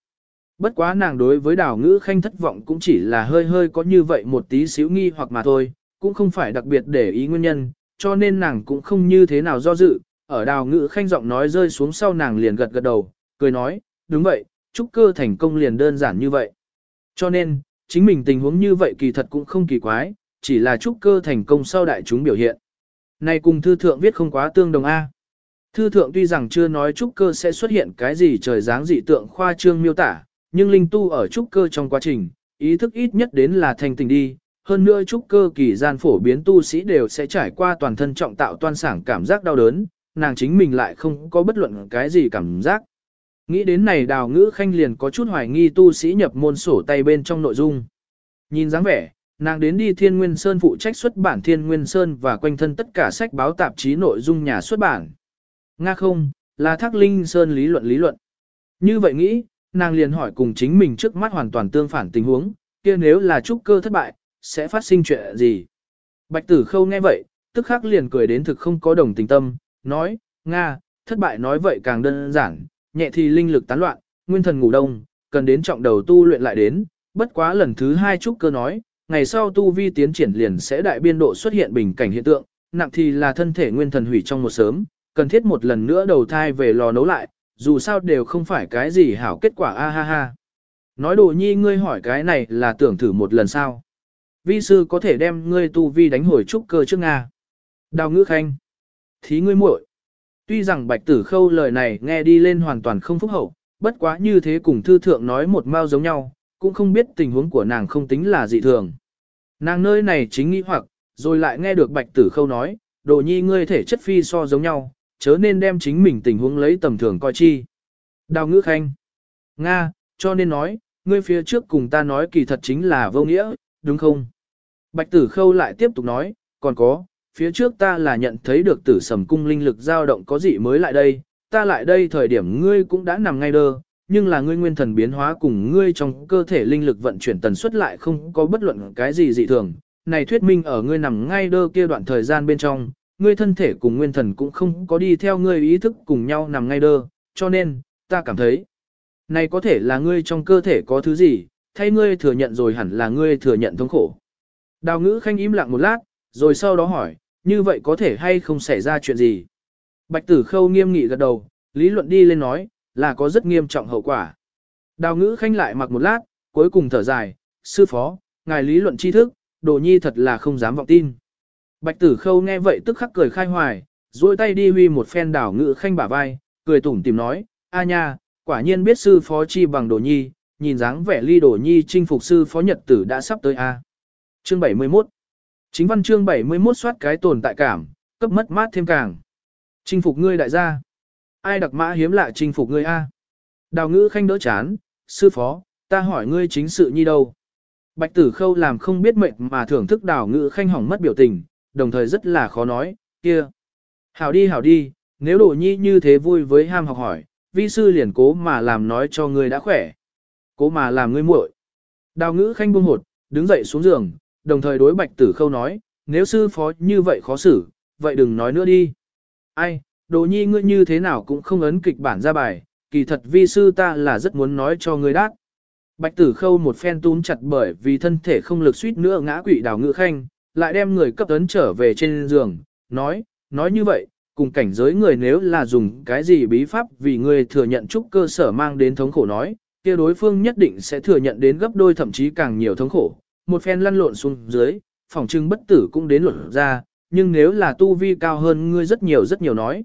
Bất quá nàng đối với đào ngữ khanh thất vọng cũng chỉ là hơi hơi có như vậy một tí xíu nghi hoặc mà thôi, cũng không phải đặc biệt để ý nguyên nhân, cho nên nàng cũng không như thế nào do dự, ở đào ngữ khanh giọng nói rơi xuống sau nàng liền gật gật đầu, cười nói, đúng vậy, trúc cơ thành công liền đơn giản như vậy. Cho nên, chính mình tình huống như vậy kỳ thật cũng không kỳ quái, chỉ là trúc cơ thành công sau đại chúng biểu hiện. Này cùng thư thượng viết không quá tương đồng A. Thư thượng tuy rằng chưa nói trúc cơ sẽ xuất hiện cái gì trời dáng dị tượng khoa trương miêu tả, nhưng linh tu ở trúc cơ trong quá trình, ý thức ít nhất đến là thành tình đi. Hơn nữa trúc cơ kỳ gian phổ biến tu sĩ đều sẽ trải qua toàn thân trọng tạo toan sảng cảm giác đau đớn, nàng chính mình lại không có bất luận cái gì cảm giác. Nghĩ đến này đào ngữ khanh liền có chút hoài nghi tu sĩ nhập môn sổ tay bên trong nội dung. Nhìn dáng vẻ, nàng đến đi Thiên Nguyên Sơn phụ trách xuất bản Thiên Nguyên Sơn và quanh thân tất cả sách báo tạp chí nội dung nhà xuất bản. Nga không, là Thác Linh Sơn lý luận lý luận. Như vậy nghĩ, nàng liền hỏi cùng chính mình trước mắt hoàn toàn tương phản tình huống, kia nếu là trúc cơ thất bại, sẽ phát sinh chuyện gì? Bạch tử khâu nghe vậy, tức khắc liền cười đến thực không có đồng tình tâm, nói, Nga, thất bại nói vậy càng đơn giản, nhẹ thì linh lực tán loạn, nguyên thần ngủ đông, cần đến trọng đầu tu luyện lại đến, bất quá lần thứ hai trúc cơ nói, ngày sau tu vi tiến triển liền sẽ đại biên độ xuất hiện bình cảnh hiện tượng, nặng thì là thân thể nguyên thần hủy trong một sớm, cần thiết một lần nữa đầu thai về lò nấu lại, dù sao đều không phải cái gì hảo kết quả a ha ha. Nói đồ nhi ngươi hỏi cái này là tưởng thử một lần sao. Vi sư có thể đem ngươi tu vi đánh hồi trúc cơ trước Nga. Đào ngữ khanh. Thí ngươi muội. Tuy rằng bạch tử khâu lời này nghe đi lên hoàn toàn không phúc hậu, bất quá như thế cùng thư thượng nói một mao giống nhau, cũng không biết tình huống của nàng không tính là dị thường. Nàng nơi này chính nghĩ hoặc, rồi lại nghe được bạch tử khâu nói, đồ nhi ngươi thể chất phi so giống nhau, chớ nên đem chính mình tình huống lấy tầm thường coi chi. Đào ngữ khanh. Nga, cho nên nói, ngươi phía trước cùng ta nói kỳ thật chính là vô nghĩa, đúng không? Bạch tử khâu lại tiếp tục nói, còn có, phía trước ta là nhận thấy được tử sầm cung linh lực dao động có gì mới lại đây, ta lại đây thời điểm ngươi cũng đã nằm ngay đơ, nhưng là ngươi nguyên thần biến hóa cùng ngươi trong cơ thể linh lực vận chuyển tần suất lại không có bất luận cái gì dị thường. Này thuyết minh ở ngươi nằm ngay đơ kia đoạn thời gian bên trong, ngươi thân thể cùng nguyên thần cũng không có đi theo ngươi ý thức cùng nhau nằm ngay đơ, cho nên, ta cảm thấy, này có thể là ngươi trong cơ thể có thứ gì, thay ngươi thừa nhận rồi hẳn là ngươi thừa nhận thống khổ. Đào ngữ khanh im lặng một lát, rồi sau đó hỏi, như vậy có thể hay không xảy ra chuyện gì? Bạch tử khâu nghiêm nghị gật đầu, lý luận đi lên nói, là có rất nghiêm trọng hậu quả. Đào ngữ khanh lại mặc một lát, cuối cùng thở dài, sư phó, ngài lý luận tri thức, đồ nhi thật là không dám vọng tin. Bạch tử khâu nghe vậy tức khắc cười khai hoài, duỗi tay đi huy một phen đảo ngữ khanh bả vai, cười tủm tìm nói, a nha, quả nhiên biết sư phó chi bằng đồ nhi, nhìn dáng vẻ ly đồ nhi chinh phục sư phó nhật tử đã sắp tới a. Chương 71 Chính văn chương 71 soát cái tồn tại cảm, cấp mất mát thêm càng. Chinh phục ngươi đại gia. Ai đặc mã hiếm lạ chinh phục ngươi a? Đào ngữ khanh đỡ chán, sư phó, ta hỏi ngươi chính sự nhi đâu. Bạch tử khâu làm không biết mệnh mà thưởng thức đào ngữ khanh hỏng mất biểu tình, đồng thời rất là khó nói, kia. Hảo đi hảo đi, nếu đồ nhi như thế vui với ham học hỏi, vi sư liền cố mà làm nói cho ngươi đã khỏe. Cố mà làm ngươi muội. Đào ngữ khanh buông hột, đứng dậy xuống giường, đồng thời đối bạch tử khâu nói, nếu sư phó như vậy khó xử, vậy đừng nói nữa đi. Ai, đồ nhi ngươi như thế nào cũng không ấn kịch bản ra bài, kỳ thật vi sư ta là rất muốn nói cho ngươi đát. Bạch tử khâu một phen túm chặt bởi vì thân thể không lực suýt nữa ngã quỵ đào ngữ khanh, lại đem người cấp ấn trở về trên giường, nói, nói như vậy, cùng cảnh giới người nếu là dùng cái gì bí pháp vì người thừa nhận chút cơ sở mang đến thống khổ nói, kia đối phương nhất định sẽ thừa nhận đến gấp đôi thậm chí càng nhiều thống khổ. Một phen lăn lộn xuống dưới, phòng trưng bất tử cũng đến luận ra, nhưng nếu là tu vi cao hơn ngươi rất nhiều rất nhiều nói.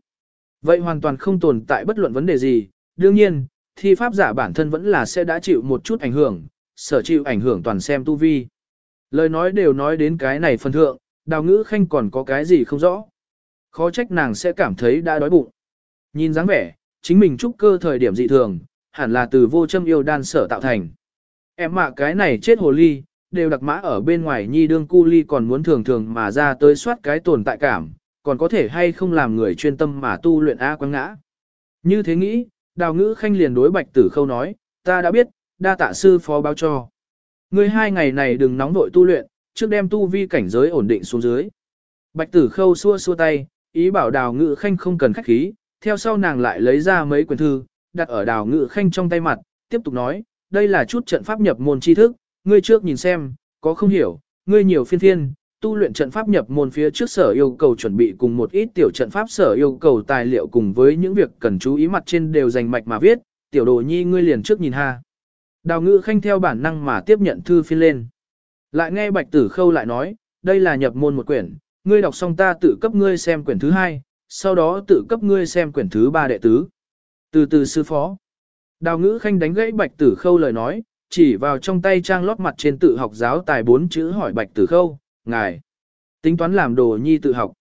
Vậy hoàn toàn không tồn tại bất luận vấn đề gì, đương nhiên, thi pháp giả bản thân vẫn là sẽ đã chịu một chút ảnh hưởng, sở chịu ảnh hưởng toàn xem tu vi. Lời nói đều nói đến cái này phân thượng, đào ngữ khanh còn có cái gì không rõ. Khó trách nàng sẽ cảm thấy đã đói bụng. Nhìn dáng vẻ, chính mình trúc cơ thời điểm dị thường, hẳn là từ vô châm yêu đan sở tạo thành. Em mạ cái này chết hồ ly, đều đặc mã ở bên ngoài nhi đương cu ly còn muốn thường thường mà ra tới soát cái tồn tại cảm, còn có thể hay không làm người chuyên tâm mà tu luyện A quăng ngã. Như thế nghĩ, đào ngữ khanh liền đối bạch tử khâu nói, ta đã biết, đa tạ sư phó báo cho. Ngươi hai ngày này đừng nóng vội tu luyện, trước đem tu vi cảnh giới ổn định xuống dưới. Bạch tử khâu xua xua tay, ý bảo đào ngự khanh không cần khách khí, theo sau nàng lại lấy ra mấy quyển thư, đặt ở đào ngự khanh trong tay mặt, tiếp tục nói, đây là chút trận pháp nhập môn tri thức, ngươi trước nhìn xem, có không hiểu, ngươi nhiều phiên thiên, tu luyện trận pháp nhập môn phía trước sở yêu cầu chuẩn bị cùng một ít tiểu trận pháp sở yêu cầu tài liệu cùng với những việc cần chú ý mặt trên đều dành mạch mà viết, tiểu đồ nhi ngươi liền trước nhìn ha. Đào ngữ khanh theo bản năng mà tiếp nhận thư phiên lên. Lại nghe bạch tử khâu lại nói, đây là nhập môn một quyển, ngươi đọc xong ta tự cấp ngươi xem quyển thứ hai, sau đó tự cấp ngươi xem quyển thứ ba đệ tứ. Từ từ sư phó. Đào ngữ khanh đánh gãy bạch tử khâu lời nói, chỉ vào trong tay trang lót mặt trên tự học giáo tài bốn chữ hỏi bạch tử khâu, ngài. Tính toán làm đồ nhi tự học.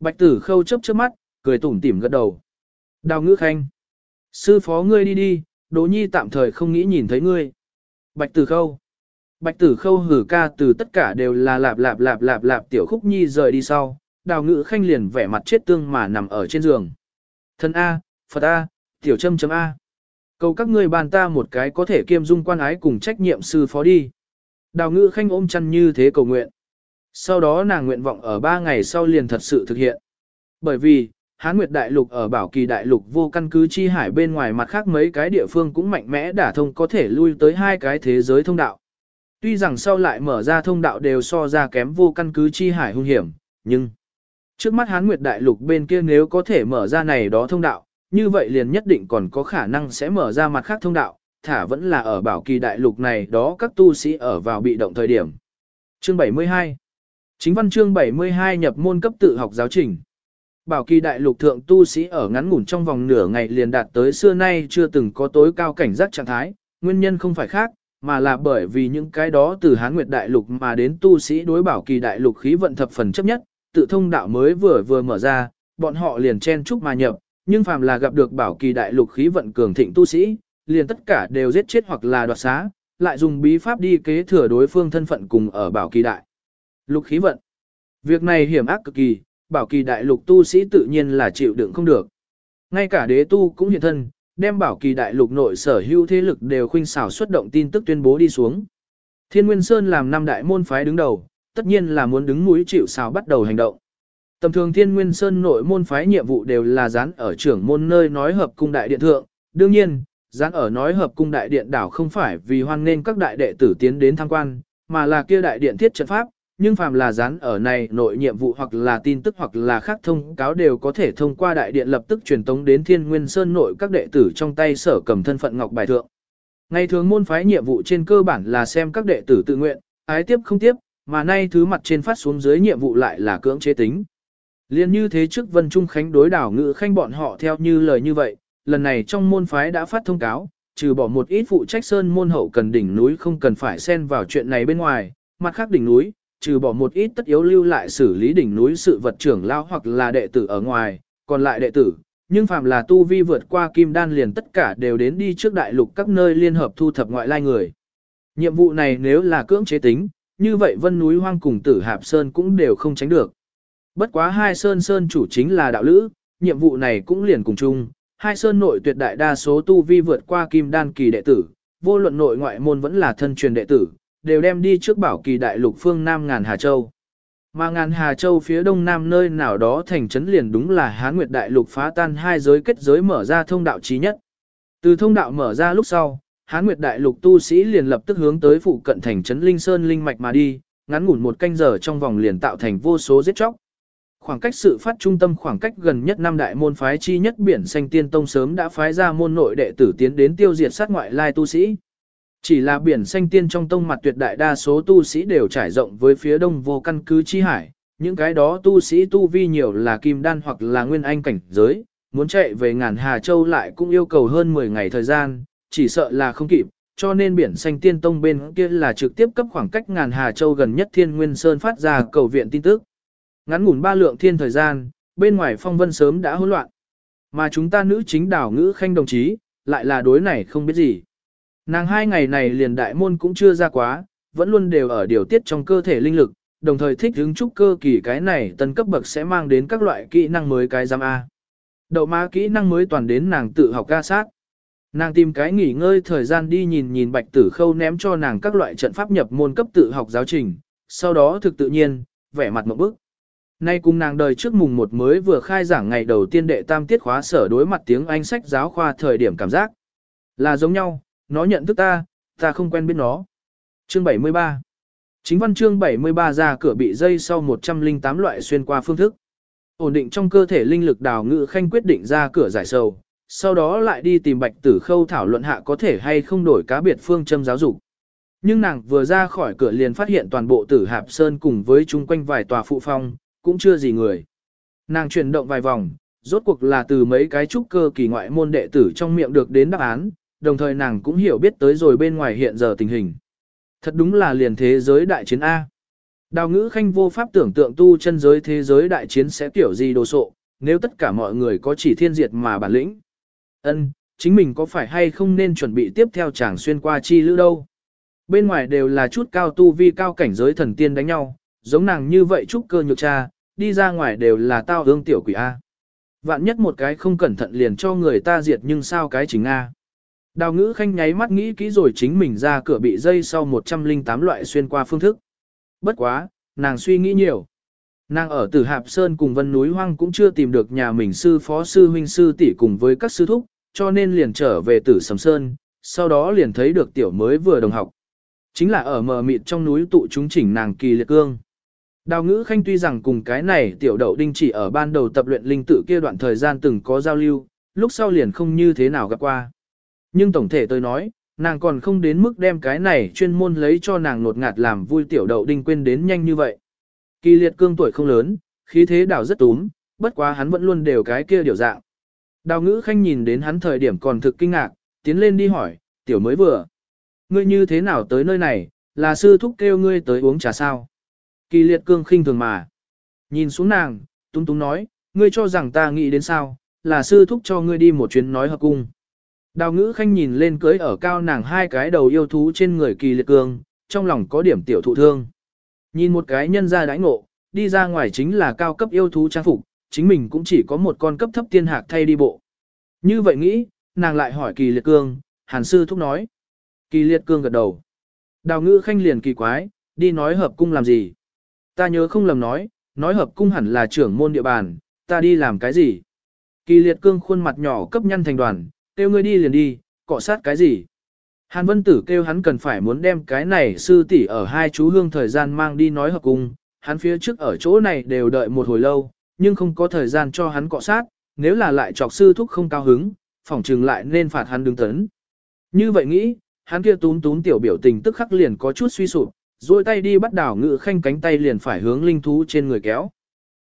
Bạch tử khâu chấp trước mắt, cười tủm tỉm gật đầu. Đào ngữ khanh. Sư phó ngươi đi đi, Đỗ Nhi tạm thời không nghĩ nhìn thấy ngươi. Bạch Tử Khâu. Bạch Tử Khâu hử ca từ tất cả đều là lạp lạp lạp lạp lạp tiểu khúc nhi rời đi sau, đào ngữ khanh liền vẻ mặt chết tương mà nằm ở trên giường. Thân A, Phật A, tiểu châm chấm A. Cầu các ngươi bàn ta một cái có thể kiêm dung quan ái cùng trách nhiệm sư phó đi. Đào ngữ khanh ôm chăn như thế cầu nguyện. Sau đó nàng nguyện vọng ở ba ngày sau liền thật sự thực hiện. Bởi vì, Hán Nguyệt Đại Lục ở Bảo Kỳ Đại Lục vô căn cứ chi hải bên ngoài mặt khác mấy cái địa phương cũng mạnh mẽ đả thông có thể lui tới hai cái thế giới thông đạo. Tuy rằng sau lại mở ra thông đạo đều so ra kém vô căn cứ chi hải hung hiểm, nhưng trước mắt Hán Nguyệt Đại Lục bên kia nếu có thể mở ra này đó thông đạo, như vậy liền nhất định còn có khả năng sẽ mở ra mặt khác thông đạo, thả vẫn là ở Bảo Kỳ Đại Lục này đó các tu sĩ ở vào bị động thời điểm. Chương 72 Chính văn chương 72 nhập môn cấp tự học giáo trình. Bảo kỳ đại lục thượng tu sĩ ở ngắn ngủn trong vòng nửa ngày liền đạt tới xưa nay chưa từng có tối cao cảnh giác trạng thái, nguyên nhân không phải khác, mà là bởi vì những cái đó từ Hán Nguyệt đại lục mà đến tu sĩ đối bảo kỳ đại lục khí vận thập phần chấp nhất, tự thông đạo mới vừa vừa mở ra, bọn họ liền chen chúc mà nhập, nhưng phàm là gặp được bảo kỳ đại lục khí vận cường thịnh tu sĩ, liền tất cả đều giết chết hoặc là đoạt xá, lại dùng bí pháp đi kế thừa đối phương thân phận cùng ở bảo kỳ đại. Lục khí vận. Việc này hiểm ác cực kỳ, bảo kỳ đại lục tu sĩ tự nhiên là chịu đựng không được. Ngay cả đế tu cũng hiện thân, đem bảo kỳ đại lục nội sở hữu thế lực đều khuynh xảo xuất động tin tức tuyên bố đi xuống. Thiên Nguyên Sơn làm năm đại môn phái đứng đầu, tất nhiên là muốn đứng mũi chịu sào bắt đầu hành động. Tầm thường Thiên Nguyên Sơn nội môn phái nhiệm vụ đều là dán ở trưởng môn nơi nói hợp cung đại điện thượng, đương nhiên, dán ở nói hợp cung đại điện đảo không phải vì hoan nên các đại đệ tử tiến đến tham quan, mà là kia đại điện thiết trận pháp, nhưng phàm là dán ở này nội nhiệm vụ hoặc là tin tức hoặc là khác thông cáo đều có thể thông qua đại điện lập tức truyền tống đến Thiên Nguyên Sơn nội các đệ tử trong tay sở cầm thân phận ngọc bài thượng. Ngày thường môn phái nhiệm vụ trên cơ bản là xem các đệ tử tự nguyện, ái tiếp không tiếp, mà nay thứ mặt trên phát xuống dưới nhiệm vụ lại là cưỡng chế tính. Liên như thế trước Vân Trung Khánh đối đảo ngự khanh bọn họ theo như lời như vậy, lần này trong môn phái đã phát thông cáo, trừ bỏ một ít phụ trách sơn môn hậu cần đỉnh núi không cần phải xen vào chuyện này bên ngoài, mặt khác đỉnh núi, trừ bỏ một ít tất yếu lưu lại xử lý đỉnh núi sự vật trưởng lao hoặc là đệ tử ở ngoài, còn lại đệ tử, nhưng phạm là tu vi vượt qua kim đan liền tất cả đều đến đi trước đại lục các nơi liên hợp thu thập ngoại lai người. Nhiệm vụ này nếu là cưỡng chế tính, như vậy vân núi hoang cùng tử hạp sơn cũng đều không tránh được. Bất quá hai sơn sơn chủ chính là đạo lữ, nhiệm vụ này cũng liền cùng chung, hai sơn nội tuyệt đại đa số tu vi vượt qua kim đan kỳ đệ tử, vô luận nội ngoại môn vẫn là thân truyền đệ tử, đều đem đi trước bảo kỳ đại lục phương Nam Ngàn Hà Châu. Mà Ngàn Hà Châu phía đông nam nơi nào đó thành trấn liền đúng là Hán Nguyệt đại lục phá tan hai giới kết giới mở ra thông đạo trí nhất. Từ thông đạo mở ra lúc sau, Hán Nguyệt đại lục tu sĩ liền lập tức hướng tới phụ cận thành trấn Linh Sơn Linh Mạch mà đi, ngắn ngủn một canh giờ trong vòng liền tạo thành vô số giết chóc. Khoảng cách sự phát trung tâm khoảng cách gần nhất năm đại môn phái chi nhất biển xanh tiên tông sớm đã phái ra môn nội đệ tử tiến đến tiêu diệt sát ngoại lai tu sĩ. Chỉ là biển xanh tiên trong tông mặt tuyệt đại đa số tu sĩ đều trải rộng với phía đông vô căn cứ chi hải, những cái đó tu sĩ tu vi nhiều là kim đan hoặc là nguyên anh cảnh giới, muốn chạy về ngàn Hà Châu lại cũng yêu cầu hơn 10 ngày thời gian, chỉ sợ là không kịp, cho nên biển xanh tiên tông bên kia là trực tiếp cấp khoảng cách ngàn Hà Châu gần nhất Thiên Nguyên Sơn phát ra cầu viện tin tức. Ngắn ngủn ba lượng thiên thời gian, bên ngoài phong vân sớm đã hỗn loạn. Mà chúng ta nữ chính đảo ngữ khanh đồng chí, lại là đối này không biết gì. Nàng hai ngày này liền đại môn cũng chưa ra quá, vẫn luôn đều ở điều tiết trong cơ thể linh lực, đồng thời thích hứng trúc cơ kỳ cái này tân cấp bậc sẽ mang đến các loại kỹ năng mới cái giam A. Đậu má kỹ năng mới toàn đến nàng tự học ca sát. Nàng tìm cái nghỉ ngơi thời gian đi nhìn nhìn bạch tử khâu ném cho nàng các loại trận pháp nhập môn cấp tự học giáo trình, sau đó thực tự nhiên, vẻ mặt một bức. Nay cùng nàng đời trước mùng một mới vừa khai giảng ngày đầu tiên đệ tam tiết khóa sở đối mặt tiếng Anh sách giáo khoa thời điểm cảm giác là giống nhau, nó nhận thức ta, ta không quen biết nó. Chương 73 Chính văn chương 73 ra cửa bị dây sau 108 loại xuyên qua phương thức. Ổn định trong cơ thể linh lực đào ngự khanh quyết định ra cửa giải sầu, sau đó lại đi tìm bạch tử khâu thảo luận hạ có thể hay không đổi cá biệt phương châm giáo dục. Nhưng nàng vừa ra khỏi cửa liền phát hiện toàn bộ tử hạp sơn cùng với chung quanh vài tòa phụ phong, cũng chưa gì người. Nàng chuyển động vài vòng, rốt cuộc là từ mấy cái trúc cơ kỳ ngoại môn đệ tử trong miệng được đến đáp án, đồng thời nàng cũng hiểu biết tới rồi bên ngoài hiện giờ tình hình. Thật đúng là liền thế giới đại chiến A. Đào ngữ khanh vô pháp tưởng tượng tu chân giới thế giới đại chiến sẽ kiểu gì đồ sộ, nếu tất cả mọi người có chỉ thiên diệt mà bản lĩnh. Ân, chính mình có phải hay không nên chuẩn bị tiếp theo chàng xuyên qua chi lữ đâu. Bên ngoài đều là chút cao tu vi cao cảnh giới thần tiên đánh nhau, giống nàng như vậy trúc cơ nhược cha, đi ra ngoài đều là tao hương tiểu quỷ A. Vạn nhất một cái không cẩn thận liền cho người ta diệt nhưng sao cái chính A. Đào ngữ khanh nháy mắt nghĩ kỹ rồi chính mình ra cửa bị dây sau 108 loại xuyên qua phương thức. Bất quá, nàng suy nghĩ nhiều. Nàng ở Tử Hạp Sơn cùng Vân Núi Hoang cũng chưa tìm được nhà mình sư phó sư huynh sư tỷ cùng với các sư thúc, cho nên liền trở về Tử Sầm Sơn, sau đó liền thấy được tiểu mới vừa đồng học. Chính là ở mờ mịt trong núi tụ chúng chỉnh nàng kỳ liệt cương. Đào ngữ khanh tuy rằng cùng cái này tiểu đậu đinh chỉ ở ban đầu tập luyện linh tự kia đoạn thời gian từng có giao lưu, lúc sau liền không như thế nào gặp qua. Nhưng tổng thể tôi nói, nàng còn không đến mức đem cái này chuyên môn lấy cho nàng nột ngạt làm vui tiểu đậu đinh quên đến nhanh như vậy. Kỳ liệt cương tuổi không lớn, khí thế đảo rất túm, bất quá hắn vẫn luôn đều cái kia điều dạng. Đào ngữ khanh nhìn đến hắn thời điểm còn thực kinh ngạc, tiến lên đi hỏi, tiểu mới vừa. Ngươi như thế nào tới nơi này, là sư thúc kêu ngươi tới uống trà sao? Kỳ liệt cương khinh thường mà. Nhìn xuống nàng, tung tung nói, ngươi cho rằng ta nghĩ đến sao, là sư thúc cho ngươi đi một chuyến nói hợp cung. Đào ngữ khanh nhìn lên cưới ở cao nàng hai cái đầu yêu thú trên người kỳ liệt cương, trong lòng có điểm tiểu thụ thương. Nhìn một cái nhân ra đãi ngộ, đi ra ngoài chính là cao cấp yêu thú trang phục, chính mình cũng chỉ có một con cấp thấp tiên hạc thay đi bộ. Như vậy nghĩ, nàng lại hỏi kỳ liệt cương, hàn sư thúc nói. Kỳ liệt cương gật đầu. Đào ngữ khanh liền kỳ quái, đi nói hợp cung làm gì. Ta nhớ không lầm nói, nói hợp cung hẳn là trưởng môn địa bàn, ta đi làm cái gì. Kỳ liệt cương khuôn mặt nhỏ cấp nhăn thành đoàn, kêu ngươi đi liền đi, cọ sát cái gì. Hàn vân tử kêu hắn cần phải muốn đem cái này sư tỷ ở hai chú hương thời gian mang đi nói hợp cùng, hắn phía trước ở chỗ này đều đợi một hồi lâu, nhưng không có thời gian cho hắn cọ sát, nếu là lại chọc sư thúc không cao hứng, phỏng trừng lại nên phạt hắn đứng tấn. Như vậy nghĩ, hắn kia tún tún tiểu biểu tình tức khắc liền có chút suy sụp, duỗi tay đi bắt đảo ngự khanh cánh tay liền phải hướng linh thú trên người kéo.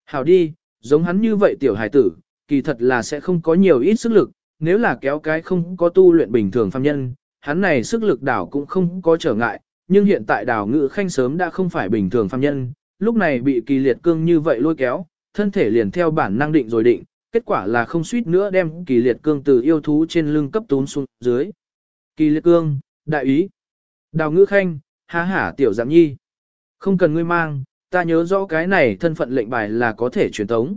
Hảo đi, giống hắn như vậy tiểu hài tử, kỳ thật là sẽ không có nhiều ít sức lực, nếu là kéo cái không có tu luyện bình thường phàm nhân, hắn này sức lực đảo cũng không có trở ngại, nhưng hiện tại đảo ngự khanh sớm đã không phải bình thường phàm nhân, lúc này bị kỳ liệt cương như vậy lôi kéo, thân thể liền theo bản năng định rồi định, kết quả là không suýt nữa đem kỳ liệt cương từ yêu thú trên lưng cấp tún xuống dưới. Kỳ liệt cương, đại ý, đào ngữ khanh, há hả tiểu giảm nhi. Không cần ngươi mang, ta nhớ rõ cái này thân phận lệnh bài là có thể truyền tống.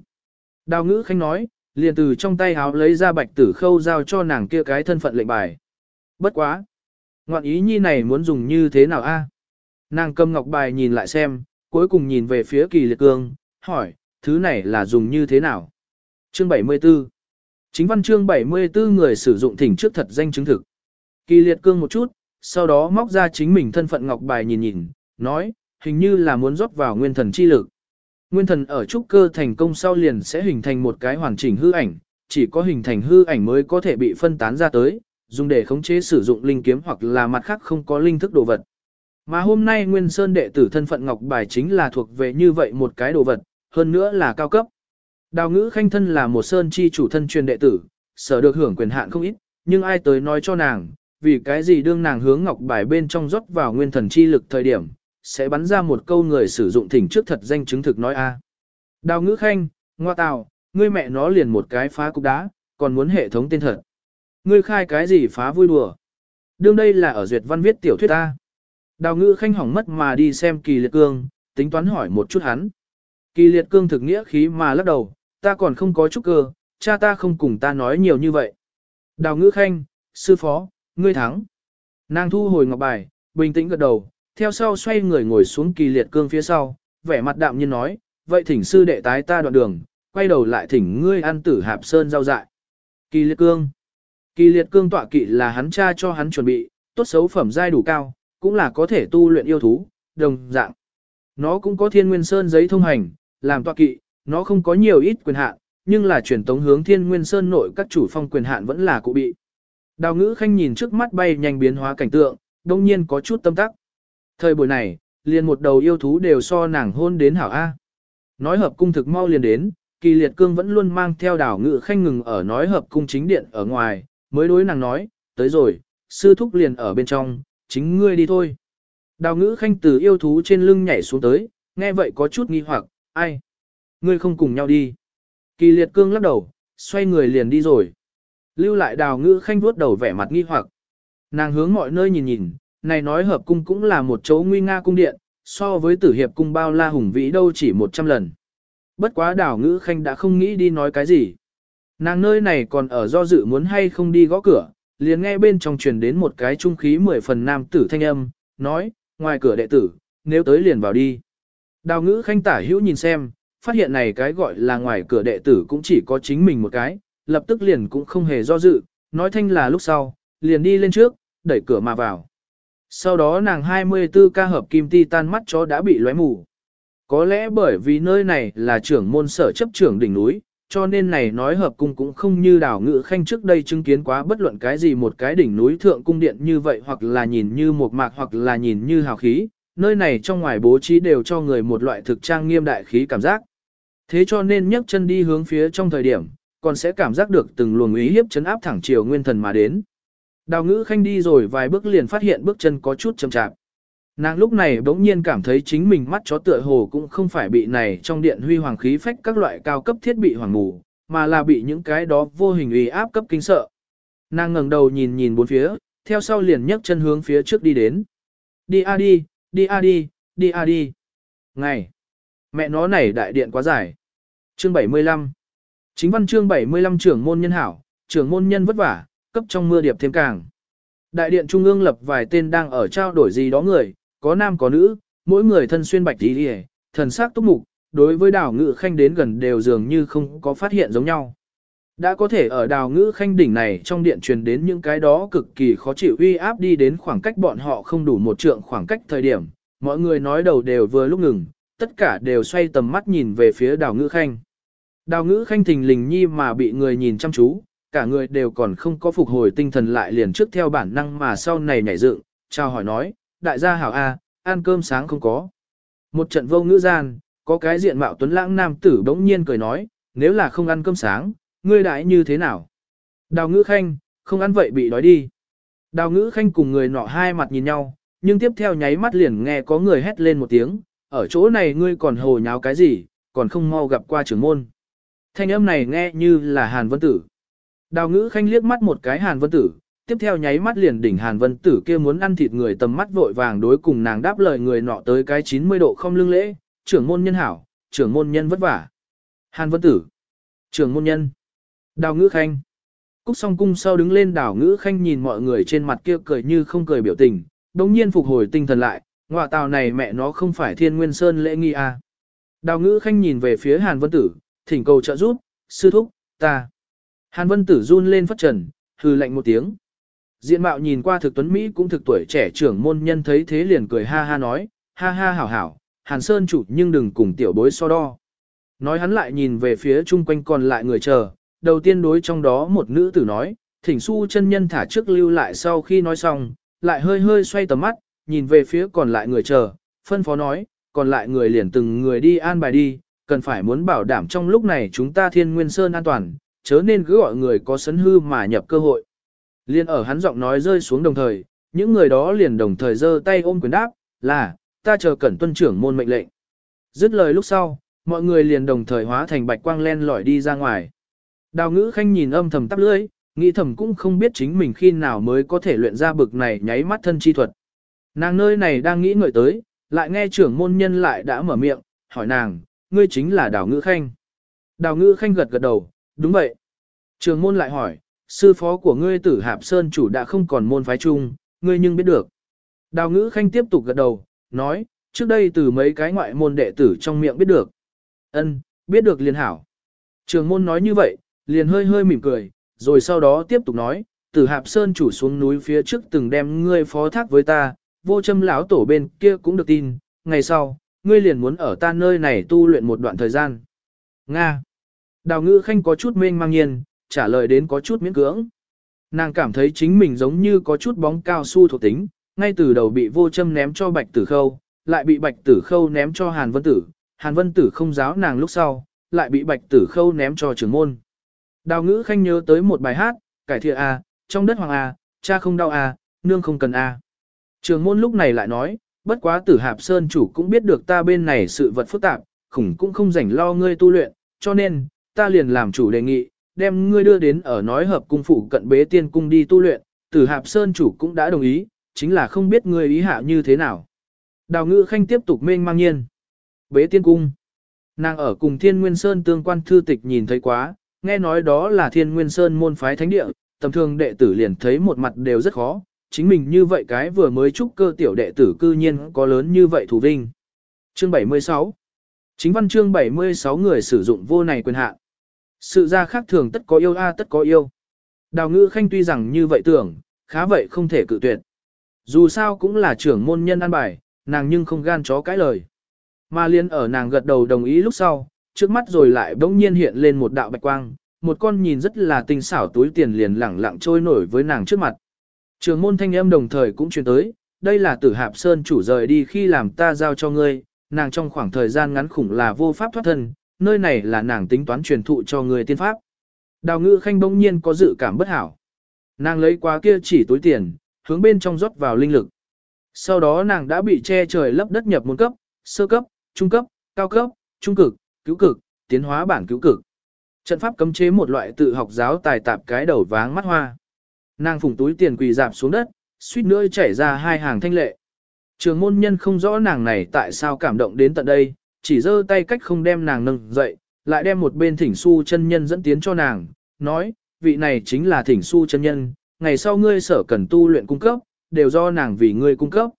Đào ngữ khanh nói, liền từ trong tay háo lấy ra bạch tử khâu giao cho nàng kia cái thân phận lệnh bài. Bất quá. Ngoạn ý nhi này muốn dùng như thế nào a? À? Nàng cầm ngọc bài nhìn lại xem, cuối cùng nhìn về phía kỳ liệt cương, hỏi, thứ này là dùng như thế nào? Chương 74 Chính văn chương 74 người sử dụng thỉnh trước thật danh chứng thực. Kỳ liệt cương một chút, sau đó móc ra chính mình thân phận ngọc bài nhìn nhìn, nói, hình như là muốn rót vào nguyên thần chi lực. Nguyên thần ở trúc cơ thành công sau liền sẽ hình thành một cái hoàn chỉnh hư ảnh, chỉ có hình thành hư ảnh mới có thể bị phân tán ra tới, dùng để khống chế sử dụng linh kiếm hoặc là mặt khác không có linh thức đồ vật. Mà hôm nay Nguyên Sơn đệ tử thân phận ngọc bài chính là thuộc về như vậy một cái đồ vật, hơn nữa là cao cấp. Đào ngữ khanh thân là một Sơn chi chủ thân truyền đệ tử, sở được hưởng quyền hạn không ít, nhưng ai tới nói cho nàng, vì cái gì đương nàng hướng ngọc bài bên trong rót vào nguyên thần chi lực thời điểm, sẽ bắn ra một câu người sử dụng thỉnh trước thật danh chứng thực nói a. Đào ngữ khanh, ngoa tào, ngươi mẹ nó liền một cái phá cục đá, còn muốn hệ thống tên thật. Ngươi khai cái gì phá vui đùa. Đương đây là ở duyệt văn viết tiểu thuyết ta. Đào ngữ khanh hỏng mất mà đi xem kỳ liệt cương, tính toán hỏi một chút hắn. Kỳ liệt cương thực nghĩa khí mà lắc đầu, ta còn không có chút cơ, cha ta không cùng ta nói nhiều như vậy. Đào ngữ khanh, sư phó, ngươi thắng. Nàng thu hồi ngọc bài, bình tĩnh gật đầu, theo sau xoay người ngồi xuống kỳ liệt cương phía sau, vẻ mặt đạm nhiên nói, vậy thỉnh sư đệ tái ta đoạn đường, quay đầu lại thỉnh ngươi ăn tử hạp sơn rau dại. Kỳ liệt cương. Kỳ liệt cương tọa kỵ là hắn cha cho hắn chuẩn bị, tốt xấu phẩm giai đủ cao, cũng là có thể tu luyện yêu thú, đồng dạng. Nó cũng có thiên nguyên sơn giấy thông hành, làm tọa kỵ, nó không có nhiều ít quyền hạn, nhưng là truyền tống hướng thiên nguyên sơn nội các chủ phong quyền hạn vẫn là cụ bị. Đào ngữ khanh nhìn trước mắt bay nhanh biến hóa cảnh tượng, đông nhiên có chút tâm tắc. Thời buổi này, liền một đầu yêu thú đều so nàng hôn đến hảo A. Nói hợp cung thực mau liền đến, kỳ liệt cương vẫn luôn mang theo đảo ngự khanh ngừng ở nói hợp cung chính điện ở ngoài, mới đối nàng nói, tới rồi, sư thúc liền ở bên trong, chính ngươi đi thôi. Đào ngữ khanh từ yêu thú trên lưng nhảy xuống tới, nghe vậy có chút nghi hoặc, ai? Ngươi không cùng nhau đi. Kỳ liệt cương lắc đầu, xoay người liền đi rồi. Lưu lại đào ngữ khanh vuốt đầu vẻ mặt nghi hoặc. Nàng hướng mọi nơi nhìn nhìn, này nói hợp cung cũng là một chỗ nguy nga cung điện, so với tử hiệp cung bao la hùng vĩ đâu chỉ 100 lần. Bất quá đào ngữ khanh đã không nghĩ đi nói cái gì. Nàng nơi này còn ở do dự muốn hay không đi gõ cửa, liền nghe bên trong truyền đến một cái trung khí mười phần nam tử thanh âm, nói, ngoài cửa đệ tử, nếu tới liền vào đi. Đào ngữ khanh tả hữu nhìn xem, phát hiện này cái gọi là ngoài cửa đệ tử cũng chỉ có chính mình một cái, lập tức liền cũng không hề do dự, nói thanh là lúc sau, liền đi lên trước, đẩy cửa mà vào. Sau đó nàng 24 ca hợp kim ti tan mắt chó đã bị lóe mù. Có lẽ bởi vì nơi này là trưởng môn sở chấp trưởng đỉnh núi, cho nên này nói hợp cung cũng không như đảo ngự khanh trước đây chứng kiến quá bất luận cái gì một cái đỉnh núi thượng cung điện như vậy hoặc là nhìn như một mạc hoặc là nhìn như hào khí, nơi này trong ngoài bố trí đều cho người một loại thực trang nghiêm đại khí cảm giác. Thế cho nên nhấc chân đi hướng phía trong thời điểm, còn sẽ cảm giác được từng luồng ý hiếp chấn áp thẳng chiều nguyên thần mà đến. Đào ngữ khanh đi rồi vài bước liền phát hiện bước chân có chút chậm chạp. Nàng lúc này bỗng nhiên cảm thấy chính mình mắt chó tựa hồ cũng không phải bị này trong điện huy hoàng khí phách các loại cao cấp thiết bị hoàng ngủ, mà là bị những cái đó vô hình uy áp cấp kinh sợ. Nàng ngẩng đầu nhìn nhìn bốn phía, theo sau liền nhấc chân hướng phía trước đi đến. Đi a đi, đi a đi, đi a đi. Ngày. Mẹ nó này đại điện quá dài. Chương 75. Chính văn chương 75 trưởng môn nhân hảo, trưởng môn nhân vất vả, cấp trong mưa điệp thêm càng. Đại điện trung ương lập vài tên đang ở trao đổi gì đó người, có nam có nữ, mỗi người thân xuyên bạch tí hề, thần sắc túc mục, đối với đào ngự khanh đến gần đều dường như không có phát hiện giống nhau. Đã có thể ở đào ngữ khanh đỉnh này trong điện truyền đến những cái đó cực kỳ khó chịu uy áp đi đến khoảng cách bọn họ không đủ một trượng khoảng cách thời điểm, mọi người nói đầu đều vừa lúc ngừng, tất cả đều xoay tầm mắt nhìn về phía đào ngữ khanh. Đào ngữ khanh thình lình nhi mà bị người nhìn chăm chú, cả người đều còn không có phục hồi tinh thần lại liền trước theo bản năng mà sau này nhảy dựng, chào hỏi nói, đại gia hảo A, ăn cơm sáng không có. Một trận vô ngữ gian, có cái diện mạo tuấn lãng nam tử bỗng nhiên cười nói, nếu là không ăn cơm sáng, ngươi đãi như thế nào? Đào ngữ khanh, không ăn vậy bị đói đi. Đào ngữ khanh cùng người nọ hai mặt nhìn nhau, nhưng tiếp theo nháy mắt liền nghe có người hét lên một tiếng, ở chỗ này ngươi còn hồ nháo cái gì, còn không mau gặp qua trưởng môn. Thanh âm này nghe như là Hàn Vân Tử. Đào ngữ khanh liếc mắt một cái Hàn Vân Tử, tiếp theo nháy mắt liền đỉnh Hàn Vân Tử kia muốn ăn thịt người tầm mắt vội vàng đối cùng nàng đáp lời người nọ tới cái 90 độ không lưng lễ, trưởng môn nhân hảo, trưởng môn nhân vất vả. Hàn Vân Tử, trưởng môn nhân, đào ngữ khanh. Cúc song cung sau đứng lên đào ngữ khanh nhìn mọi người trên mặt kia cười như không cười biểu tình, đồng nhiên phục hồi tinh thần lại, ngọa tào này mẹ nó không phải thiên nguyên sơn lễ nghi à. Đào ngữ khanh nhìn về phía Hàn Vân Tử, thỉnh cầu trợ giúp, sư thúc, ta. Hàn Vân Tử run lên phất trần, hừ lạnh một tiếng. Diện mạo nhìn qua thực tuấn Mỹ cũng thực tuổi trẻ trưởng môn nhân thấy thế liền cười ha ha nói, ha ha hảo hảo, Hàn Sơn chủ nhưng đừng cùng tiểu bối so đo. Nói hắn lại nhìn về phía chung quanh còn lại người chờ, đầu tiên đối trong đó một nữ tử nói, thỉnh su chân nhân thả trước lưu lại sau khi nói xong, lại hơi hơi xoay tầm mắt, nhìn về phía còn lại người chờ, phân phó nói, còn lại người liền từng người đi an bài đi, cần phải muốn bảo đảm trong lúc này chúng ta thiên nguyên sơn an toàn, chớ nên cứ gọi người có sấn hư mà nhập cơ hội. Liên ở hắn giọng nói rơi xuống đồng thời, những người đó liền đồng thời giơ tay ôm quyền đáp, là, ta chờ cẩn tuân trưởng môn mệnh lệnh. Dứt lời lúc sau, mọi người liền đồng thời hóa thành bạch quang len lỏi đi ra ngoài. Đào ngữ khanh nhìn âm thầm tắp lưỡi, nghĩ thầm cũng không biết chính mình khi nào mới có thể luyện ra bực này nháy mắt thân chi thuật. Nàng nơi này đang nghĩ ngợi tới, lại nghe trưởng môn nhân lại đã mở miệng, hỏi nàng, ngươi chính là đào ngữ khanh. Đào ngữ khanh gật gật đầu, đúng vậy. Trường môn lại hỏi, sư phó của ngươi tử hạp sơn chủ đã không còn môn phái chung, ngươi nhưng biết được. Đào ngữ khanh tiếp tục gật đầu, nói, trước đây từ mấy cái ngoại môn đệ tử trong miệng biết được. Ân, biết được liền hảo. Trường môn nói như vậy, liền hơi hơi mỉm cười, rồi sau đó tiếp tục nói, tử hạp sơn chủ xuống núi phía trước từng đem ngươi phó thác với ta, vô châm lão tổ bên kia cũng được tin, ngày sau, ngươi liền muốn ở ta nơi này tu luyện một đoạn thời gian. Nga. Đào ngữ khanh có chút mênh mang nhiên, trả lời đến có chút miễn cưỡng. Nàng cảm thấy chính mình giống như có chút bóng cao su thuộc tính, ngay từ đầu bị vô châm ném cho bạch tử khâu, lại bị bạch tử khâu ném cho hàn vân tử, hàn vân tử không giáo nàng lúc sau, lại bị bạch tử khâu ném cho trưởng môn. Đào ngữ khanh nhớ tới một bài hát, cải thiện A, trong đất hoàng A, cha không đau A, nương không cần A. Trường môn lúc này lại nói, bất quá tử hạp sơn chủ cũng biết được ta bên này sự vật phức tạp, khủng cũng không rảnh lo ngươi tu luyện, cho nên, ta liền làm chủ đề nghị, đem ngươi đưa đến ở nói hợp cung phủ cận bế tiên cung đi tu luyện, tử hạp sơn chủ cũng đã đồng ý, chính là không biết ngươi ý hạ như thế nào. Đào ngữ khanh tiếp tục mênh mang nhiên. Bế tiên cung. Nàng ở cùng thiên nguyên sơn tương quan thư tịch nhìn thấy quá, nghe nói đó là thiên nguyên sơn môn phái thánh địa, tầm thường đệ tử liền thấy một mặt đều rất khó, chính mình như vậy cái vừa mới trúc cơ tiểu đệ tử cư nhiên có lớn như vậy thủ vinh. Chương 76 Chính văn chương 76 người sử dụng vô này quyền hạn. Sự ra khác thường tất có yêu a tất có yêu. Đào ngữ khanh tuy rằng như vậy tưởng, khá vậy không thể cự tuyệt. Dù sao cũng là trưởng môn nhân an bài, nàng nhưng không gan chó cái lời. Mà liên ở nàng gật đầu đồng ý lúc sau, trước mắt rồi lại bỗng nhiên hiện lên một đạo bạch quang, một con nhìn rất là tinh xảo túi tiền liền lẳng lặng trôi nổi với nàng trước mặt. Trường môn thanh âm đồng thời cũng truyền tới, đây là tử hạp sơn chủ rời đi khi làm ta giao cho ngươi, nàng trong khoảng thời gian ngắn khủng là vô pháp thoát thân, nơi này là nàng tính toán truyền thụ cho người tiên pháp. Đào ngữ khanh bỗng nhiên có dự cảm bất hảo. Nàng lấy qua kia chỉ túi tiền, hướng bên trong rót vào linh lực. Sau đó nàng đã bị che trời lấp đất nhập môn cấp, sơ cấp, trung cấp, cao cấp, trung cực, cứu cực, tiến hóa bản cứu cực. Trận pháp cấm chế một loại tự học giáo tài tạp cái đầu váng mắt hoa. Nàng phùng túi tiền quỳ dạp xuống đất, suýt nữa chảy ra hai hàng thanh lệ. Trường môn nhân không rõ nàng này tại sao cảm động đến tận đây, chỉ giơ tay cách không đem nàng nâng dậy, lại đem một bên thỉnh su chân nhân dẫn tiến cho nàng, nói, vị này chính là thỉnh su chân nhân, ngày sau ngươi sở cần tu luyện cung cấp, đều do nàng vì ngươi cung cấp.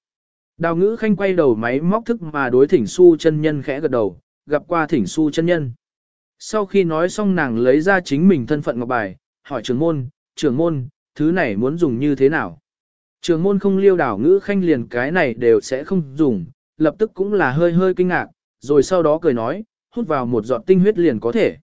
Đào ngữ khanh quay đầu máy móc thức mà đối thỉnh su chân nhân khẽ gật đầu, gặp qua thỉnh su chân nhân. Sau khi nói xong nàng lấy ra chính mình thân phận ngọc bài, hỏi trưởng môn, trưởng môn, thứ này muốn dùng như thế nào? Trường môn không liêu đảo ngữ khanh liền cái này đều sẽ không dùng, lập tức cũng là hơi hơi kinh ngạc, rồi sau đó cười nói, hút vào một giọt tinh huyết liền có thể.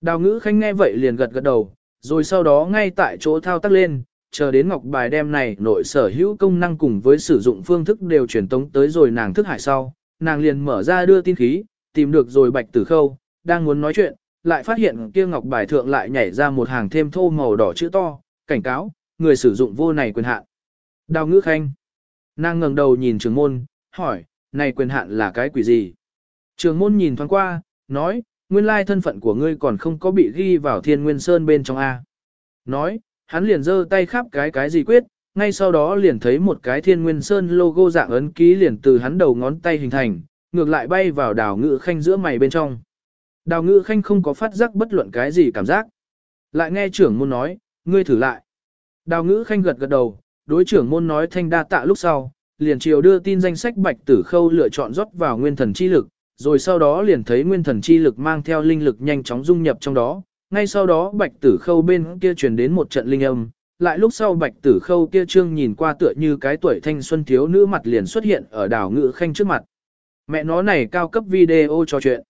Đào ngữ khanh nghe vậy liền gật gật đầu, rồi sau đó ngay tại chỗ thao tác lên, chờ đến ngọc bài đem này nội sở hữu công năng cùng với sử dụng phương thức đều truyền tống tới rồi nàng thức hải sau, nàng liền mở ra đưa tin khí, tìm được rồi bạch tử khâu, đang muốn nói chuyện, lại phát hiện kia ngọc bài thượng lại nhảy ra một hàng thêm thô màu đỏ chữ to, cảnh cáo, người sử dụng vô này quyền hạn. Đào ngữ khanh. Nàng ngẩng đầu nhìn trường môn, hỏi, này quyền hạn là cái quỷ gì? Trường môn nhìn thoáng qua, nói, nguyên lai thân phận của ngươi còn không có bị ghi vào thiên nguyên sơn bên trong A. Nói, hắn liền giơ tay khắp cái cái gì quyết, ngay sau đó liền thấy một cái thiên nguyên sơn logo dạng ấn ký liền từ hắn đầu ngón tay hình thành, ngược lại bay vào đào Ngự khanh giữa mày bên trong. Đào Ngự khanh không có phát giác bất luận cái gì cảm giác. Lại nghe trưởng môn nói, ngươi thử lại. Đào ngữ khanh gật gật đầu, đối trưởng môn nói thanh đa tạ lúc sau, liền chiều đưa tin danh sách bạch tử khâu lựa chọn rót vào nguyên thần chi lực, rồi sau đó liền thấy nguyên thần chi lực mang theo linh lực nhanh chóng dung nhập trong đó, ngay sau đó bạch tử khâu bên kia truyền đến một trận linh âm, lại lúc sau bạch tử khâu kia trương nhìn qua tựa như cái tuổi thanh xuân thiếu nữ mặt liền xuất hiện ở đào ngữ khanh trước mặt. Mẹ nó này cao cấp video cho chuyện.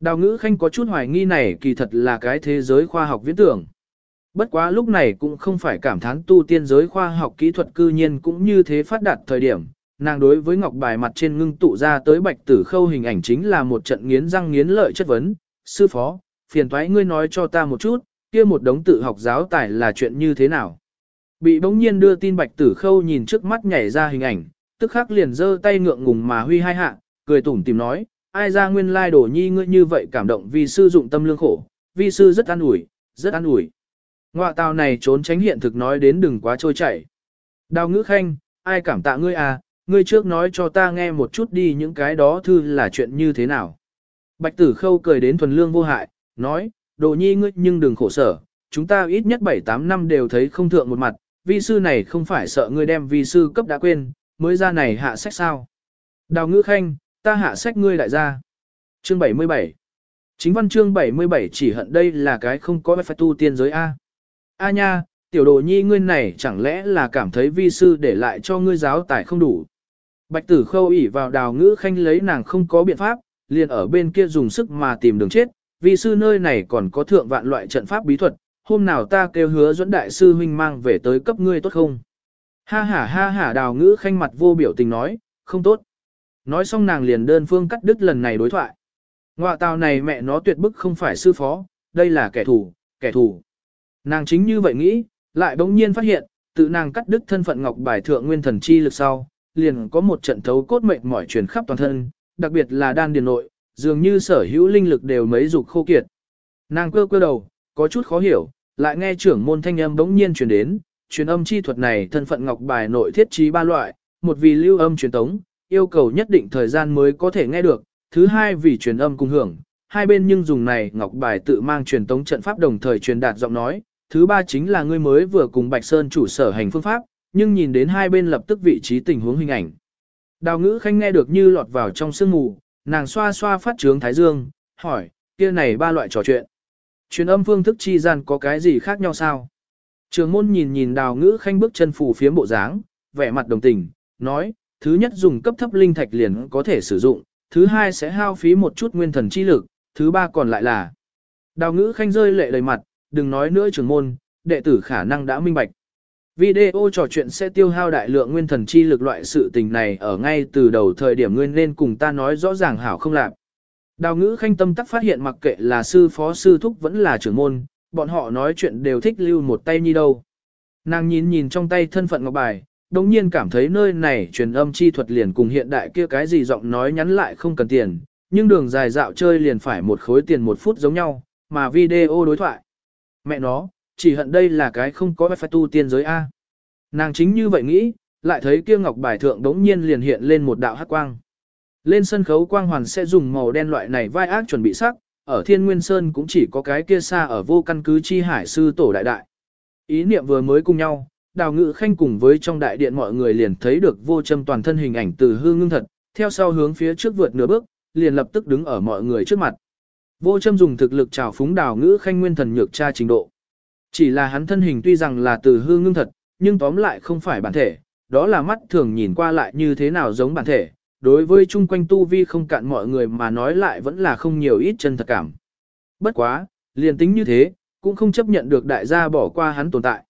Đào ngữ khanh có chút hoài nghi này kỳ thật là cái thế giới khoa học viễn tưởng. Bất quá lúc này cũng không phải cảm thán tu tiên giới khoa học kỹ thuật cư nhiên cũng như thế phát đạt thời điểm. Nàng đối với ngọc bài mặt trên ngưng tụ ra tới bạch tử khâu hình ảnh chính là một trận nghiến răng nghiến lợi chất vấn. Sư phó, phiền thoái ngươi nói cho ta một chút, kia một đống tự học giáo tài là chuyện như thế nào. Bị bỗng nhiên đưa tin bạch tử khâu nhìn trước mắt nhảy ra hình ảnh, tức khắc liền giơ tay ngượng ngùng mà huy hai hạ, cười tủm tìm nói, ai ra nguyên lai đổ nhi ngươi như vậy cảm động vì sư dụng tâm lương khổ, vi sư rất an ủi, rất an ủi. Ngoạ tào này trốn tránh hiện thực nói đến đừng quá trôi chảy. Đào ngữ khanh, ai cảm tạ ngươi à, ngươi trước nói cho ta nghe một chút đi những cái đó thư là chuyện như thế nào. Bạch tử khâu cười đến thuần lương vô hại, nói, đồ nhi ngươi nhưng đừng khổ sở, chúng ta ít nhất 7-8 năm đều thấy không thượng một mặt, vi sư này không phải sợ ngươi đem vi sư cấp đã quên, mới ra này hạ sách sao. Đào ngữ khanh, ta hạ sách ngươi lại ra. Chương 77 Chính văn chương 77 chỉ hận đây là cái không có phải tu tiên giới A. A nha, tiểu đồ nhi ngươi này chẳng lẽ là cảm thấy vi sư để lại cho ngươi giáo tài không đủ. Bạch tử khâu ỉ vào đào ngữ khanh lấy nàng không có biện pháp, liền ở bên kia dùng sức mà tìm đường chết, vi sư nơi này còn có thượng vạn loại trận pháp bí thuật, hôm nào ta kêu hứa dẫn đại sư huynh mang về tới cấp ngươi tốt không? Ha ha ha ha đào ngữ khanh mặt vô biểu tình nói, không tốt. Nói xong nàng liền đơn phương cắt đứt lần này đối thoại. Ngoạ tào này mẹ nó tuyệt bức không phải sư phó, đây là kẻ thù, kẻ thù. Nàng chính như vậy nghĩ, lại bỗng nhiên phát hiện, tự nàng cắt đứt thân phận ngọc bài thượng nguyên thần chi lực sau, liền có một trận thấu cốt mệt mỏi truyền khắp toàn thân, đặc biệt là đan điền nội, dường như sở hữu linh lực đều mấy dục khô kiệt. Nàng cơ cơ đầu, có chút khó hiểu, lại nghe trưởng môn thanh âm bỗng nhiên truyền đến, truyền âm chi thuật này thân phận ngọc bài nội thiết trí ba loại, một vì lưu âm truyền tống, yêu cầu nhất định thời gian mới có thể nghe được, thứ hai vì truyền âm cùng hưởng, hai bên nhưng dùng này ngọc bài tự mang truyền tống trận pháp đồng thời truyền đạt giọng nói, thứ ba chính là ngươi mới vừa cùng Bạch Sơn chủ sở hành phương pháp, nhưng nhìn đến hai bên lập tức vị trí tình huống hình ảnh. Đào ngữ khanh nghe được như lọt vào trong sương mù, nàng xoa xoa phát trướng thái dương, hỏi, kia này ba loại trò chuyện. Truyền âm phương thức chi gian có cái gì khác nhau sao? Trường môn nhìn nhìn đào ngữ khanh bước chân phủ phía bộ dáng, vẻ mặt đồng tình, nói, thứ nhất dùng cấp thấp linh thạch liền có thể sử dụng, thứ hai sẽ hao phí một chút nguyên thần chi lực, thứ ba còn lại là. Đào ngữ khanh rơi lệ đầy mặt, đừng nói nữa trường môn, đệ tử khả năng đã minh bạch. Video trò chuyện sẽ tiêu hao đại lượng nguyên thần chi lực loại sự tình này ở ngay từ đầu thời điểm nguyên nên cùng ta nói rõ ràng hảo không làm. Đào ngữ khanh tâm tắc phát hiện mặc kệ là sư phó sư thúc vẫn là trưởng môn, bọn họ nói chuyện đều thích lưu một tay như đâu. Nàng nhìn nhìn trong tay thân phận ngọc bài, đồng nhiên cảm thấy nơi này truyền âm chi thuật liền cùng hiện đại kia cái gì giọng nói nhắn lại không cần tiền, nhưng đường dài dạo chơi liền phải một khối tiền một phút giống nhau, mà video đối thoại. Mẹ nó, chỉ hận đây là cái không có phải tu tiên giới A. Nàng chính như vậy nghĩ, lại thấy kia ngọc bài thượng đống nhiên liền hiện lên một đạo hắc quang. Lên sân khấu quang hoàn sẽ dùng màu đen loại này vai ác chuẩn bị sắc, ở Thiên Nguyên Sơn cũng chỉ có cái kia xa ở vô căn cứ chi hải sư tổ đại đại. Ý niệm vừa mới cùng nhau, đào ngự khanh cùng với trong đại điện mọi người liền thấy được vô châm toàn thân hình ảnh từ hư ngưng thật, theo sau hướng phía trước vượt nửa bước, liền lập tức đứng ở mọi người trước mặt. Vô châm dùng thực lực trào phúng đào ngữ khanh nguyên thần nhược tra trình độ. Chỉ là hắn thân hình tuy rằng là từ hư ngưng thật, nhưng tóm lại không phải bản thể, đó là mắt thường nhìn qua lại như thế nào giống bản thể, đối với chung quanh tu vi không cạn mọi người mà nói lại vẫn là không nhiều ít chân thật cảm. Bất quá, liền tính như thế, cũng không chấp nhận được đại gia bỏ qua hắn tồn tại.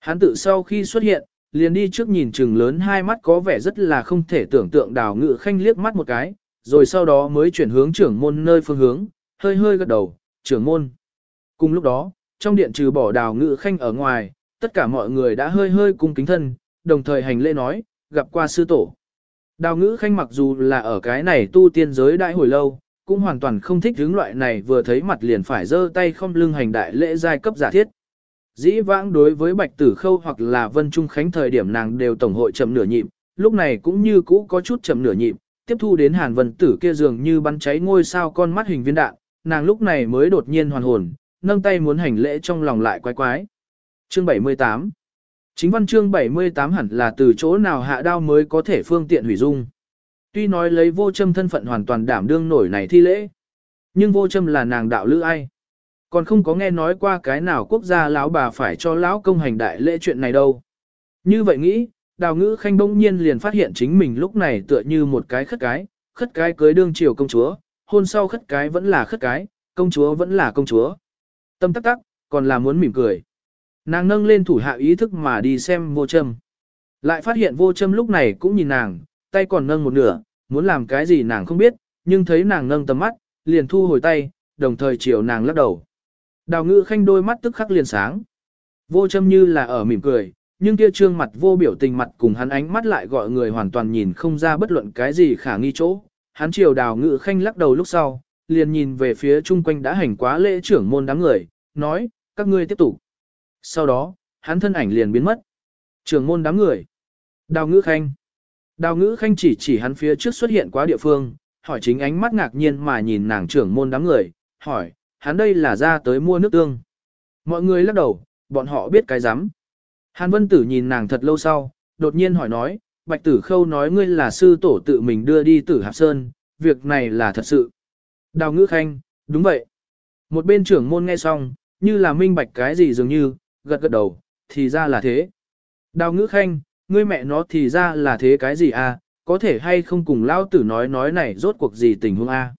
Hắn tự sau khi xuất hiện, liền đi trước nhìn chừng lớn hai mắt có vẻ rất là không thể tưởng tượng đào ngự khanh liếc mắt một cái, rồi sau đó mới chuyển hướng trưởng môn nơi phương hướng, hơi hơi gật đầu, trưởng môn. Cùng lúc đó, trong điện trừ bỏ đào ngự khanh ở ngoài, tất cả mọi người đã hơi hơi cung kính thân, đồng thời hành lễ nói, gặp qua sư tổ. Đào ngữ khanh mặc dù là ở cái này tu tiên giới đại hồi lâu, cũng hoàn toàn không thích hướng loại này vừa thấy mặt liền phải giơ tay không lưng hành đại lễ giai cấp giả thiết. Dĩ vãng đối với bạch tử khâu hoặc là vân trung khánh thời điểm nàng đều tổng hội chậm nửa nhịp, lúc này cũng như cũ có chút chậm nửa nhịp, tiếp thu đến hàn vân tử kia dường như bắn cháy ngôi sao con mắt hình viên đạn, nàng lúc này mới đột nhiên hoàn hồn, nâng tay muốn hành lễ trong lòng lại quái quái. Chương 78 Chính văn chương 78 hẳn là từ chỗ nào hạ đao mới có thể phương tiện hủy dung. Tuy nói lấy vô châm thân phận hoàn toàn đảm đương nổi này thi lễ, nhưng vô châm là nàng đạo lữ ai. Còn không có nghe nói qua cái nào quốc gia lão bà phải cho lão công hành đại lễ chuyện này đâu. Như vậy nghĩ, đào ngữ khanh bỗng nhiên liền phát hiện chính mình lúc này tựa như một cái khất cái, khất cái cưới đương triều công chúa, hôn sau khất cái vẫn là khất cái, công chúa vẫn là công chúa. Tâm tắc tắc, còn là muốn mỉm cười. Nàng nâng lên thủ hạ ý thức mà đi xem vô châm. Lại phát hiện vô châm lúc này cũng nhìn nàng, tay còn nâng một nửa, muốn làm cái gì nàng không biết, nhưng thấy nàng nâng tầm mắt, liền thu hồi tay, đồng thời chiều nàng lắc đầu. Đào ngữ khanh đôi mắt tức khắc liền sáng. Vô châm như là ở mỉm cười, nhưng kia trương mặt vô biểu tình mặt cùng hắn ánh mắt lại gọi người hoàn toàn nhìn không ra bất luận cái gì khả nghi chỗ. Hắn chiều đào ngữ khanh lắc đầu lúc sau, liền nhìn về phía chung quanh đã hành quá lễ trưởng môn đám người, nói, các ngươi tiếp tục. Sau đó, hắn thân ảnh liền biến mất. Trưởng môn đám người. Đào ngữ khanh. Đào ngữ khanh chỉ chỉ hắn phía trước xuất hiện quá địa phương, hỏi chính ánh mắt ngạc nhiên mà nhìn nàng trưởng môn đám người, hỏi, hắn đây là ra tới mua nước tương. Mọi người lắc đầu, bọn họ biết cái rắm Hàn vân tử nhìn nàng thật lâu sau, đột nhiên hỏi nói, bạch tử khâu nói ngươi là sư tổ tự mình đưa đi tử hạp sơn, việc này là thật sự. Đào ngữ khanh, đúng vậy. Một bên trưởng môn nghe xong, như là minh bạch cái gì dường như, gật gật đầu, thì ra là thế. Đào ngữ khanh, ngươi mẹ nó thì ra là thế cái gì à, có thể hay không cùng lao tử nói nói này rốt cuộc gì tình huống a à?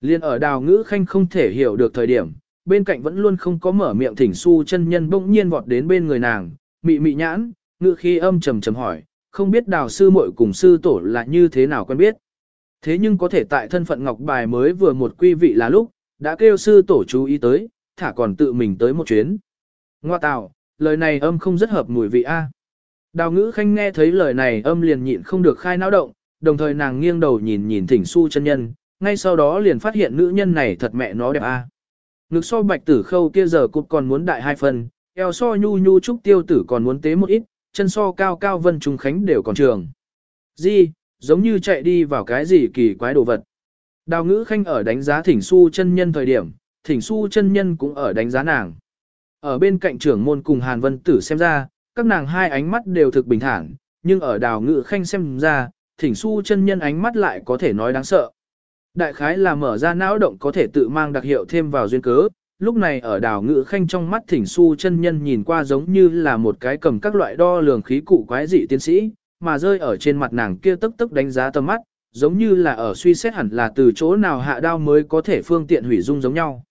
Liên ở đào ngữ khanh không thể hiểu được thời điểm, bên cạnh vẫn luôn không có mở miệng thỉnh su chân nhân bỗng nhiên vọt đến bên người nàng, mị mị nhãn, ngữ khi âm trầm trầm hỏi, không biết đào sư muội cùng sư tổ là như thế nào quen biết. Thế nhưng có thể tại thân phận ngọc bài mới vừa một quy vị là lúc, đã kêu sư tổ chú ý tới, thả còn tự mình tới một chuyến. Ngoa tạo, lời này âm không rất hợp mùi vị A. Đào ngữ khanh nghe thấy lời này âm liền nhịn không được khai náo động, đồng thời nàng nghiêng đầu nhìn nhìn thỉnh su chân nhân, ngay sau đó liền phát hiện nữ nhân này thật mẹ nó đẹp A. Ngực so bạch tử khâu kia giờ cục còn muốn đại hai phần, eo so nhu nhu trúc tiêu tử còn muốn tế một ít, chân so cao cao vân trùng khánh đều còn trường. Di, giống như chạy đi vào cái gì kỳ quái đồ vật. Đào ngữ khanh ở đánh giá thỉnh su chân nhân thời điểm, thỉnh su chân nhân cũng ở đánh giá nàng. Ở bên cạnh trưởng môn cùng Hàn Vân Tử xem ra, các nàng hai ánh mắt đều thực bình thản, nhưng ở đào ngữ khanh xem ra, thỉnh su chân nhân ánh mắt lại có thể nói đáng sợ. Đại khái là mở ra não động có thể tự mang đặc hiệu thêm vào duyên cớ, lúc này ở đào ngữ khanh trong mắt thỉnh su chân nhân nhìn qua giống như là một cái cầm các loại đo lường khí cụ quái dị tiến sĩ, mà rơi ở trên mặt nàng kia tức tức đánh giá tầm mắt, giống như là ở suy xét hẳn là từ chỗ nào hạ đao mới có thể phương tiện hủy dung giống nhau.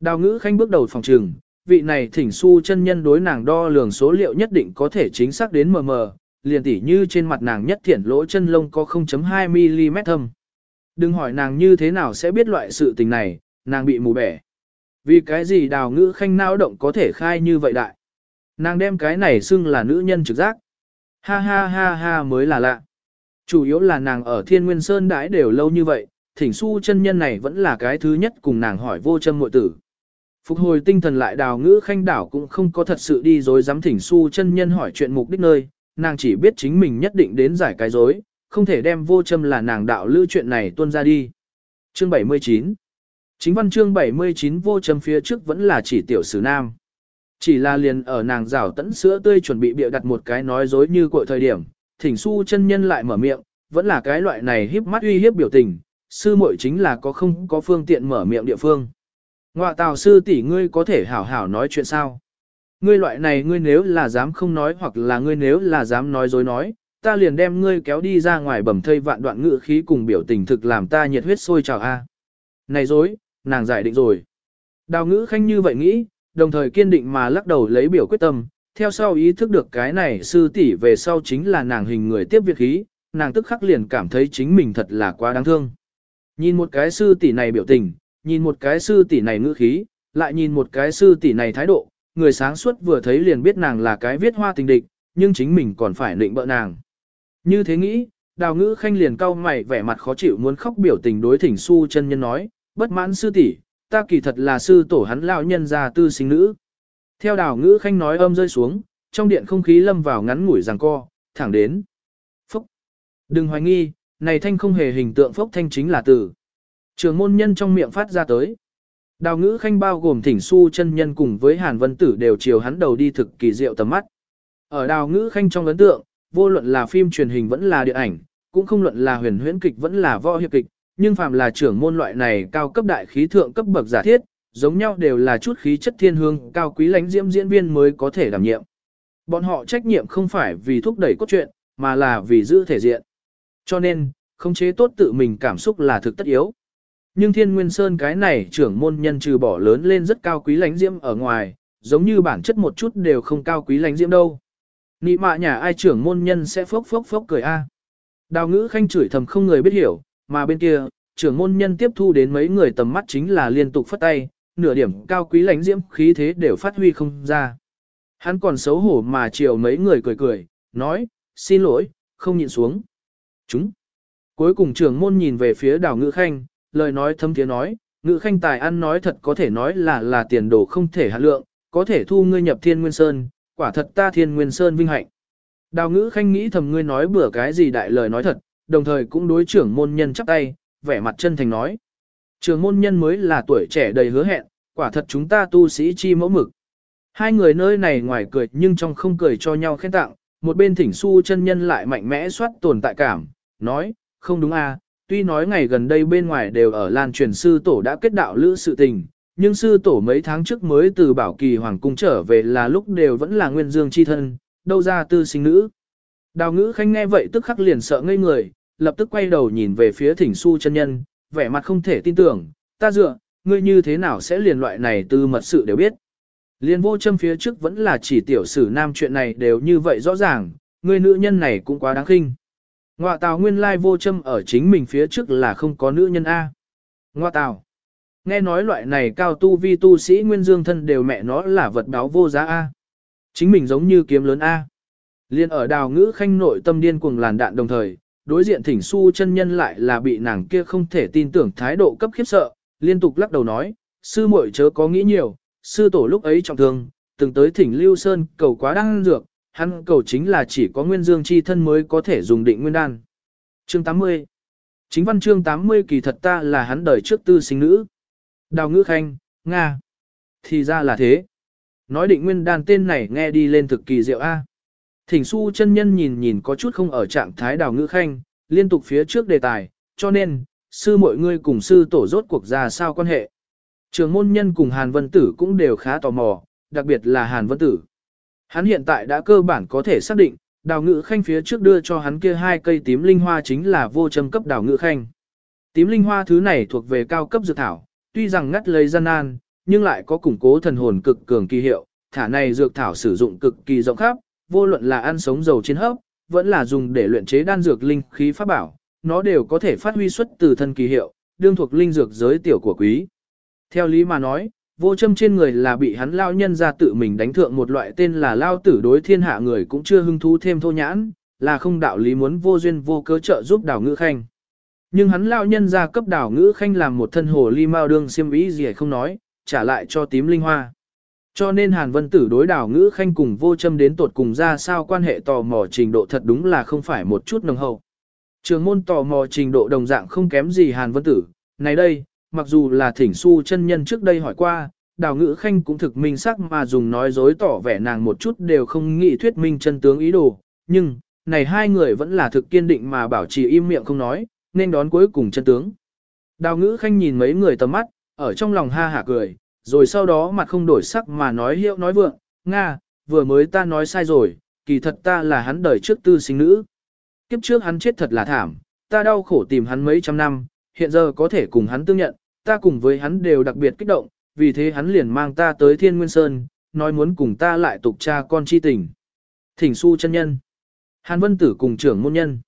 Đào ngữ khanh bước đầu phòng trường, vị này thỉnh su chân nhân đối nàng đo lường số liệu nhất định có thể chính xác đến mờ mờ, liền tỉ như trên mặt nàng nhất thiển lỗ chân lông có 0.2mm thâm. Đừng hỏi nàng như thế nào sẽ biết loại sự tình này, nàng bị mù bẻ. Vì cái gì đào ngữ khanh nao động có thể khai như vậy đại. Nàng đem cái này xưng là nữ nhân trực giác. Ha ha ha ha mới là lạ. Chủ yếu là nàng ở Thiên Nguyên Sơn đãi đều lâu như vậy, thỉnh su chân nhân này vẫn là cái thứ nhất cùng nàng hỏi vô châm muội tử. Phục hồi tinh thần lại đào ngữ khanh đảo cũng không có thật sự đi dối dám thỉnh su chân nhân hỏi chuyện mục đích nơi, nàng chỉ biết chính mình nhất định đến giải cái dối, không thể đem vô châm là nàng đạo lưu chuyện này tuôn ra đi. Chương 79 Chính văn chương 79 vô châm phía trước vẫn là chỉ tiểu sử nam. Chỉ là liền ở nàng rảo tẫn sữa tươi chuẩn bị bịa đặt một cái nói dối như cội thời điểm, thỉnh su chân nhân lại mở miệng, vẫn là cái loại này híp mắt uy hiếp biểu tình, sư muội chính là có không có phương tiện mở miệng địa phương. ngoại tào sư tỷ ngươi có thể hảo hảo nói chuyện sao? Ngươi loại này ngươi nếu là dám không nói hoặc là ngươi nếu là dám nói dối nói, ta liền đem ngươi kéo đi ra ngoài bầm thây vạn đoạn ngự khí cùng biểu tình thực làm ta nhiệt huyết sôi trào a. Này dối, nàng giải định rồi. Đào ngữ khanh như vậy nghĩ, đồng thời kiên định mà lắc đầu lấy biểu quyết tâm, theo sau ý thức được cái này sư tỷ về sau chính là nàng hình người tiếp việc khí, nàng tức khắc liền cảm thấy chính mình thật là quá đáng thương. Nhìn một cái sư tỷ này biểu tình, nhìn một cái sư tỷ này ngữ khí, lại nhìn một cái sư tỷ này thái độ, người sáng suốt vừa thấy liền biết nàng là cái viết hoa tình địch, nhưng chính mình còn phải định bợ nàng. Như thế nghĩ, đào ngữ khanh liền cau mày vẻ mặt khó chịu muốn khóc biểu tình đối thỉnh su chân nhân nói, bất mãn sư tỷ, ta kỳ thật là sư tổ hắn lão nhân gia tư sinh nữ. Theo đào ngữ khanh nói âm rơi xuống, trong điện không khí lâm vào ngắn ngủi ràng co, thẳng đến. Phúc! Đừng hoài nghi, này thanh không hề hình tượng phúc thanh chính là từ. Trường môn nhân trong miệng phát ra tới. Đào ngữ khanh bao gồm thỉnh su chân nhân cùng với hàn vân tử đều chiều hắn đầu đi thực kỳ diệu tầm mắt. Ở đào ngữ khanh trong ấn tượng, vô luận là phim truyền hình vẫn là điện ảnh, cũng không luận là huyền huyễn kịch vẫn là võ hiệp kịch, nhưng phàm là trưởng môn loại này cao cấp đại khí thượng cấp bậc giả thiết, giống nhau đều là chút khí chất thiên hương cao quý lãnh diễm diễn viên mới có thể đảm nhiệm. Bọn họ trách nhiệm không phải vì thúc đẩy cốt truyện, mà là vì giữ thể diện. Cho nên, khống chế tốt tự mình cảm xúc là thực tất yếu. Nhưng Thiên Nguyên Sơn cái này trưởng môn nhân trừ bỏ lớn lên rất cao quý lãnh diễm ở ngoài, giống như bản chất một chút đều không cao quý lãnh diễm đâu. Nị mạ nhà ai trưởng môn nhân sẽ phốc phốc phốc cười a. Đào ngữ khanh chửi thầm không người biết hiểu, mà bên kia, trưởng môn nhân tiếp thu đến mấy người tầm mắt chính là liên tục phất tay, nửa điểm cao quý lãnh diễm khí thế đều phát huy không ra. Hắn còn xấu hổ mà chiều mấy người cười cười, nói, xin lỗi, không nhịn xuống. Chúng. Cuối cùng trưởng môn nhìn về phía đào ngữ khanh, lời nói thâm tiếng nói, ngữ khanh tài ăn nói thật có thể nói là là tiền đồ không thể hạ lượng, có thể thu ngươi nhập thiên nguyên sơn, quả thật ta thiên nguyên sơn vinh hạnh. Đào ngữ khanh nghĩ thầm ngươi nói bữa cái gì đại lời nói thật, đồng thời cũng đối trưởng môn nhân chắp tay, vẻ mặt chân thành nói. Trưởng môn nhân mới là tuổi trẻ đầy hứa hẹn, quả thật chúng ta tu sĩ chi mẫu mực. Hai người nơi này ngoài cười nhưng trong không cười cho nhau khen tặng, một bên thỉnh su chân nhân lại mạnh mẽ soát tồn tại cảm, nói, không đúng à, tuy nói ngày gần đây bên ngoài đều ở lan truyền sư tổ đã kết đạo lữ sự tình, nhưng sư tổ mấy tháng trước mới từ bảo kỳ hoàng cung trở về là lúc đều vẫn là nguyên dương chi thân, đâu ra tư sinh nữ. Đào ngữ khanh nghe vậy tức khắc liền sợ ngây người, lập tức quay đầu nhìn về phía thỉnh su chân nhân, vẻ mặt không thể tin tưởng, ta dựa, ngươi như thế nào sẽ liền loại này từ mật sự đều biết. Liên vô châm phía trước vẫn là chỉ tiểu sử nam chuyện này đều như vậy rõ ràng, ngươi nữ nhân này cũng quá đáng khinh. Ngoạ tào nguyên lai vô châm ở chính mình phía trước là không có nữ nhân A. Ngoạ tào. Nghe nói loại này cao tu vi tu sĩ nguyên dương thân đều mẹ nó là vật báo vô giá A. Chính mình giống như kiếm lớn A. Liên ở đào ngữ khanh nội tâm điên cuồng làn đạn đồng thời, đối diện thỉnh su chân nhân lại là bị nàng kia không thể tin tưởng thái độ cấp khiếp sợ, liên tục lắc đầu nói, sư muội chớ có nghĩ nhiều, sư tổ lúc ấy trọng thương, từng tới thỉnh Lưu Sơn cầu quá đăng dược, hắn cầu chính là chỉ có nguyên dương chi thân mới có thể dùng định nguyên đan. Chương 80 Chính văn chương 80 kỳ thật ta là hắn đời trước tư sinh nữ. Đào ngữ khanh, Nga. Thì ra là thế. Nói định nguyên đan tên này nghe đi lên thực kỳ diệu A. Thỉnh su chân nhân nhìn nhìn có chút không ở trạng thái đào ngữ khanh, liên tục phía trước đề tài, cho nên, sư mọi người cùng sư tổ rốt cuộc ra sao quan hệ. Trường môn nhân cùng Hàn Vân Tử cũng đều khá tò mò, đặc biệt là Hàn Vân Tử. Hắn hiện tại đã cơ bản có thể xác định, đào ngữ khanh phía trước đưa cho hắn kia hai cây tím linh hoa chính là vô châm cấp đào ngữ khanh. Tím linh hoa thứ này thuộc về cao cấp dược thảo, tuy rằng ngắt lấy gian nan, nhưng lại có củng cố thần hồn cực cường kỳ hiệu, thả này dược thảo sử dụng cực kỳ rộng khắp, vô luận là ăn sống dầu trên hấp, vẫn là dùng để luyện chế đan dược linh khí pháp bảo, nó đều có thể phát huy xuất từ thân kỳ hiệu, đương thuộc linh dược giới tiểu của quý. Theo lý mà nói, vô châm trên người là bị hắn lao nhân ra tự mình đánh thượng một loại tên là lao tử đối thiên hạ người cũng chưa hưng thú thêm thô nhãn, là không đạo lý muốn vô duyên vô cớ trợ giúp đào ngữ khanh. Nhưng hắn lao nhân ra cấp đảo ngữ khanh làm một thân hồ ly mao đương xiêm ý gì không nói, trả lại cho tím linh hoa. Cho nên Hàn Vân Tử đối đảo ngữ khanh cùng vô châm đến tột cùng ra sao quan hệ tò mò trình độ thật đúng là không phải một chút nồng hậu. Trường môn tò mò trình độ đồng dạng không kém gì Hàn Vân Tử. Này đây, mặc dù là thỉnh su chân nhân trước đây hỏi qua, đào ngữ khanh cũng thực minh sắc mà dùng nói dối tỏ vẻ nàng một chút đều không nghĩ thuyết minh chân tướng ý đồ. Nhưng, này hai người vẫn là thực kiên định mà bảo trì im miệng không nói, nên đón cuối cùng chân tướng. Đào ngữ khanh nhìn mấy người tầm mắt, ở trong lòng ha hả cười, rồi sau đó mặt không đổi sắc mà nói hiệu nói vượng, Nga, vừa mới ta nói sai rồi, kỳ thật ta là hắn đời trước tư sinh nữ. Kiếp trước hắn chết thật là thảm, ta đau khổ tìm hắn mấy trăm năm, hiện giờ có thể cùng hắn tương nhận, ta cùng với hắn đều đặc biệt kích động, vì thế hắn liền mang ta tới Thiên Nguyên Sơn, nói muốn cùng ta lại tục cha con chi tình. Thỉnh su chân nhân. Hàn Vân Tử cùng trưởng môn nhân.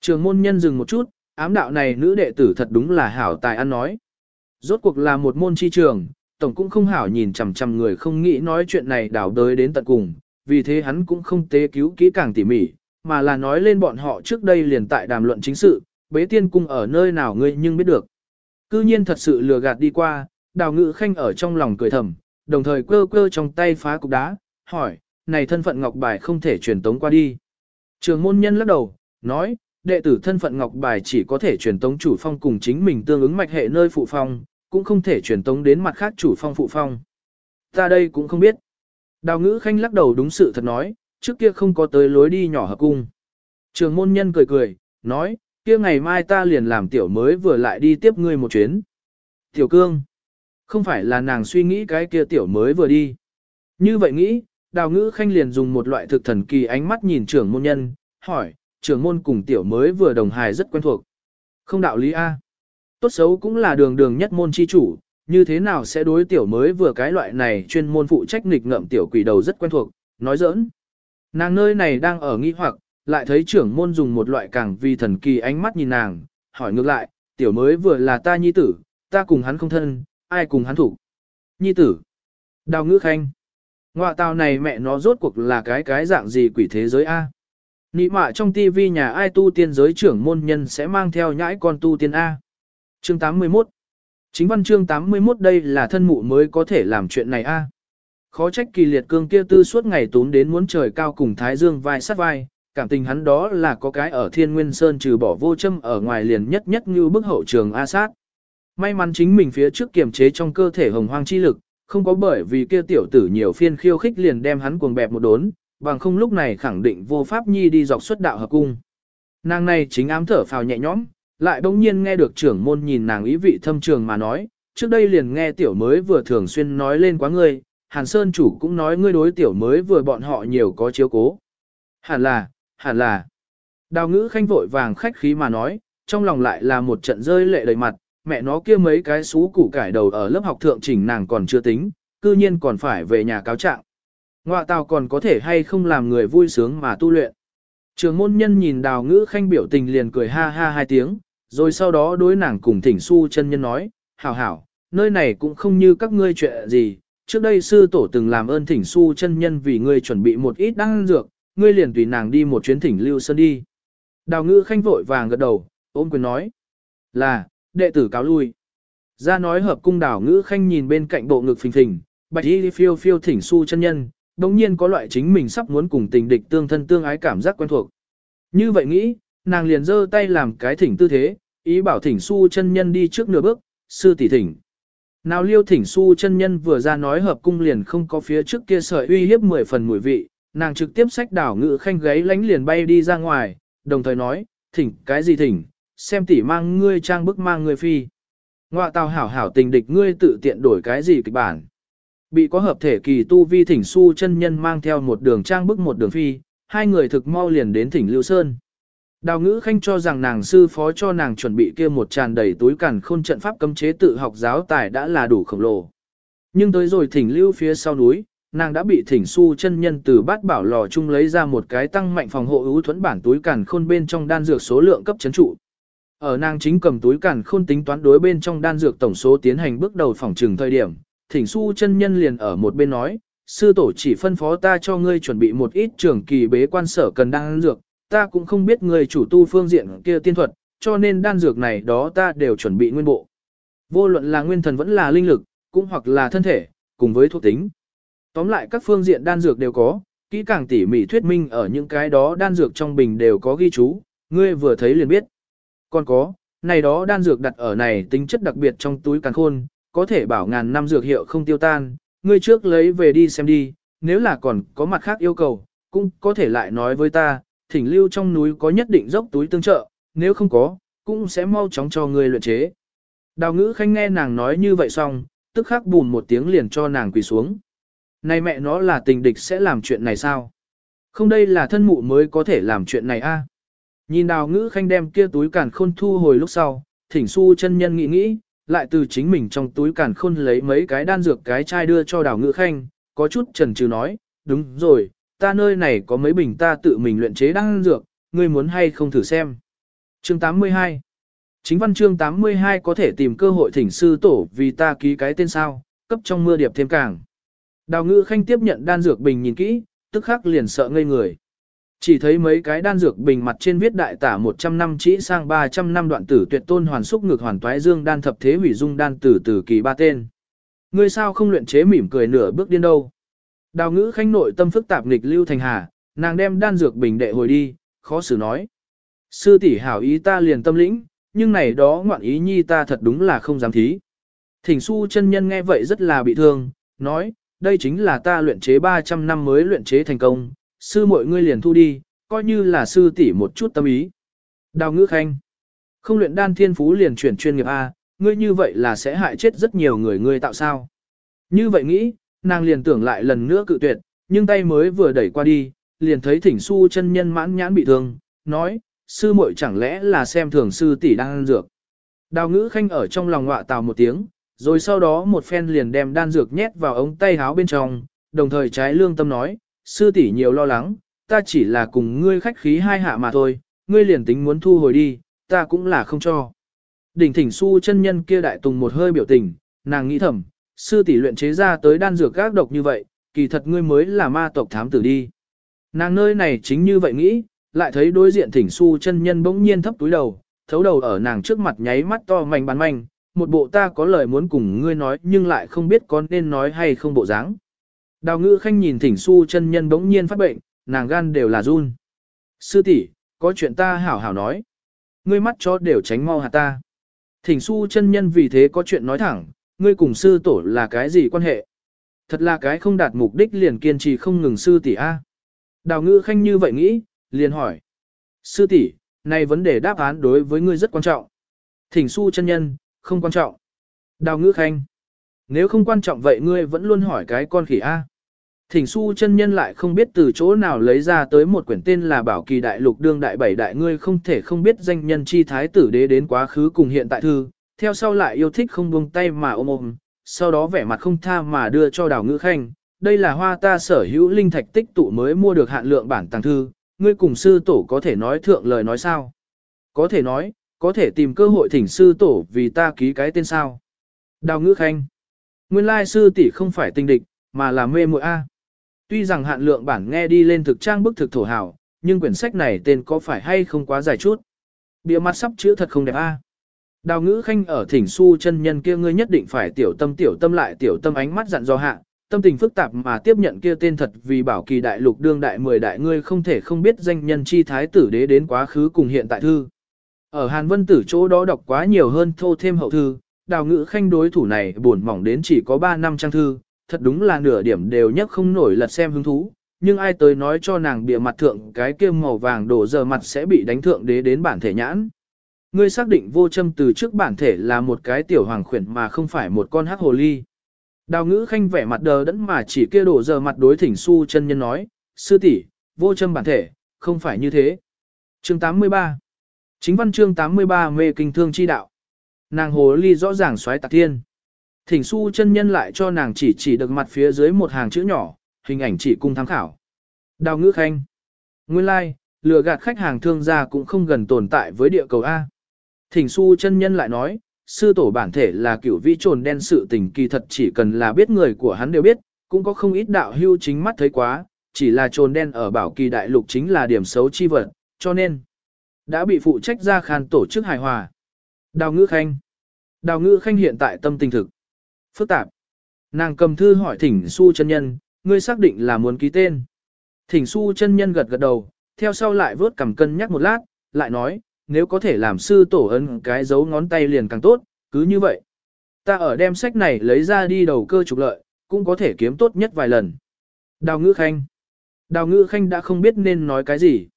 Trưởng môn nhân dừng một chút, ám đạo này nữ đệ tử thật đúng là hảo tài ăn nói. Rốt cuộc là một môn chi trường, tổng cũng không hảo nhìn chằm chằm người không nghĩ nói chuyện này đảo đới đến tận cùng, vì thế hắn cũng không tế cứu kỹ càng tỉ mỉ, mà là nói lên bọn họ trước đây liền tại đàm luận chính sự, bế tiên cung ở nơi nào ngươi nhưng biết được. Cư nhiên thật sự lừa gạt đi qua, đào ngự khanh ở trong lòng cười thầm, đồng thời quơ quơ trong tay phá cục đá, hỏi, này thân phận ngọc bài không thể truyền tống qua đi. Trường môn nhân lắc đầu, nói, đệ tử thân phận ngọc bài chỉ có thể truyền tống chủ phong cùng chính mình tương ứng mạch hệ nơi phụ phong, cũng không thể truyền tống đến mặt khác chủ phong phụ phong. Ta đây cũng không biết. Đào ngữ khanh lắc đầu đúng sự thật nói, trước kia không có tới lối đi nhỏ hợp cung. Trường môn nhân cười cười, nói, kia ngày mai ta liền làm tiểu mới vừa lại đi tiếp ngươi một chuyến. Tiểu cương, không phải là nàng suy nghĩ cái kia tiểu mới vừa đi. Như vậy nghĩ, đào ngữ khanh liền dùng một loại thực thần kỳ ánh mắt nhìn trưởng môn nhân, hỏi, trưởng môn cùng tiểu mới vừa đồng hài rất quen thuộc. Không đạo lý A. Tốt xấu cũng là đường đường nhất môn chi chủ, như thế nào sẽ đối tiểu mới vừa cái loại này chuyên môn phụ trách nghịch ngợm tiểu quỷ đầu rất quen thuộc, nói giỡn. Nàng nơi này đang ở nghi hoặc, lại thấy trưởng môn dùng một loại càng vi thần kỳ ánh mắt nhìn nàng, hỏi ngược lại, tiểu mới vừa là ta nhi tử, ta cùng hắn không thân, ai cùng hắn thủ. Nhi tử. Đào ngữ khanh. Ngoạ tào này mẹ nó rốt cuộc là cái cái dạng gì quỷ thế giới A. Nị mạ trong tivi nhà ai tu tiên giới trưởng môn nhân sẽ mang theo nhãi con tu tiên A. Chương 81 Chính văn chương 81 đây là thân mụ mới có thể làm chuyện này a. À? Khó trách kỳ liệt cương kia tư suốt ngày tốn đến muốn trời cao cùng Thái Dương vai sát vai, cảm tình hắn đó là có cái ở Thiên Nguyên Sơn trừ bỏ vô châm ở ngoài liền nhất nhất như bức hậu trường A sát. May mắn chính mình phía trước kiềm chế trong cơ thể hồng hoang chi lực, không có bởi vì kia tiểu tử nhiều phiên khiêu khích liền đem hắn cuồng bẹp một đốn, bằng không lúc này khẳng định vô pháp nhi đi dọc xuất đạo hợp cung. Nàng này chính ám thở phào nhẹ nhõm, lại bỗng nhiên nghe được trưởng môn nhìn nàng ý vị thâm trường mà nói, trước đây liền nghe tiểu mới vừa thường xuyên nói lên quá ngươi, Hàn Sơn chủ cũng nói ngươi đối tiểu mới vừa bọn họ nhiều có chiếu cố. Hẳn là, hẳn là. Đào ngữ khanh vội vàng khách khí mà nói, trong lòng lại là một trận rơi lệ đầy mặt, mẹ nó kia mấy cái xú củ cải đầu ở lớp học thượng chỉnh nàng còn chưa tính, cư nhiên còn phải về nhà cáo trạng. Ngoạ tào còn có thể hay không làm người vui sướng mà tu luyện. Trường môn nhân nhìn đào ngữ khanh biểu tình liền cười ha ha hai tiếng, rồi sau đó đối nàng cùng thỉnh su chân nhân nói, hảo hảo, nơi này cũng không như các ngươi chuyện gì, trước đây sư tổ từng làm ơn thỉnh su chân nhân vì ngươi chuẩn bị một ít đăng dược, ngươi liền tùy nàng đi một chuyến thỉnh lưu sơn đi. Đào ngữ khanh vội vàng gật đầu, ôm quyền nói, là, đệ tử cáo lui. Ra nói hợp cung đào ngữ khanh nhìn bên cạnh bộ ngực phình phình, bạch y phiêu phiêu thỉnh su chân nhân, đồng nhiên có loại chính mình sắp muốn cùng tình địch tương thân tương ái cảm giác quen thuộc. Như vậy nghĩ, nàng liền giơ tay làm cái thỉnh tư thế, ý bảo thỉnh su chân nhân đi trước nửa bước, sư tỷ thỉnh. Nào liêu thỉnh su chân nhân vừa ra nói hợp cung liền không có phía trước kia sợi uy hiếp mười phần mùi vị, nàng trực tiếp sách đảo ngự khanh gáy lánh liền bay đi ra ngoài, đồng thời nói, thỉnh cái gì thỉnh, xem tỷ mang ngươi trang bức mang ngươi phi. Ngoạ tào hảo hảo tình địch ngươi tự tiện đổi cái gì kịch bản. Bị có hợp thể kỳ tu vi thỉnh su chân nhân mang theo một đường trang bức một đường phi, hai người thực mau liền đến thỉnh Lưu Sơn. Đào ngữ khanh cho rằng nàng sư phó cho nàng chuẩn bị kia một tràn đầy túi cản khôn trận pháp cấm chế tự học giáo tài đã là đủ khổng lồ. Nhưng tới rồi thỉnh lưu phía sau núi, nàng đã bị thỉnh su chân nhân từ bát bảo lò chung lấy ra một cái tăng mạnh phòng hộ ưu thuẫn bản túi cản khôn bên trong đan dược số lượng cấp chấn trụ. Ở nàng chính cầm túi cản khôn tính toán đối bên trong đan dược tổng số tiến hành bước đầu phòng trừng thời điểm, thỉnh su chân nhân liền ở một bên nói, sư tổ chỉ phân phó ta cho ngươi chuẩn bị một ít trường kỳ bế quan sở cần đan dược, ta cũng không biết người chủ tu phương diện kia tiên thuật, cho nên đan dược này đó ta đều chuẩn bị nguyên bộ. Vô luận là nguyên thần vẫn là linh lực, cũng hoặc là thân thể, cùng với thuộc tính. Tóm lại các phương diện đan dược đều có, kỹ càng tỉ mỉ thuyết minh ở những cái đó đan dược trong bình đều có ghi chú, ngươi vừa thấy liền biết. Còn có, này đó đan dược đặt ở này tính chất đặc biệt trong túi càn khôn, có thể bảo ngàn năm dược hiệu không tiêu tan, ngươi trước lấy về đi xem đi, nếu là còn có mặt khác yêu cầu, cũng có thể lại nói với ta, thỉnh lưu trong núi có nhất định dốc túi tương trợ, nếu không có, cũng sẽ mau chóng cho người luyện chế. Đào ngữ khanh nghe nàng nói như vậy xong, tức khắc bùn một tiếng liền cho nàng quỳ xuống. Này mẹ nó là tình địch sẽ làm chuyện này sao? Không đây là thân mụ mới có thể làm chuyện này a. Nhìn đào ngữ khanh đem kia túi càn khôn thu hồi lúc sau, thỉnh su chân nhân nghĩ nghĩ, lại từ chính mình trong túi càn khôn lấy mấy cái đan dược cái chai đưa cho đào ngữ khanh, có chút trần trừ nói, đúng rồi, ta nơi này có mấy bình ta tự mình luyện chế đan dược, ngươi muốn hay không thử xem. Chương 82 Chính văn chương 82 có thể tìm cơ hội thỉnh sư tổ vì ta ký cái tên sao, cấp trong mưa điệp thêm càng. Đào ngữ khanh tiếp nhận đan dược bình nhìn kỹ, tức khắc liền sợ ngây người. Chỉ thấy mấy cái đan dược bình mặt trên viết đại tả 100 năm chỉ sang 300 năm đoạn tử tuyệt tôn hoàn xúc ngược hoàn toái dương đan thập thế hủy dung đan tử tử kỳ ba tên. Ngươi sao không luyện chế mỉm cười nửa bước điên đâu. Đào ngữ khanh nội tâm phức tạp nghịch lưu thành hà, nàng đem đan dược bình đệ hồi đi, khó xử nói. Sư tỷ hảo ý ta liền tâm lĩnh, nhưng này đó ngoạn ý nhi ta thật đúng là không dám thí. Thỉnh su chân nhân nghe vậy rất là bị thương, nói, đây chính là ta luyện chế 300 năm mới luyện chế thành công, sư mọi ngươi liền thu đi, coi như là sư tỷ một chút tâm ý. Đào ngữ khanh, không luyện đan thiên phú liền chuyển chuyên nghiệp A, ngươi như vậy là sẽ hại chết rất nhiều người ngươi tạo sao. Như vậy nghĩ, nàng liền tưởng lại lần nữa cự tuyệt, nhưng tay mới vừa đẩy qua đi, liền thấy thỉnh su chân nhân mãn nhãn bị thương, nói, sư muội chẳng lẽ là xem thường sư tỷ đang ăn dược. Đào ngữ khanh ở trong lòng ngọa tào một tiếng, rồi sau đó một phen liền đem đan dược nhét vào ống tay háo bên trong, đồng thời trái lương tâm nói, sư tỷ nhiều lo lắng, ta chỉ là cùng ngươi khách khí hai hạ mà thôi, ngươi liền tính muốn thu hồi đi, ta cũng là không cho. Đỉnh thỉnh su chân nhân kia đại tùng một hơi biểu tình, nàng nghĩ thầm, sư tỷ luyện chế ra tới đan dược gác độc như vậy, kỳ thật ngươi mới là ma tộc thám tử đi. Nàng nơi này chính như vậy nghĩ, lại thấy đối diện thỉnh su chân nhân bỗng nhiên thấp túi đầu, thấu đầu ở nàng trước mặt nháy mắt to mảnh bán manh, một bộ ta có lời muốn cùng ngươi nói nhưng lại không biết có nên nói hay không bộ dáng. Đào ngữ khanh nhìn thỉnh su chân nhân bỗng nhiên phát bệnh, nàng gan đều là run. Sư tỷ, có chuyện ta hảo hảo nói. Ngươi mắt cho đều tránh mau hạt ta. Thỉnh su chân nhân vì thế có chuyện nói thẳng, ngươi cùng sư tổ là cái gì quan hệ? Thật là cái không đạt mục đích liền kiên trì không ngừng sư tỷ A. Đào ngữ khanh như vậy nghĩ, liền hỏi. Sư tỷ, này vấn đề đáp án đối với ngươi rất quan trọng. Thỉnh su chân nhân, không quan trọng. Đào ngữ khanh. Nếu không quan trọng vậy ngươi vẫn luôn hỏi cái con khỉ A. Thỉnh su chân nhân lại không biết từ chỗ nào lấy ra tới một quyển tên là Bảo Kỳ Đại Lục Đương Đại Bảy Đại ngươi không thể không biết danh nhân chi thái tử đế đến quá khứ cùng hiện tại thư, theo sau lại yêu thích không buông tay mà ôm ôm, sau đó vẻ mặt không tha mà đưa cho đào ngữ khanh. Đây là hoa ta sở hữu linh thạch tích tụ mới mua được hạn lượng bản tàng thư, ngươi cùng sư tổ có thể nói thượng lời nói sao? Có thể nói, có thể tìm cơ hội thỉnh sư tổ vì ta ký cái tên sao? Đào ngữ khanh. Nguyên lai sư tỷ không phải tình địch, mà là mê muội A. Tuy rằng hạn lượng bản nghe đi lên thực trang bức thực thổ hảo, nhưng quyển sách này tên có phải hay không quá dài chút. Bịa mặt sắp chữ thật không đẹp A. Đào ngữ khanh ở thỉnh su chân nhân kia ngươi nhất định phải tiểu tâm tiểu tâm lại tiểu tâm ánh mắt dặn dò hạ, tâm tình phức tạp mà tiếp nhận kia tên thật vì bảo kỳ đại lục đương đại mười đại ngươi không thể không biết danh nhân chi thái tử đế đến quá khứ cùng hiện tại thư. Ở Hàn Vân Tử chỗ đó đọc quá nhiều hơn thô thêm hậu thư, đào ngữ khanh đối thủ này buồn mỏng đến chỉ có 3 năm trang thư, thật đúng là nửa điểm đều nhất không nổi lật xem hứng thú, nhưng ai tới nói cho nàng bịa mặt thượng cái kia màu vàng đổ giờ mặt sẽ bị đánh thượng đế đến bản thể nhãn. Ngươi xác định vô châm từ trước bản thể là một cái tiểu hoàng khuyển mà không phải một con hắc hồ ly. Đào ngữ khanh vẻ mặt đờ đẫn mà chỉ kia đổ giờ mặt đối thỉnh su chân nhân nói, sư tỷ, vô châm bản thể, không phải như thế. Chương 83 Chính văn chương 83 mê kinh thương chi đạo. Nàng hồ ly rõ ràng xoáy tạc thiên. Thỉnh su chân nhân lại cho nàng chỉ chỉ được mặt phía dưới một hàng chữ nhỏ, hình ảnh chỉ cung tham khảo. Đào ngữ khanh. Nguyên lai, like, lừa gạt khách hàng thương gia cũng không gần tồn tại với địa cầu A. Thỉnh su chân nhân lại nói, sư tổ bản thể là kiểu vi trồn đen sự tình kỳ thật chỉ cần là biết người của hắn đều biết, cũng có không ít đạo hưu chính mắt thấy quá, chỉ là trồn đen ở bảo kỳ đại lục chính là điểm xấu chi vật, cho nên đã bị phụ trách ra khan tổ chức hài hòa. Đào ngữ khanh. Đào ngữ khanh hiện tại tâm tình thực. Phức tạp. Nàng cầm thư hỏi thỉnh su chân nhân, ngươi xác định là muốn ký tên. Thỉnh su chân nhân gật gật đầu, theo sau lại vớt cầm cân nhắc một lát, lại nói, nếu có thể làm sư tổ ấn cái dấu ngón tay liền càng tốt, cứ như vậy. Ta ở đem sách này lấy ra đi đầu cơ trục lợi, cũng có thể kiếm tốt nhất vài lần. Đào ngữ khanh. Đào ngữ khanh đã không biết nên nói cái gì.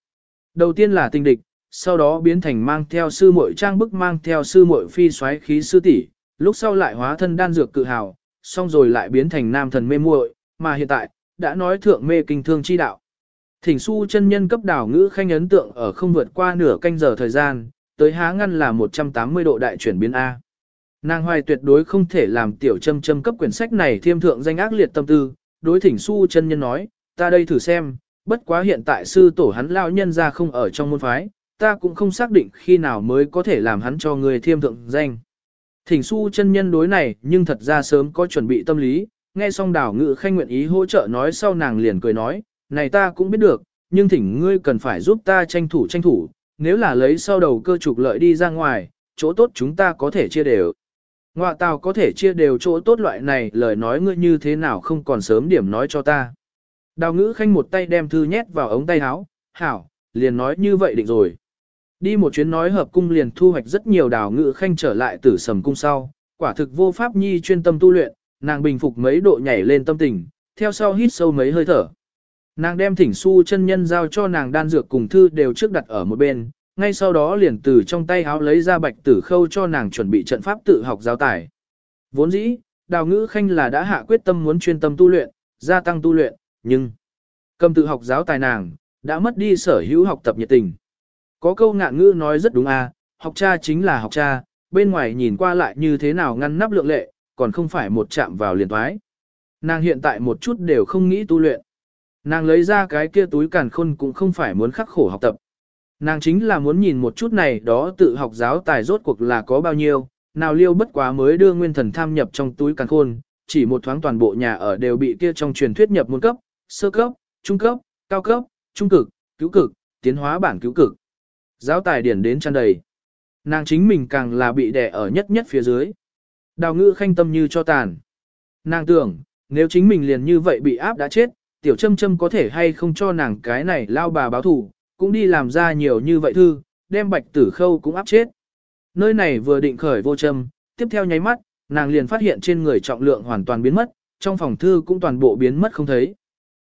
Đầu tiên là tình địch, sau đó biến thành mang theo sư muội trang bức mang theo sư muội phi xoáy khí sư tỷ, lúc sau lại hóa thân đan dược cự hào, xong rồi lại biến thành nam thần mê muội, mà hiện tại, đã nói thượng mê kinh thương chi đạo. Thỉnh su chân nhân cấp đảo ngữ khanh ấn tượng ở không vượt qua nửa canh giờ thời gian, tới há ngăn là 180 độ đại chuyển biến A. Nàng hoài tuyệt đối không thể làm tiểu châm châm cấp quyển sách này thiêm thượng danh ác liệt tâm tư, đối thỉnh su chân nhân nói, ta đây thử xem, bất quá hiện tại sư tổ hắn lao nhân ra không ở trong môn phái, ta cũng không xác định khi nào mới có thể làm hắn cho người thiêm thượng danh. Thỉnh su chân nhân đối này nhưng thật ra sớm có chuẩn bị tâm lý, nghe xong đảo ngự khanh nguyện ý hỗ trợ nói sau nàng liền cười nói, này ta cũng biết được, nhưng thỉnh ngươi cần phải giúp ta tranh thủ tranh thủ, nếu là lấy sau đầu cơ trục lợi đi ra ngoài, chỗ tốt chúng ta có thể chia đều. Ngoạ tào có thể chia đều chỗ tốt loại này lời nói ngươi như thế nào không còn sớm điểm nói cho ta. Đào ngữ khanh một tay đem thư nhét vào ống tay áo, hảo, liền nói như vậy định rồi. Đi một chuyến nói hợp cung liền thu hoạch rất nhiều đào ngữ khanh trở lại tử sầm cung sau, quả thực vô pháp nhi chuyên tâm tu luyện, nàng bình phục mấy độ nhảy lên tâm tình, theo sau hít sâu mấy hơi thở. Nàng đem thỉnh su chân nhân giao cho nàng đan dược cùng thư đều trước đặt ở một bên, ngay sau đó liền từ trong tay háo lấy ra bạch tử khâu cho nàng chuẩn bị trận pháp tự học giáo tải. Vốn dĩ, đào ngữ khanh là đã hạ quyết tâm muốn chuyên tâm tu luyện, gia tăng tu luyện, nhưng cầm tự học giáo tài nàng, đã mất đi sở hữu học tập nhiệt tình. Có câu ngạn ngữ nói rất đúng à, học cha chính là học cha, bên ngoài nhìn qua lại như thế nào ngăn nắp lượng lệ, còn không phải một chạm vào liền thoái. Nàng hiện tại một chút đều không nghĩ tu luyện. Nàng lấy ra cái kia túi càn khôn cũng không phải muốn khắc khổ học tập. Nàng chính là muốn nhìn một chút này đó tự học giáo tài rốt cuộc là có bao nhiêu, nào liêu bất quá mới đưa nguyên thần tham nhập trong túi càn khôn, chỉ một thoáng toàn bộ nhà ở đều bị kia trong truyền thuyết nhập môn cấp, sơ cấp, trung cấp, cao cấp, trung cực, cứu cực, tiến hóa bản cứu cực. Giáo tài điển đến tràn đầy. Nàng chính mình càng là bị đè ở nhất nhất phía dưới. Đào ngữ khanh tâm như cho tàn. Nàng tưởng, nếu chính mình liền như vậy bị áp đã chết, tiểu châm châm có thể hay không cho nàng cái này lao bà báo thủ, cũng đi làm ra nhiều như vậy thư, đem bạch tử khâu cũng áp chết. Nơi này vừa định khởi vô châm, tiếp theo nháy mắt, nàng liền phát hiện trên người trọng lượng hoàn toàn biến mất, trong phòng thư cũng toàn bộ biến mất không thấy.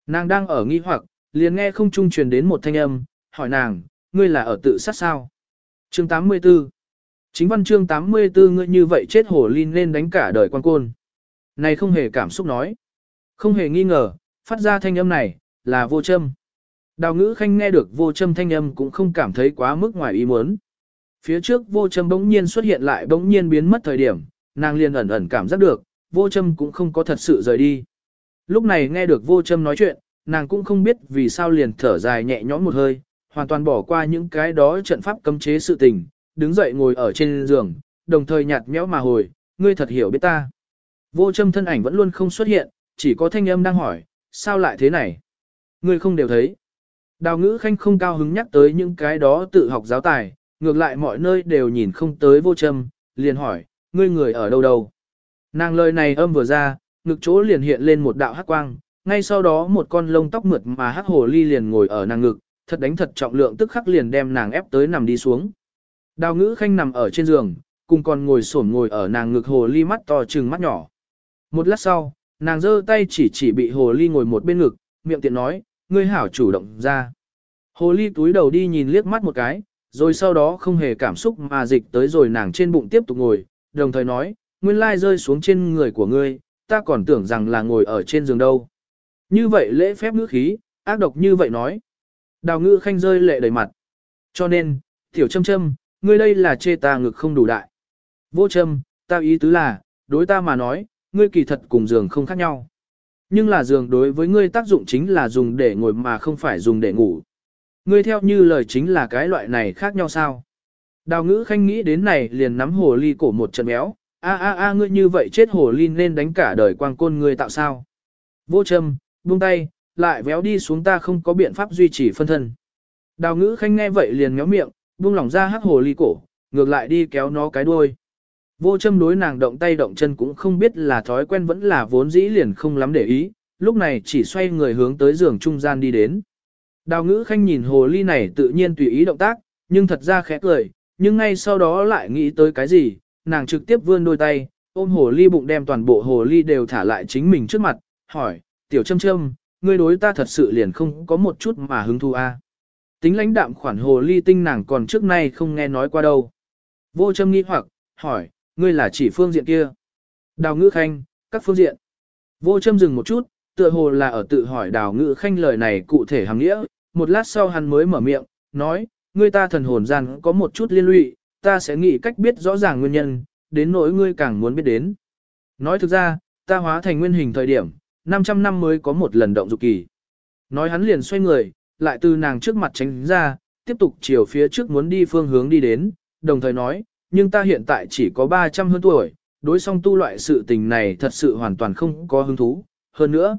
Nàng đang ở nghi hoặc, liền nghe không trung truyền đến một thanh âm, hỏi nàng, ngươi là ở tự sát sao? Chương 84 Chính văn chương 84 ngươi như vậy chết hổ linh nên đánh cả đời quan côn. Này không hề cảm xúc nói. Không hề nghi ngờ, phát ra thanh âm này, là vô châm. Đào ngữ khanh nghe được vô châm thanh âm cũng không cảm thấy quá mức ngoài ý muốn. Phía trước vô châm bỗng nhiên xuất hiện lại bỗng nhiên biến mất thời điểm, nàng liền ẩn ẩn cảm giác được, vô châm cũng không có thật sự rời đi. Lúc này nghe được vô châm nói chuyện, nàng cũng không biết vì sao liền thở dài nhẹ nhõm một hơi, hoàn toàn bỏ qua những cái đó trận pháp cấm chế sự tình, đứng dậy ngồi ở trên giường, đồng thời nhạt nhẽo mà hồi, ngươi thật hiểu biết ta. Vô châm thân ảnh vẫn luôn không xuất hiện, chỉ có thanh âm đang hỏi, sao lại thế này? Ngươi không đều thấy. Đào ngữ khanh không cao hứng nhắc tới những cái đó tự học giáo tài, ngược lại mọi nơi đều nhìn không tới vô châm, liền hỏi, ngươi người ở đâu đâu? Nàng lời này âm vừa ra, ngực chỗ liền hiện lên một đạo hắc quang, ngay sau đó một con lông tóc mượt mà hắc hồ ly liền ngồi ở nàng ngực, thật đánh thật trọng lượng tức khắc liền đem nàng ép tới nằm đi xuống. Đào ngữ khanh nằm ở trên giường, cùng còn ngồi xổm ngồi ở nàng ngực hồ ly mắt to trừng mắt nhỏ. Một lát sau, nàng giơ tay chỉ chỉ bị hồ ly ngồi một bên ngực, miệng tiện nói, ngươi hảo chủ động ra. Hồ ly túi đầu đi nhìn liếc mắt một cái, rồi sau đó không hề cảm xúc mà dịch tới rồi nàng trên bụng tiếp tục ngồi, đồng thời nói, nguyên lai rơi xuống trên người của ngươi, ta còn tưởng rằng là ngồi ở trên giường đâu. Như vậy lễ phép ngữ khí, ác độc như vậy nói. Đào ngữ khanh rơi lệ đầy mặt. Cho nên, tiểu châm châm, ngươi đây là chê ta ngực không đủ đại. Vô châm, ta ý tứ là, đối ta mà nói, ngươi kỳ thật cùng giường không khác nhau. Nhưng là giường đối với ngươi tác dụng chính là dùng để ngồi mà không phải dùng để ngủ. Ngươi theo như lời chính là cái loại này khác nhau sao? Đào ngữ khanh nghĩ đến này liền nắm hồ ly cổ một trận méo, a a a ngươi như vậy chết hồ ly nên đánh cả đời quang côn ngươi tạo sao? Vô châm, buông tay, lại véo đi xuống ta không có biện pháp duy trì phân thân. Đào ngữ khanh nghe vậy liền méo miệng, buông lỏng ra hắc hồ ly cổ, ngược lại đi kéo nó cái đuôi. Vô châm đối nàng động tay động chân cũng không biết là thói quen vẫn là vốn dĩ liền không lắm để ý, lúc này chỉ xoay người hướng tới giường trung gian đi đến. Đào ngữ khanh nhìn hồ ly này tự nhiên tùy ý động tác, nhưng thật ra khẽ cười, nhưng ngay sau đó lại nghĩ tới cái gì, nàng trực tiếp vươn đôi tay, ôm hồ ly bụng đem toàn bộ hồ ly đều thả lại chính mình trước mặt, hỏi, tiểu châm châm, ngươi đối ta thật sự liền không có một chút mà hứng thú a. À? Tính lãnh đạm khoản hồ ly tinh nàng còn trước nay không nghe nói qua đâu. Vô châm nghi hoặc, hỏi, ngươi là chỉ phương diện kia. Đào ngữ khanh, các phương diện. Vô châm dừng một chút, tựa hồ là ở tự hỏi đào ngữ khanh lời này cụ thể hàng nghĩa, một lát sau hắn mới mở miệng, nói, ngươi ta thần hồn gian có một chút liên lụy, ta sẽ nghĩ cách biết rõ ràng nguyên nhân, đến nỗi ngươi càng muốn biết đến. Nói thực ra, ta hóa thành nguyên hình thời điểm, 500 năm mới có một lần động dục kỳ. Nói hắn liền xoay người, lại từ nàng trước mặt tránh ra, tiếp tục chiều phía trước muốn đi phương hướng đi đến, đồng thời nói, nhưng ta hiện tại chỉ có 300 hơn tuổi, đối song tu loại sự tình này thật sự hoàn toàn không có hứng thú. Hơn nữa,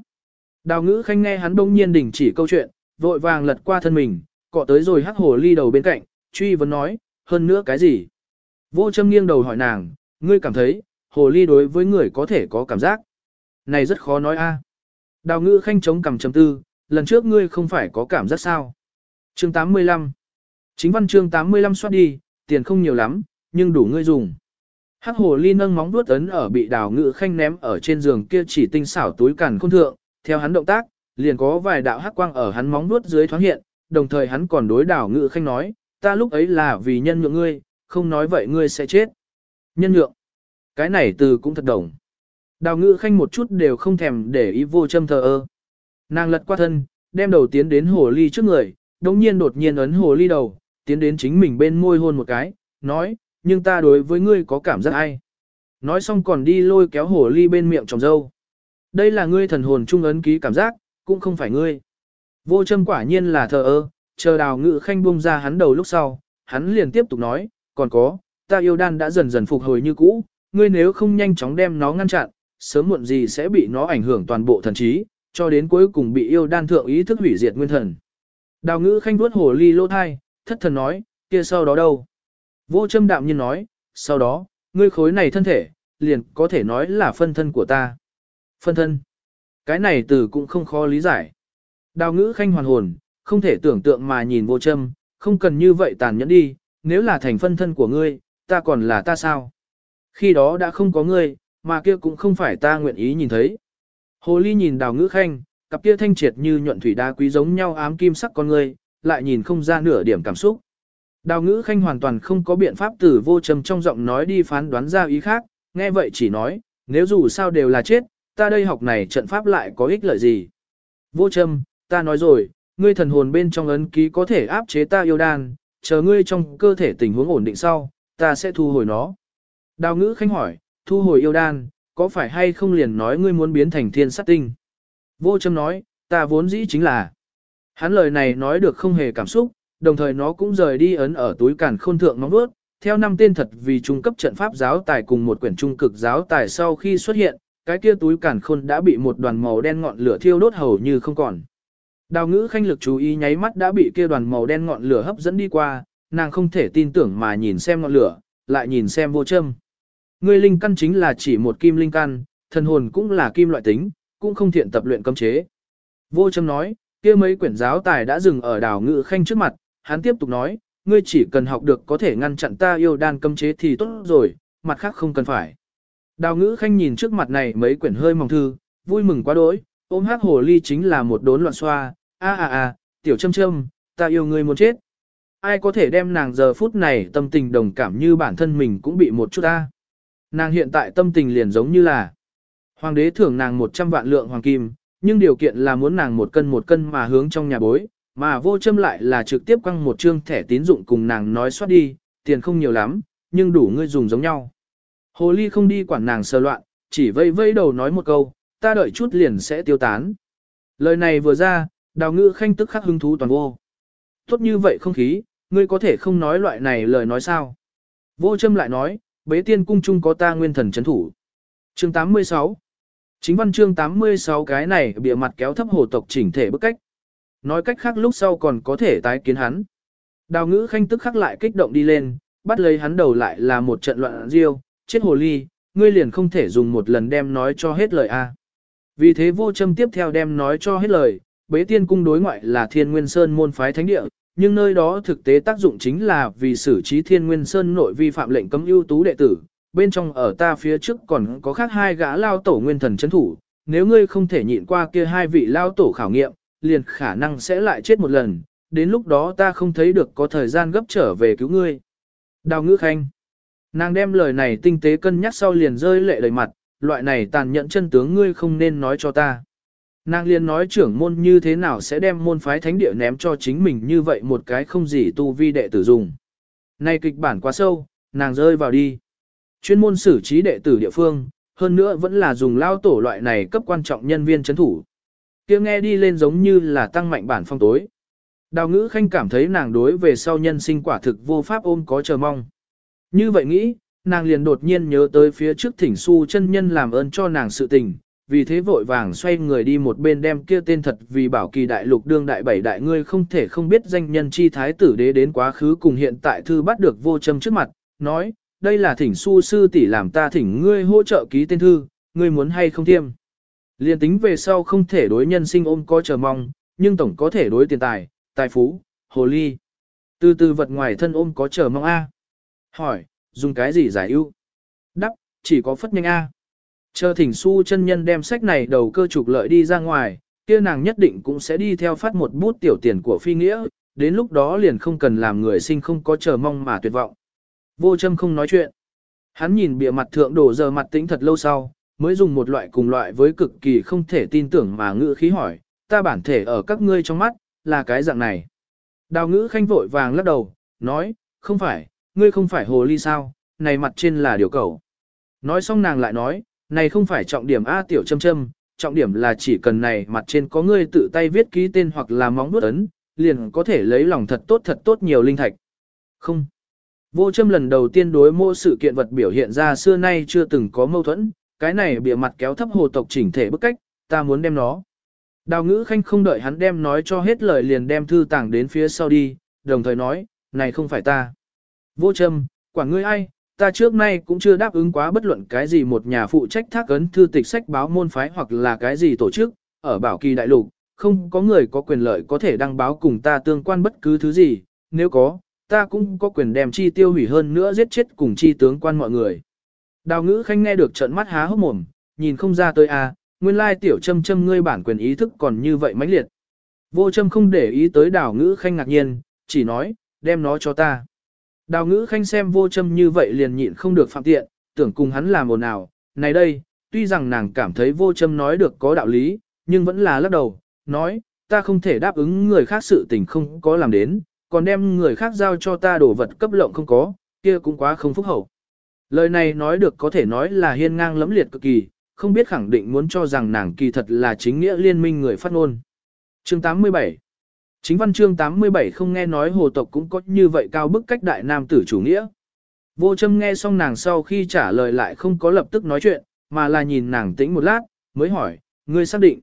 đào ngữ khanh nghe hắn đông nhiên đình chỉ câu chuyện, vội vàng lật qua thân mình, cọ tới rồi hắc hồ ly đầu bên cạnh, truy vấn nói, hơn nữa cái gì? Vô châm nghiêng đầu hỏi nàng, ngươi cảm thấy, hồ ly đối với người có thể có cảm giác. Này rất khó nói a. Đào ngữ khanh chống cầm chấm tư, lần trước ngươi không phải có cảm giác sao? Chương 85 Chính văn chương 85 soát đi, tiền không nhiều lắm, nhưng đủ ngươi dùng. Hắc hồ ly nâng móng vuốt ấn ở bị đào ngự khanh ném ở trên giường kia chỉ tinh xảo túi cản khôn thượng, theo hắn động tác, liền có vài đạo hắc quang ở hắn móng vuốt dưới thoáng hiện, đồng thời hắn còn đối đào ngự khanh nói, ta lúc ấy là vì nhân nhượng ngươi, không nói vậy ngươi sẽ chết. Nhân nhượng. Cái này từ cũng thật đồng. Đào ngự khanh một chút đều không thèm để ý vô châm thờ ơ. Nàng lật qua thân, đem đầu tiến đến hồ ly trước người, đồng nhiên đột nhiên ấn hồ ly đầu, tiến đến chính mình bên môi hôn một cái, nói, nhưng ta đối với ngươi có cảm giác ai. Nói xong còn đi lôi kéo hồ ly bên miệng trồng dâu. Đây là ngươi thần hồn trung ấn ký cảm giác, cũng không phải ngươi. Vô châm quả nhiên là thờ ơ, chờ đào ngự khanh buông ra hắn đầu lúc sau, hắn liền tiếp tục nói, còn có, ta yêu đan đã dần dần phục hồi như cũ, ngươi nếu không nhanh chóng đem nó ngăn chặn, sớm muộn gì sẽ bị nó ảnh hưởng toàn bộ thần trí, cho đến cuối cùng bị yêu đan thượng ý thức hủy diệt nguyên thần. Đào ngữ khanh vuốt hồ ly lô thai, thất thần nói, kia sau đó đâu? Vô châm đạm nhiên nói, sau đó, ngươi khối này thân thể, liền có thể nói là phân thân của ta. Phân thân. Cái này từ cũng không khó lý giải. Đào ngữ khanh hoàn hồn, không thể tưởng tượng mà nhìn vô châm, không cần như vậy tàn nhẫn đi, nếu là thành phân thân của ngươi, ta còn là ta sao? Khi đó đã không có ngươi, mà kia cũng không phải ta nguyện ý nhìn thấy. Hồ ly nhìn đào ngữ khanh, cặp kia thanh triệt như nhuận thủy đá quý giống nhau ám kim sắc con ngươi, lại nhìn không ra nửa điểm cảm xúc. Đào ngữ khanh hoàn toàn không có biện pháp từ vô trầm trong giọng nói đi phán đoán ra ý khác, nghe vậy chỉ nói, nếu dù sao đều là chết, ta đây học này trận pháp lại có ích lợi gì. Vô trầm, ta nói rồi, ngươi thần hồn bên trong ấn ký có thể áp chế ta yêu đan, chờ ngươi trong cơ thể tình huống ổn định sau, ta sẽ thu hồi nó. Đào ngữ khanh hỏi, thu hồi yêu đan, có phải hay không liền nói ngươi muốn biến thành thiên sát tinh? Vô châm nói, ta vốn dĩ chính là. Hắn lời này nói được không hề cảm xúc, đồng thời nó cũng rời đi ấn ở túi càn khôn thượng nóng vuốt, theo năm tên thật vì trung cấp trận pháp giáo tài cùng một quyển trung cực giáo tài sau khi xuất hiện, cái kia túi càn khôn đã bị một đoàn màu đen ngọn lửa thiêu đốt hầu như không còn. Đào ngữ khanh lực chú ý nháy mắt đã bị kia đoàn màu đen ngọn lửa hấp dẫn đi qua, nàng không thể tin tưởng mà nhìn xem ngọn lửa, lại nhìn xem vô châm. Ngươi linh căn chính là chỉ một kim linh căn, thần hồn cũng là kim loại tính, cũng không thiện tập luyện cấm chế. Vô châm nói, kia mấy quyển giáo tài đã dừng ở Đào Ngữ khanh trước mặt, hắn tiếp tục nói, ngươi chỉ cần học được có thể ngăn chặn ta yêu đan cấm chế thì tốt rồi, mặt khác không cần phải. Đào ngữ khanh nhìn trước mặt này mấy quyển hơi mỏng thư, vui mừng quá đỗi, ôm hát hồ ly chính là một đốn loạn xoa, a a a, tiểu châm châm, ta yêu ngươi muốn chết. Ai có thể đem nàng giờ phút này tâm tình đồng cảm như bản thân mình cũng bị một chút ta. Nàng hiện tại tâm tình liền giống như là Hoàng đế thưởng nàng 100 vạn lượng hoàng kim, nhưng điều kiện là muốn nàng một cân một cân mà hướng trong nhà bối, mà vô châm lại là trực tiếp quăng một trương thẻ tín dụng cùng nàng nói soát đi, tiền không nhiều lắm, nhưng đủ ngươi dùng giống nhau. Hồ ly không đi quản nàng sơ loạn, chỉ vây vây đầu nói một câu, ta đợi chút liền sẽ tiêu tán. Lời này vừa ra, đào ngữ khanh tức khắc hứng thú toàn vô. Tốt như vậy không khí, ngươi có thể không nói loại này lời nói sao. Vô châm lại nói, bế tiên cung chung có ta nguyên thần chấn thủ. Chương 86 Chính văn chương 86 cái này bịa mặt kéo thấp hồ tộc chỉnh thể bức cách. Nói cách khác lúc sau còn có thể tái kiến hắn. Đào ngữ khanh tức khắc lại kích động đi lên, bắt lấy hắn đầu lại là một trận loạn riêu, chết hồ ly, ngươi liền không thể dùng một lần đem nói cho hết lời a. Vì thế vô châm tiếp theo đem nói cho hết lời, bế tiên cung đối ngoại là thiên nguyên sơn môn phái thánh địa, nhưng nơi đó thực tế tác dụng chính là vì xử trí thiên nguyên sơn nội vi phạm lệnh cấm ưu tú đệ tử, bên trong ở ta phía trước còn có khác hai gã lao tổ nguyên thần chấn thủ, nếu ngươi không thể nhịn qua kia hai vị lao tổ khảo nghiệm, liền khả năng sẽ lại chết một lần, đến lúc đó ta không thấy được có thời gian gấp trở về cứu ngươi. Đào ngữ khanh. Nàng đem lời này tinh tế cân nhắc sau liền rơi lệ đầy mặt, loại này tàn nhẫn chân tướng ngươi không nên nói cho ta. Nàng liền nói trưởng môn như thế nào sẽ đem môn phái thánh địa ném cho chính mình như vậy một cái không gì tu vi đệ tử dùng. Này kịch bản quá sâu, nàng rơi vào đi. Chuyên môn xử trí đệ tử địa phương, hơn nữa vẫn là dùng lao tổ loại này cấp quan trọng nhân viên chấn thủ kia nghe đi lên giống như là tăng mạnh bản phong tối. Đào ngữ khanh cảm thấy nàng đối về sau nhân sinh quả thực vô pháp ôm có chờ mong. Như vậy nghĩ, nàng liền đột nhiên nhớ tới phía trước thỉnh su chân nhân làm ơn cho nàng sự tình, vì thế vội vàng xoay người đi một bên đem kia tên thật vì bảo kỳ đại lục đương đại bảy đại ngươi không thể không biết danh nhân chi thái tử đế đến quá khứ cùng hiện tại thư bắt được vô châm trước mặt, nói, đây là thỉnh su sư tỷ làm ta thỉnh ngươi hỗ trợ ký tên thư, ngươi muốn hay không thiêm. Liên tính về sau không thể đối nhân sinh ôm có chờ mong, nhưng tổng có thể đối tiền tài, tài phú, hồ ly. Từ từ vật ngoài thân ôm có chờ mong A. Hỏi, dùng cái gì giải ưu? Đắp, chỉ có phất nhanh A. Chờ thỉnh su chân nhân đem sách này đầu cơ trục lợi đi ra ngoài, kia nàng nhất định cũng sẽ đi theo phát một bút tiểu tiền của phi nghĩa, đến lúc đó liền không cần làm người sinh không có chờ mong mà tuyệt vọng. Vô châm không nói chuyện. Hắn nhìn bìa mặt thượng đổ giờ mặt tĩnh thật lâu sau, mới dùng một loại cùng loại với cực kỳ không thể tin tưởng mà ngữ khí hỏi, ta bản thể ở các ngươi trong mắt, là cái dạng này. Đào ngữ khanh vội vàng lắc đầu, nói, không phải, ngươi không phải hồ ly sao, này mặt trên là điều cầu. Nói xong nàng lại nói, này không phải trọng điểm A tiểu châm châm, trọng điểm là chỉ cần này mặt trên có ngươi tự tay viết ký tên hoặc là móng vuốt ấn, liền có thể lấy lòng thật tốt thật tốt nhiều linh thạch. Không. Vô châm lần đầu tiên đối mô sự kiện vật biểu hiện ra xưa nay chưa từng có mâu thuẫn, cái này bịa mặt kéo thấp hồ tộc chỉnh thể bức cách, ta muốn đem nó. Đào ngữ khanh không đợi hắn đem nói cho hết lời liền đem thư tảng đến phía sau đi, đồng thời nói, này không phải ta. Vô châm, quả ngươi ai, ta trước nay cũng chưa đáp ứng quá bất luận cái gì một nhà phụ trách thác ấn thư tịch sách báo môn phái hoặc là cái gì tổ chức, ở bảo kỳ đại lục, không có người có quyền lợi có thể đăng báo cùng ta tương quan bất cứ thứ gì, nếu có, ta cũng có quyền đem chi tiêu hủy hơn nữa giết chết cùng chi tướng quan mọi người. Đào ngữ khanh nghe được trận mắt há hốc mồm, nhìn không ra tới a, à, nguyên lai tiểu châm châm ngươi bản quyền ý thức còn như vậy mãnh liệt. Vô châm không để ý tới đào ngữ khanh ngạc nhiên, chỉ nói, đem nó cho ta. Đào ngữ khanh xem vô châm như vậy liền nhịn không được phạm tiện, tưởng cùng hắn làm ồn ào, này đây, tuy rằng nàng cảm thấy vô châm nói được có đạo lý, nhưng vẫn là lắc đầu, nói, ta không thể đáp ứng người khác sự tình không có làm đến, còn đem người khác giao cho ta đổ vật cấp lộng không có, kia cũng quá không phúc hậu. Lời này nói được có thể nói là hiên ngang lẫm liệt cực kỳ, không biết khẳng định muốn cho rằng nàng kỳ thật là chính nghĩa liên minh người phát ngôn. Chương 87 Chính văn chương 87 không nghe nói hồ tộc cũng có như vậy cao bức cách đại nam tử chủ nghĩa. Vô châm nghe xong nàng sau khi trả lời lại không có lập tức nói chuyện, mà là nhìn nàng tĩnh một lát, mới hỏi, ngươi xác định.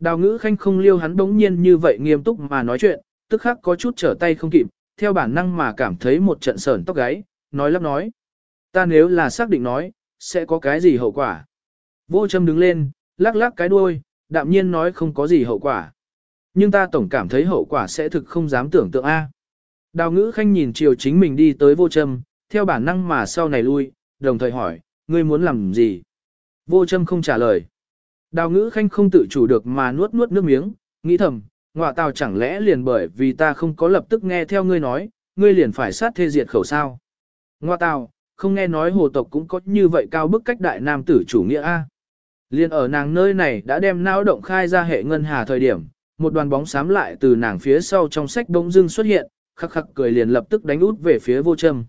Đào ngữ khanh không liêu hắn đống nhiên như vậy nghiêm túc mà nói chuyện, tức khắc có chút trở tay không kịp, theo bản năng mà cảm thấy một trận sờn tóc gáy, nói lắp nói. Ta nếu là xác định nói, sẽ có cái gì hậu quả. Vô châm đứng lên, lắc lắc cái đuôi, đạm nhiên nói không có gì hậu quả. Nhưng ta tổng cảm thấy hậu quả sẽ thực không dám tưởng tượng A. Đào ngữ khanh nhìn chiều chính mình đi tới vô châm, theo bản năng mà sau này lui, đồng thời hỏi, ngươi muốn làm gì? Vô châm không trả lời. Đào ngữ khanh không tự chủ được mà nuốt nuốt nước miếng, nghĩ thầm, ngọa tào chẳng lẽ liền bởi vì ta không có lập tức nghe theo ngươi nói, ngươi liền phải sát thê diệt khẩu sao. Ngọa tào, không nghe nói hồ tộc cũng có như vậy cao bức cách đại nam tử chủ nghĩa A. Liên ở nàng nơi này đã đem não động khai ra hệ ngân hà thời điểm, một đoàn bóng xám lại từ nàng phía sau trong sách bỗng dưng xuất hiện, khắc khắc cười liền lập tức đánh út về phía vô châm.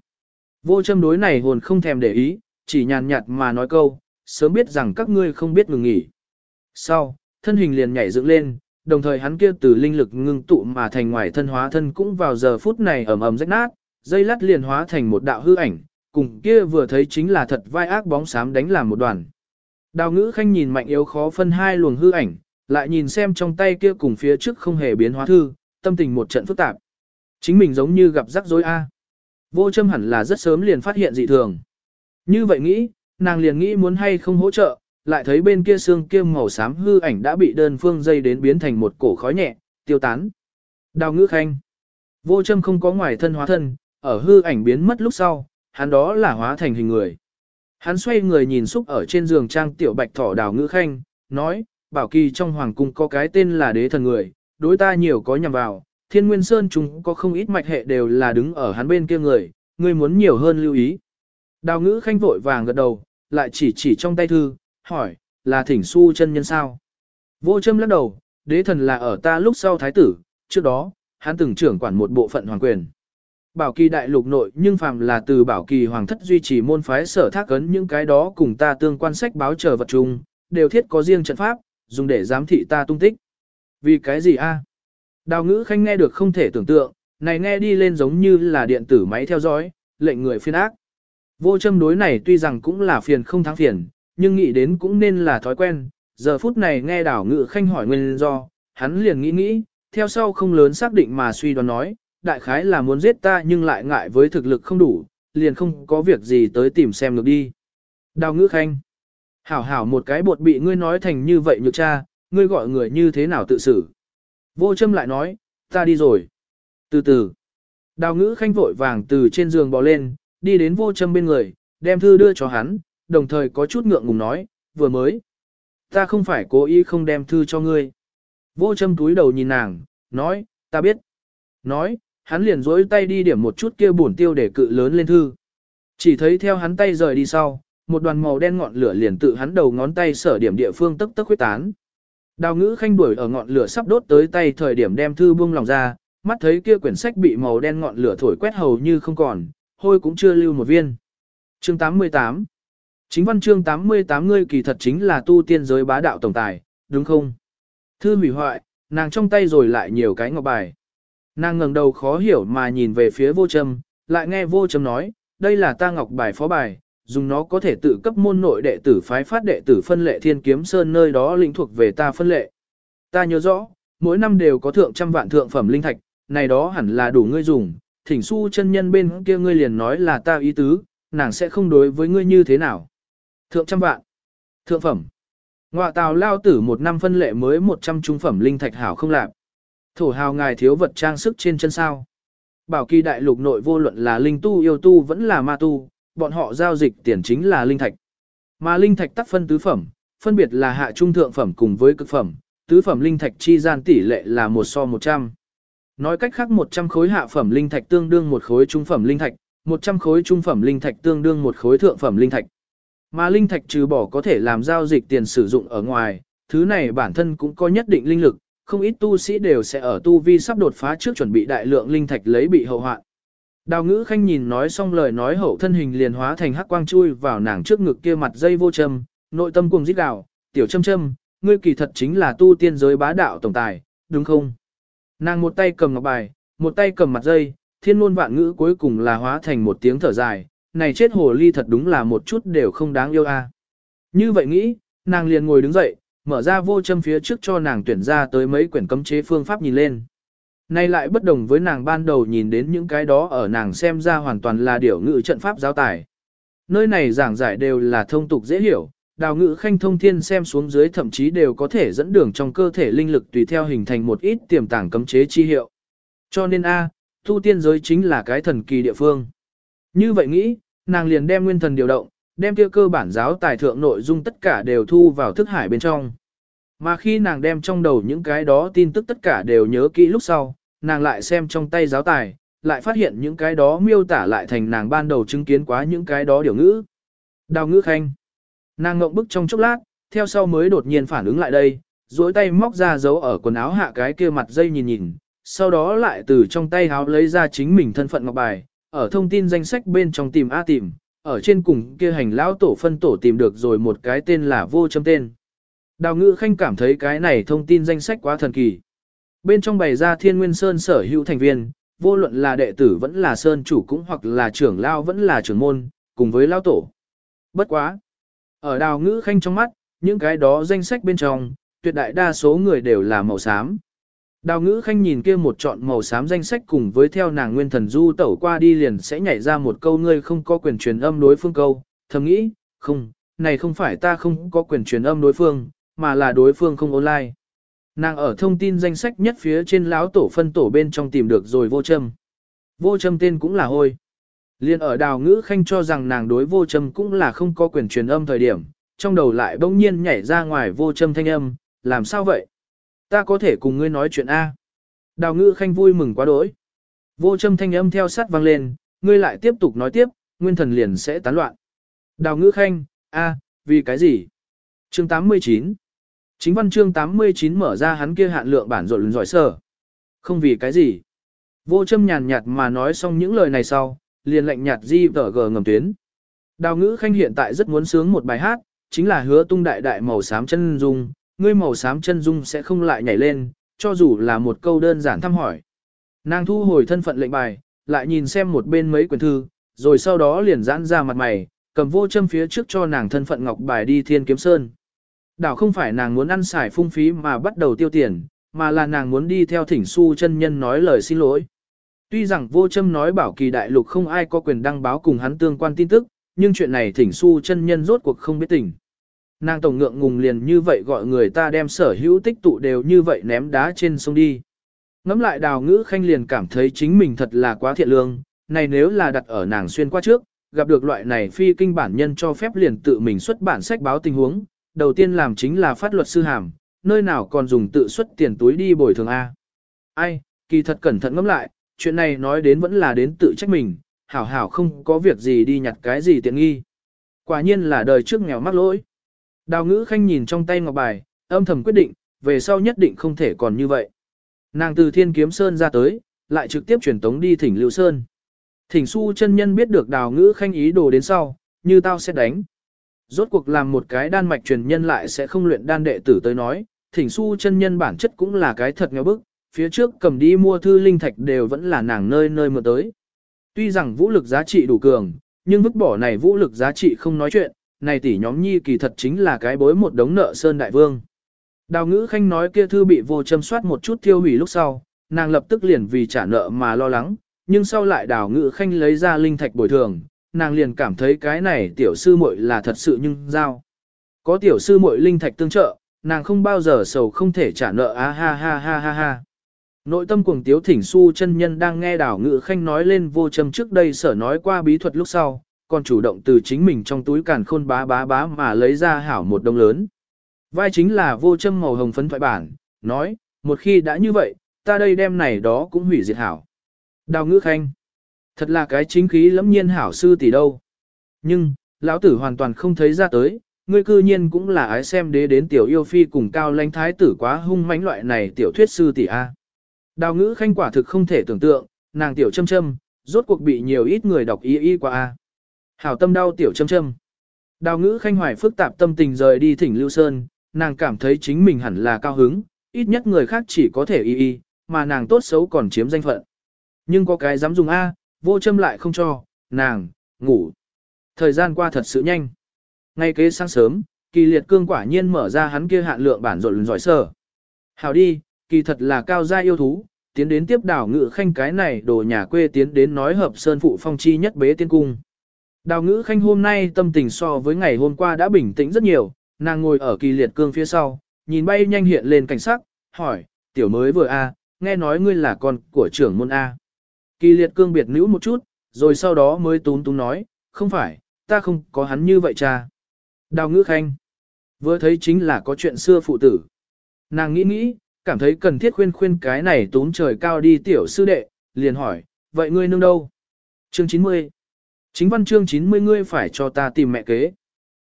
Vô châm đối này hồn không thèm để ý, chỉ nhàn nhạt mà nói câu, sớm biết rằng các ngươi không biết ngừng nghỉ. Sau, thân hình liền nhảy dựng lên, đồng thời hắn kia từ linh lực ngưng tụ mà thành ngoài thân hóa thân cũng vào giờ phút này ầm ầm rách nát, dây lát liền hóa thành một đạo hư ảnh, cùng kia vừa thấy chính là thật vai ác bóng xám đánh làm một đoàn. Đào ngữ khanh nhìn mạnh yếu khó phân hai luồng hư ảnh, lại nhìn xem trong tay kia cùng phía trước không hề biến hóa thư, tâm tình một trận phức tạp. Chính mình giống như gặp rắc rối A. Vô châm hẳn là rất sớm liền phát hiện dị thường. Như vậy nghĩ, nàng liền nghĩ muốn hay không hỗ trợ, lại thấy bên kia xương kia màu xám hư ảnh đã bị đơn phương dây đến biến thành một cổ khói nhẹ, tiêu tán. Đào ngữ khanh. Vô châm không có ngoài thân hóa thân, ở hư ảnh biến mất lúc sau, hắn đó là hóa thành hình người. Hắn xoay người nhìn xúc ở trên giường trang tiểu bạch thỏ đào ngữ khanh, nói, bảo kỳ trong hoàng cung có cái tên là đế thần người, đối ta nhiều có nhằm vào, thiên nguyên sơn chúng có không ít mạch hệ đều là đứng ở hắn bên kia người, ngươi muốn nhiều hơn lưu ý. Đào ngữ khanh vội vàng gật đầu, lại chỉ chỉ trong tay thư, hỏi, là thỉnh su chân nhân sao? Vô châm lắc đầu, đế thần là ở ta lúc sau thái tử, trước đó, hắn từng trưởng quản một bộ phận hoàng quyền. Bảo kỳ đại lục nội nhưng phàm là từ bảo kỳ hoàng thất duy trì môn phái sở thác ấn những cái đó cùng ta tương quan sách báo chờ vật chung, đều thiết có riêng trận pháp, dùng để giám thị ta tung tích. Vì cái gì a? Đào ngữ khanh nghe được không thể tưởng tượng, này nghe đi lên giống như là điện tử máy theo dõi, lệnh người phiên ác. Vô châm đối này tuy rằng cũng là phiền không thắng phiền, nhưng nghĩ đến cũng nên là thói quen, giờ phút này nghe đảo ngữ khanh hỏi nguyên do, hắn liền nghĩ nghĩ, theo sau không lớn xác định mà suy đoán nói, đại khái là muốn giết ta nhưng lại ngại với thực lực không đủ, liền không có việc gì tới tìm xem được đi. Đào ngữ khanh, hảo hảo một cái bột bị ngươi nói thành như vậy nhược cha, ngươi gọi người như thế nào tự xử. Vô châm lại nói, ta đi rồi. Từ từ, đào ngữ khanh vội vàng từ trên giường bò lên, đi đến vô châm bên người, đem thư đưa cho hắn, đồng thời có chút ngượng ngùng nói, vừa mới. Ta không phải cố ý không đem thư cho ngươi. Vô châm túi đầu nhìn nàng, nói, ta biết. Nói, hắn liền dối tay đi điểm một chút kia bổn tiêu để cự lớn lên thư. Chỉ thấy theo hắn tay rời đi sau, một đoàn màu đen ngọn lửa liền tự hắn đầu ngón tay sở điểm địa phương tức tức huyết tán. Đào ngữ khanh đuổi ở ngọn lửa sắp đốt tới tay thời điểm đem thư buông lòng ra, mắt thấy kia quyển sách bị màu đen ngọn lửa thổi quét hầu như không còn, hôi cũng chưa lưu một viên. Chương 88 Chính văn chương 88 ngươi kỳ thật chính là tu tiên giới bá đạo tổng tài, đúng không? Thư hủy hoại, nàng trong tay rồi lại nhiều cái ngọc bài. Nàng ngẩng đầu khó hiểu mà nhìn về phía vô châm, lại nghe vô châm nói, đây là ta ngọc bài phó bài, dùng nó có thể tự cấp môn nội đệ tử phái phát đệ tử phân lệ thiên kiếm sơn nơi đó lĩnh thuộc về ta phân lệ. Ta nhớ rõ, mỗi năm đều có thượng trăm vạn thượng phẩm linh thạch, này đó hẳn là đủ ngươi dùng, thỉnh su chân nhân bên kia ngươi liền nói là ta ý tứ, nàng sẽ không đối với ngươi như thế nào. Thượng trăm vạn. Thượng phẩm. Ngoại tào lao tử một năm phân lệ mới 100 trung phẩm linh thạch hảo không lạc. Thổ hào ngài thiếu vật trang sức trên chân sao. Bảo kỳ đại lục nội vô luận là linh tu yêu tu vẫn là ma tu, bọn họ giao dịch tiền chính là linh thạch. Mà linh thạch tắc phân tứ phẩm, phân biệt là hạ trung thượng phẩm cùng với cực phẩm, tứ phẩm linh thạch chi gian tỷ lệ là một so 100. Nói cách khác 100 khối hạ phẩm linh thạch tương đương một khối trung phẩm linh thạch, 100 khối trung phẩm linh thạch tương đương một khối thượng phẩm linh thạch. Mà linh thạch trừ bỏ có thể làm giao dịch tiền sử dụng ở ngoài, thứ này bản thân cũng có nhất định linh lực, không ít tu sĩ đều sẽ ở tu vi sắp đột phá trước chuẩn bị đại lượng linh thạch lấy bị hậu hoạn. Đào ngữ khanh nhìn nói xong lời nói hậu thân hình liền hóa thành hắc quang chui vào nàng trước ngực kia mặt dây vô châm, nội tâm cuồng rít gào, tiểu châm châm, ngươi kỳ thật chính là tu tiên giới bá đạo tổng tài, đúng không? Nàng một tay cầm ngọc bài, một tay cầm mặt dây, thiên ngôn vạn ngữ cuối cùng là hóa thành một tiếng thở dài, này chết hồ ly thật đúng là một chút đều không đáng yêu a. Như vậy nghĩ, nàng liền ngồi đứng dậy, mở ra vô châm phía trước cho nàng tuyển ra tới mấy quyển cấm chế phương pháp nhìn lên. Nay lại bất đồng với nàng ban đầu nhìn đến những cái đó ở nàng xem ra hoàn toàn là điều ngữ trận pháp giáo tài. nơi này giảng giải đều là thông tục dễ hiểu, đào ngữ khanh thông thiên xem xuống dưới thậm chí đều có thể dẫn đường trong cơ thể linh lực tùy theo hình thành một ít tiềm tàng cấm chế chi hiệu. Cho nên A, tu tiên giới chính là cái thần kỳ địa phương. Như vậy nghĩ, nàng liền đem nguyên thần điều động, đem kia cơ bản giáo tài thượng nội dung tất cả đều thu vào thức hải bên trong. Mà khi nàng đem trong đầu những cái đó tin tức tất cả đều nhớ kỹ lúc sau, nàng lại xem trong tay giáo tài, lại phát hiện những cái đó miêu tả lại thành nàng ban đầu chứng kiến quá những cái đó điều ngữ. Đào ngữ khanh. Nàng ngộng bức trong chốc lát, theo sau mới đột nhiên phản ứng lại đây, duỗi tay móc ra dấu ở quần áo hạ cái kia mặt dây nhìn nhìn, sau đó lại từ trong tay áo lấy ra chính mình thân phận ngọc bài, ở thông tin danh sách bên trong tìm A tìm, ở trên cùng kia hành lão tổ phân tổ tìm được rồi một cái tên là vô châm tên. Đào ngữ khanh cảm thấy cái này thông tin danh sách quá thần kỳ. Bên trong bày ra thiên nguyên sơn sở hữu thành viên, vô luận là đệ tử vẫn là sơn chủ cũng hoặc là trưởng lao vẫn là trưởng môn, cùng với lao tổ. Bất quá. Ở đào ngữ khanh trong mắt, những cái đó danh sách bên trong, tuyệt đại đa số người đều là màu xám. Đào ngữ khanh nhìn kia một chọn màu xám danh sách cùng với theo nàng nguyên thần du tẩu qua đi liền sẽ nhảy ra một câu ngươi không có quyền truyền âm đối phương câu, thầm nghĩ, không, này không phải ta không có quyền truyền âm đối phương, mà là đối phương không online. Nàng ở thông tin danh sách nhất phía trên lão tổ phân tổ bên trong tìm được rồi vô châm. Vô châm tên cũng là hôi. Liên ở đào ngữ khanh cho rằng nàng đối vô châm cũng là không có quyền truyền âm thời điểm, trong đầu lại bỗng nhiên nhảy ra ngoài vô châm thanh âm, làm sao vậy? Ta có thể cùng ngươi nói chuyện A. Đào ngữ khanh vui mừng quá đỗi. Vô châm thanh âm theo sát vang lên, ngươi lại tiếp tục nói tiếp, nguyên thần liền sẽ tán loạn. Đào ngữ khanh, A, vì cái gì? Chương 89 Chính văn chương 89 mở ra hắn kia hạn lượng bản rộn giỏi sở. Không vì cái gì. Vô châm nhàn nhạt mà nói xong những lời này sau, liền lệnh nhạt di tờ gờ ngầm tuyến. Đào ngữ khanh hiện tại rất muốn sướng một bài hát, chính là hứa tung đại đại màu xám chân dung, ngươi màu xám chân dung sẽ không lại nhảy lên, cho dù là một câu đơn giản thăm hỏi. Nàng thu hồi thân phận lệnh bài, lại nhìn xem một bên mấy quyển thư, rồi sau đó liền giãn ra mặt mày, cầm vô châm phía trước cho nàng thân phận ngọc bài đi thiên kiếm sơn. Đảo không phải nàng muốn ăn xài phung phí mà bắt đầu tiêu tiền, mà là nàng muốn đi theo thỉnh su chân nhân nói lời xin lỗi. Tuy rằng vô châm nói bảo kỳ đại lục không ai có quyền đăng báo cùng hắn tương quan tin tức, nhưng chuyện này thỉnh su chân nhân rốt cuộc không biết tình. Nàng tổng ngượng ngùng liền như vậy gọi người ta đem sở hữu tích tụ đều như vậy ném đá trên sông đi. Ngắm lại đào ngữ khanh liền cảm thấy chính mình thật là quá thiện lương, này nếu là đặt ở nàng xuyên qua trước, gặp được loại này phi kinh bản nhân cho phép liền tự mình xuất bản sách báo tình huống, đầu tiên làm chính là phát luật sư hàm, nơi nào còn dùng tự xuất tiền túi đi bồi thường A. Ai, kỳ thật cẩn thận ngẫm lại, chuyện này nói đến vẫn là đến tự trách mình, hảo hảo không có việc gì đi nhặt cái gì tiện nghi. Quả nhiên là đời trước nghèo mắc lỗi. Đào ngữ khanh nhìn trong tay ngọc bài, âm thầm quyết định, về sau nhất định không thể còn như vậy. Nàng từ thiên kiếm sơn ra tới, lại trực tiếp chuyển tống đi thỉnh lưu sơn. Thỉnh su chân nhân biết được đào ngữ khanh ý đồ đến sau, như tao sẽ đánh. Rốt cuộc làm một cái đan mạch truyền nhân lại sẽ không luyện đan đệ tử tới nói, thỉnh su chân nhân bản chất cũng là cái thật nghèo bức, phía trước cầm đi mua thư linh thạch đều vẫn là nàng nơi nơi mượn tới. Tuy rằng vũ lực giá trị đủ cường, nhưng vứt bỏ này vũ lực giá trị không nói chuyện, này tỷ nhóm nhi kỳ thật chính là cái bối một đống nợ sơn đại vương. Đào ngữ khanh nói kia thư bị vô châm soát một chút tiêu hủy lúc sau, nàng lập tức liền vì trả nợ mà lo lắng, nhưng sau lại đào ngữ khanh lấy ra linh thạch bồi thường, nàng liền cảm thấy cái này tiểu sư muội là thật sự nhưng giao. Có tiểu sư muội linh thạch tương trợ, nàng không bao giờ sầu không thể trả nợ á ha ha ha ha ha. Nội tâm cuồng tiếu thỉnh su chân nhân đang nghe đảo ngự khanh nói lên vô châm trước đây sở nói qua bí thuật lúc sau, còn chủ động từ chính mình trong túi càn khôn bá bá bá mà lấy ra hảo một đông lớn. Vai chính là vô châm màu hồng phấn thoại bản, nói, một khi đã như vậy, ta đây đem này đó cũng hủy diệt hảo. Đào ngữ khanh, thật là cái chính khí lẫm nhiên hảo sư tỷ đâu. Nhưng, lão tử hoàn toàn không thấy ra tới, ngươi cư nhiên cũng là ái xem đế đến tiểu yêu phi cùng cao lãnh thái tử quá hung mãnh loại này tiểu thuyết sư tỷ A. Đào ngữ khanh quả thực không thể tưởng tượng, nàng tiểu châm châm, rốt cuộc bị nhiều ít người đọc y y qua A. Hảo tâm đau tiểu châm châm. Đào ngữ khanh hoài phức tạp tâm tình rời đi thỉnh Lưu Sơn, nàng cảm thấy chính mình hẳn là cao hứng, ít nhất người khác chỉ có thể y y, mà nàng tốt xấu còn chiếm danh phận. Nhưng có cái dám dùng A, vô châm lại không cho, nàng, ngủ. Thời gian qua thật sự nhanh. Ngay kế sáng sớm, kỳ liệt cương quả nhiên mở ra hắn kia hạn lượng bản rộn giỏi sở. Hảo đi, kỳ thật là cao gia yêu thú, tiến đến tiếp đảo ngự khanh cái này đồ nhà quê tiến đến nói hợp sơn phụ phong chi nhất bế tiên cung. Đào ngữ khanh hôm nay tâm tình so với ngày hôm qua đã bình tĩnh rất nhiều, nàng ngồi ở kỳ liệt cương phía sau, nhìn bay nhanh hiện lên cảnh sắc, hỏi, tiểu mới vừa a, nghe nói ngươi là con của trưởng môn A. Kỳ liệt cương biệt nữ một chút, rồi sau đó mới tún tún nói, không phải, ta không có hắn như vậy cha. Đào ngữ khanh, vừa thấy chính là có chuyện xưa phụ tử. Nàng nghĩ nghĩ, cảm thấy cần thiết khuyên khuyên cái này tún trời cao đi tiểu sư đệ, liền hỏi, vậy ngươi nương đâu? Chương 90 Chính văn chương 90 ngươi phải cho ta tìm mẹ kế.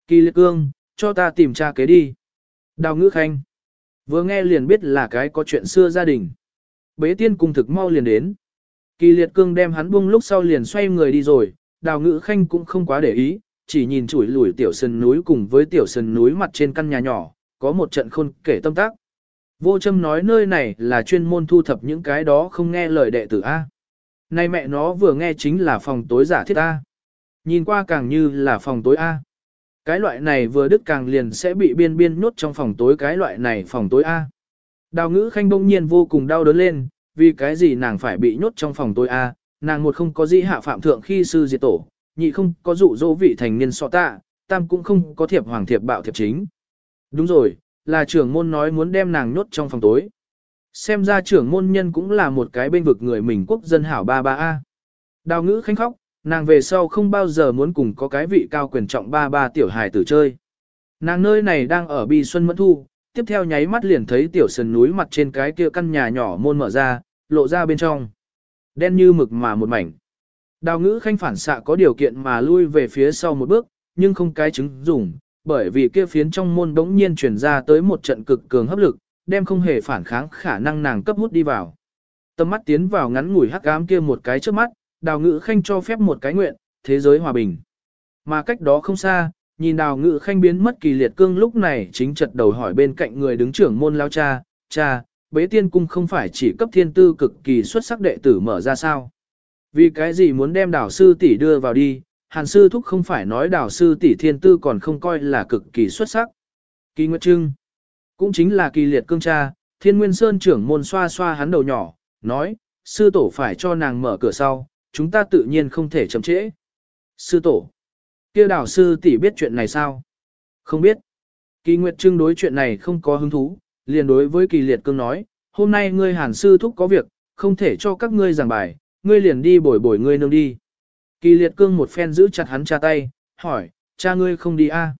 Kỳ liệt cương, cho ta tìm cha kế đi. Đào ngữ khanh. Vừa nghe liền biết là cái có chuyện xưa gia đình. Bế tiên cung thực mau liền đến. Kỳ liệt cương đem hắn buông lúc sau liền xoay người đi rồi, đào ngữ khanh cũng không quá để ý, chỉ nhìn chủi lùi tiểu sân núi cùng với tiểu sân núi mặt trên căn nhà nhỏ, có một trận khôn kể tâm tác. Vô châm nói nơi này là chuyên môn thu thập những cái đó không nghe lời đệ tử A. Nay mẹ nó vừa nghe chính là phòng tối giả thiết A. Nhìn qua càng như là phòng tối A. Cái loại này vừa đứt càng liền sẽ bị biên biên nhốt trong phòng tối cái loại này phòng tối A. Đào ngữ khanh bỗng nhiên vô cùng đau đớn lên, vì cái gì nàng phải bị nhốt trong phòng tối A, nàng một không có gì hạ phạm thượng khi sư diệt tổ, nhị không có dụ dỗ vị thành niên sọ tạ, tam cũng không có thiệp hoàng thiệp bạo thiệp chính. Đúng rồi, là trưởng môn nói muốn đem nàng nhốt trong phòng tối. Xem ra trưởng môn nhân cũng là một cái bên vực người mình quốc dân hảo ba ba A. Đào ngữ khanh khóc, nàng về sau không bao giờ muốn cùng có cái vị cao quyền trọng ba ba tiểu hài tử chơi. Nàng nơi này đang ở bi xuân mẫn thu, tiếp theo nháy mắt liền thấy tiểu sườn núi mặt trên cái kia căn nhà nhỏ môn mở ra, lộ ra bên trong. Đen như mực mà một mảnh. Đào ngữ khanh phản xạ có điều kiện mà lui về phía sau một bước, nhưng không cái chứng dùng, bởi vì kia phiến trong môn đống nhiên chuyển ra tới một trận cực cường hấp lực, đem không hề phản kháng khả năng nàng cấp hút đi vào. Tâm mắt tiến vào ngắn ngủi hắc ám kia một cái trước mắt, đào ngữ khanh cho phép một cái nguyện, thế giới hòa bình. Mà cách đó không xa, nhìn đào ngữ khanh biến mất kỳ liệt cương lúc này chính chật đầu hỏi bên cạnh người đứng trưởng môn lao cha, cha, bế tiên cung không phải chỉ cấp thiên tư cực kỳ xuất sắc đệ tử mở ra sao. Vì cái gì muốn đem đào sư tỷ đưa vào đi, hàn sư thúc không phải nói đào sư tỷ thiên tư còn không coi là cực kỳ xuất sắc. Kỳ Nguyệt Trưng, cũng chính là kỳ liệt cương cha, thiên nguyên sơn trưởng môn xoa xoa hắn đầu nhỏ, nói, sư tổ phải cho nàng mở cửa sau, chúng ta tự nhiên không thể chậm trễ. Sư tổ, kia đảo sư tỷ biết chuyện này sao? Không biết. Kỳ Nguyệt Trưng đối chuyện này không có hứng thú, liền đối với kỳ liệt cương nói, hôm nay ngươi hàn sư thúc có việc, không thể cho các ngươi giảng bài, ngươi liền đi bồi bồi ngươi nương đi. Kỳ liệt cương một phen giữ chặt hắn cha tay, hỏi, cha ngươi không đi a? À?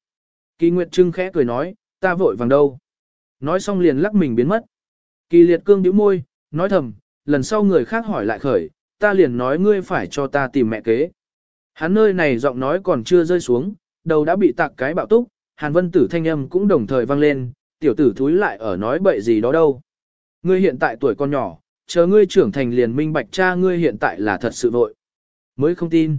Kỳ Nguyệt Trưng khẽ cười nói, ta vội vàng đâu. Nói xong liền lắc mình biến mất. Kỳ liệt cương nhíu môi, nói thầm, lần sau người khác hỏi lại khởi, ta liền nói ngươi phải cho ta tìm mẹ kế. Hắn nơi này giọng nói còn chưa rơi xuống, đầu đã bị tạc cái bạo túc, Hàn Vân Tử thanh âm cũng đồng thời vang lên, tiểu tử thúi lại ở nói bậy gì đó đâu. Ngươi hiện tại tuổi còn nhỏ, chờ ngươi trưởng thành liền minh bạch cha ngươi hiện tại là thật sự vội. Mới không tin.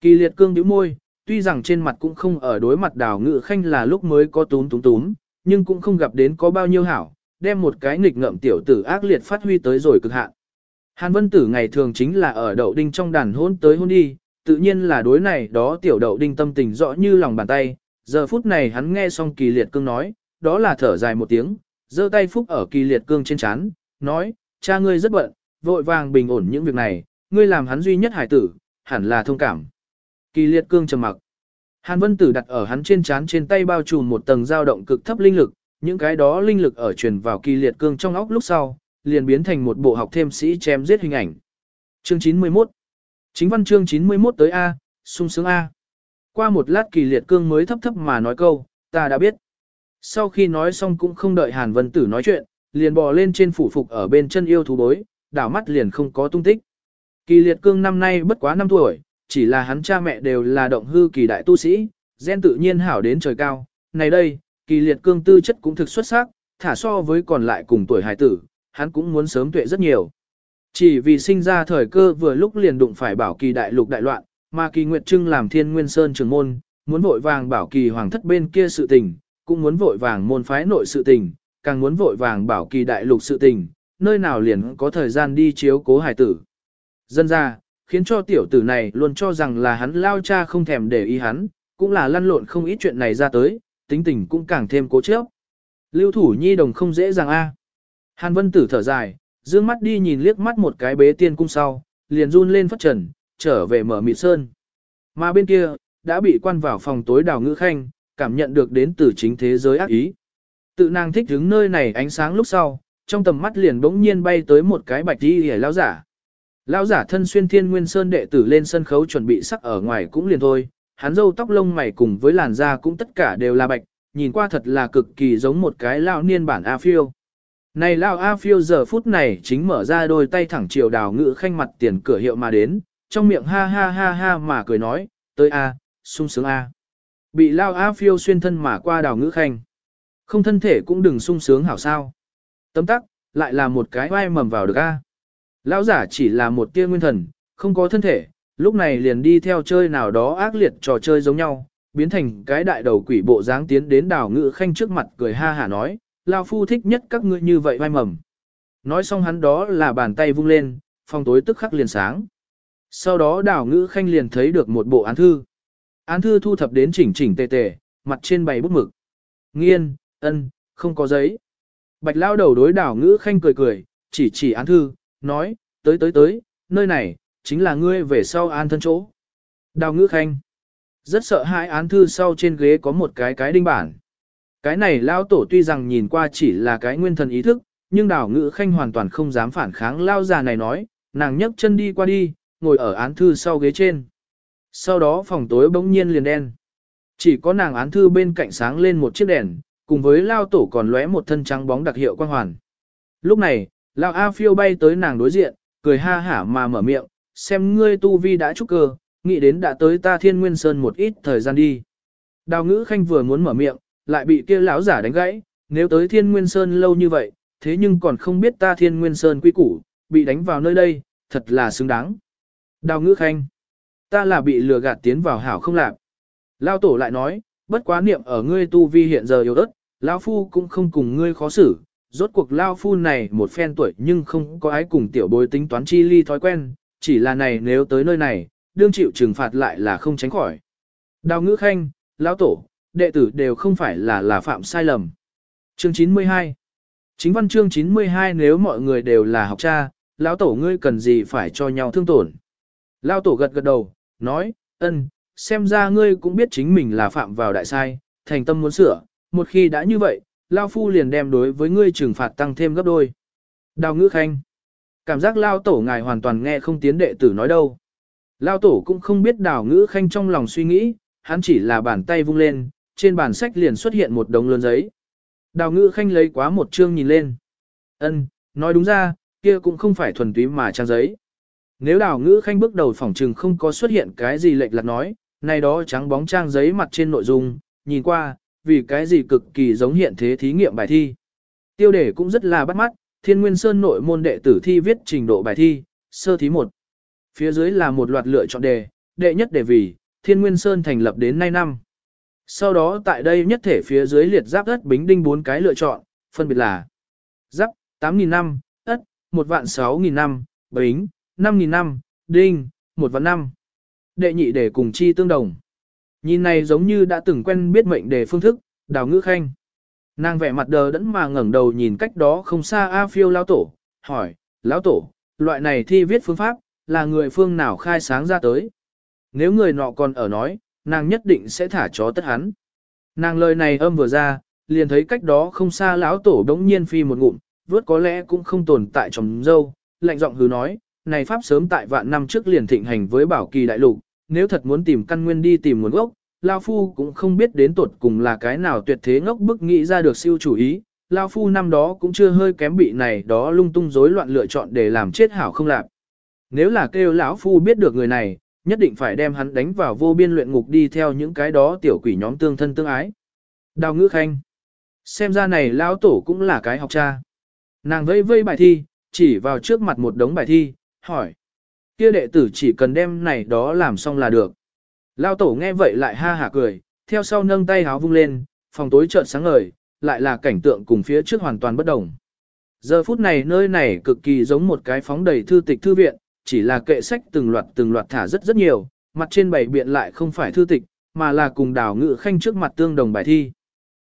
Kỳ liệt cương nhíu môi, tuy rằng trên mặt cũng không ở đối mặt đào ngự khanh là lúc mới có túm túm túm, nhưng cũng không gặp đến có bao nhiêu hảo, đem một cái nghịch ngợm tiểu tử ác liệt phát huy tới rồi cực hạn. Hàn Vân Tử ngày thường chính là ở đậu đinh trong đàn hôn tới hôn đi, tự nhiên là đối này đó tiểu đậu đinh tâm tình rõ như lòng bàn tay. Giờ phút này hắn nghe xong kỳ liệt cương nói, đó là thở dài một tiếng, giơ tay phúc ở kỳ liệt cương trên chán, nói, cha ngươi rất bận, vội vàng bình ổn những việc này, ngươi làm hắn duy nhất hải tử, hẳn là thông cảm. Kỳ liệt cương trầm mặc. Hàn Vân Tử đặt ở hắn trên chán trên tay bao trùm một tầng dao động cực thấp linh lực, những cái đó linh lực ở truyền vào kỳ liệt cương trong óc lúc sau, liền biến thành một bộ học thêm sĩ chém giết hình ảnh. Chương 91 Chính văn chương 91 tới A, sung sướng A. Qua một lát kỳ liệt cương mới thấp thấp mà nói câu, ta đã biết. Sau khi nói xong cũng không đợi Hàn Vân Tử nói chuyện, liền bò lên trên phủ phục ở bên chân yêu thú bối, đảo mắt liền không có tung tích. Kỳ liệt cương năm nay bất quá 5 tuổi, chỉ là hắn cha mẹ đều là động hư kỳ đại tu sĩ, gen tự nhiên hảo đến trời cao. Này đây, kỳ liệt cương tư chất cũng thực xuất sắc, thả so với còn lại cùng tuổi hải tử, hắn cũng muốn sớm tuệ rất nhiều. Chỉ vì sinh ra thời cơ vừa lúc liền đụng phải bảo kỳ đại lục đại loạn, mà kỳ nguyệt trưng làm thiên nguyên sơn trường môn, muốn vội vàng bảo kỳ hoàng thất bên kia sự tình, cũng muốn vội vàng môn phái nội sự tình, càng muốn vội vàng bảo kỳ đại lục sự tình, nơi nào liền có thời gian đi chiếu cố hải tử. Dân ra, khiến cho tiểu tử này luôn cho rằng là hắn lao cha không thèm để ý hắn, cũng là lăn lộn không ít chuyện này ra tới, tính tình cũng càng thêm cố chấp. Lưu thủ nhi đồng không dễ dàng a. Hàn Vân Tử thở dài, dương mắt đi nhìn liếc mắt một cái bế tiên cung sau, liền run lên phất trần, trở về mở mịt sơn. Mà bên kia, đã bị quan vào phòng tối đào ngữ khanh, cảm nhận được đến từ chính thế giới ác ý. Tự nàng thích đứng nơi này ánh sáng lúc sau, trong tầm mắt liền bỗng nhiên bay tới một cái bạch đi hề lao giả. Lao giả thân xuyên thiên nguyên sơn đệ tử lên sân khấu chuẩn bị sắc ở ngoài cũng liền thôi, hắn râu tóc lông mày cùng với làn da cũng tất cả đều là bạch, nhìn qua thật là cực kỳ giống một cái lao niên bản A phiêu. Này lao A phiêu giờ phút này chính mở ra đôi tay thẳng chiều đào ngự khanh mặt tiền cửa hiệu mà đến, trong miệng ha ha ha ha mà cười nói, tới A, sung sướng A. Bị lao A phiêu xuyên thân mà qua đào ngự khanh. Không thân thể cũng đừng sung sướng hảo sao. Tấm tắc, lại là một cái vai mầm vào được A. Lão giả chỉ là một tia nguyên thần, không có thân thể, lúc này liền đi theo chơi nào đó ác liệt trò chơi giống nhau, biến thành cái đại đầu quỷ bộ dáng tiến đến đào ngự khanh trước mặt cười ha hả nói, Lao Phu thích nhất các ngươi như vậy vai mầm. Nói xong hắn đó là bàn tay vung lên, phòng tối tức khắc liền sáng. Sau đó đào ngữ khanh liền thấy được một bộ án thư. Án thư thu thập đến chỉnh chỉnh tề tề, mặt trên bày bút mực. Nghiên, ân, không có giấy. Bạch lao đầu đối đào ngữ khanh cười cười, chỉ chỉ án thư, nói, tới tới tới, nơi này, chính là ngươi về sau an thân chỗ. Đào ngữ khanh. Rất sợ hãi án thư sau trên ghế có một cái cái đinh bản. Cái này lao tổ tuy rằng nhìn qua chỉ là cái nguyên thần ý thức, nhưng đào ngữ khanh hoàn toàn không dám phản kháng lao già này nói, nàng nhấc chân đi qua đi, ngồi ở án thư sau ghế trên. Sau đó phòng tối bỗng nhiên liền đen. Chỉ có nàng án thư bên cạnh sáng lên một chiếc đèn, cùng với lao tổ còn lóe một thân trắng bóng đặc hiệu quang hoàn. Lúc này, lao A phiêu bay tới nàng đối diện, cười ha hả mà mở miệng, xem ngươi tu vi đã trúc cơ, nghĩ đến đã tới ta thiên nguyên sơn một ít thời gian đi. Đào ngữ khanh vừa muốn mở miệng, lại bị kia lão giả đánh gãy, nếu tới thiên nguyên sơn lâu như vậy, thế nhưng còn không biết ta thiên nguyên sơn quy củ, bị đánh vào nơi đây, thật là xứng đáng. Đào ngữ khanh, ta là bị lừa gạt tiến vào hảo không lạc. Lao tổ lại nói, bất quá niệm ở ngươi tu vi hiện giờ yếu ớt, lão phu cũng không cùng ngươi khó xử, rốt cuộc Lao phu này một phen tuổi nhưng không có ai cùng tiểu bối tính toán chi ly thói quen, chỉ là này nếu tới nơi này, đương chịu trừng phạt lại là không tránh khỏi. Đào ngữ khanh, lão tổ, đệ tử đều không phải là là phạm sai lầm. Chương 92 Chính văn chương 92 nếu mọi người đều là học cha, lão tổ ngươi cần gì phải cho nhau thương tổn. Lão tổ gật gật đầu, nói, ân, xem ra ngươi cũng biết chính mình là phạm vào đại sai, thành tâm muốn sửa, một khi đã như vậy, Lao Phu liền đem đối với ngươi trừng phạt tăng thêm gấp đôi. Đào ngữ khanh Cảm giác Lao Tổ ngài hoàn toàn nghe không tiến đệ tử nói đâu. Lao Tổ cũng không biết đào ngữ khanh trong lòng suy nghĩ, hắn chỉ là bàn tay vung lên, trên bàn sách liền xuất hiện một đống lớn giấy. Đào ngữ khanh lấy quá một chương nhìn lên. ân nói đúng ra, kia cũng không phải thuần túy mà trang giấy. Nếu đào ngữ khanh bước đầu phỏng trừng không có xuất hiện cái gì lệch lạc nói, này đó trắng bóng trang giấy mặt trên nội dung, nhìn qua, vì cái gì cực kỳ giống hiện thế thí nghiệm bài thi. Tiêu đề cũng rất là bắt mắt, Thiên Nguyên Sơn nội môn đệ tử thi viết trình độ bài thi, sơ thí 1. Phía dưới là một loạt lựa chọn đề, đệ nhất đề vì, Thiên Nguyên Sơn thành lập đến nay năm. Sau đó tại đây nhất thể phía dưới liệt giáp đất bính đinh bốn cái lựa chọn, phân biệt là giáp 8.000 năm, ất 1 vạn 6.000 năm, bính 5.000 năm, đinh 1 vạn năm. Đệ nhị đề cùng chi tương đồng. Nhìn này giống như đã từng quen biết mệnh đề phương thức, đào ngữ khanh. Nàng vẻ mặt đờ đẫn mà ngẩng đầu nhìn cách đó không xa A phiêu lao tổ, hỏi, lão tổ, loại này thi viết phương pháp, là người phương nào khai sáng ra tới. Nếu người nọ còn ở nói, nàng nhất định sẽ thả chó tất hắn. Nàng lời này âm vừa ra, liền thấy cách đó không xa lão tổ đống nhiên phi một ngụm, vớt có lẽ cũng không tồn tại trong dâu, lạnh giọng hứ nói, này pháp sớm tại vạn năm trước liền thịnh hành với bảo kỳ đại lục, nếu thật muốn tìm căn nguyên đi tìm nguồn gốc, lão Phu cũng không biết đến tột cùng là cái nào tuyệt thế ngốc bức nghĩ ra được siêu chủ ý, lão Phu năm đó cũng chưa hơi kém bị này đó lung tung rối loạn lựa chọn để làm chết hảo không lạc. Nếu là kêu lão Phu biết được người này, nhất định phải đem hắn đánh vào vô biên luyện ngục đi theo những cái đó tiểu quỷ nhóm tương thân tương ái. Đào ngữ khanh. Xem ra này lão tổ cũng là cái học cha. Nàng vây vây bài thi, chỉ vào trước mặt một đống bài thi, hỏi. Kia đệ tử chỉ cần đem này đó làm xong là được. Lao tổ nghe vậy lại ha hả cười, theo sau nâng tay háo vung lên, phòng tối chợt sáng ngời, lại là cảnh tượng cùng phía trước hoàn toàn bất đồng. Giờ phút này nơi này cực kỳ giống một cái phóng đầy thư tịch thư viện, chỉ là kệ sách từng loạt từng loạt thả rất rất nhiều, mặt trên bảy biện lại không phải thư tịch, mà là cùng đào ngự khanh trước mặt tương đồng bài thi.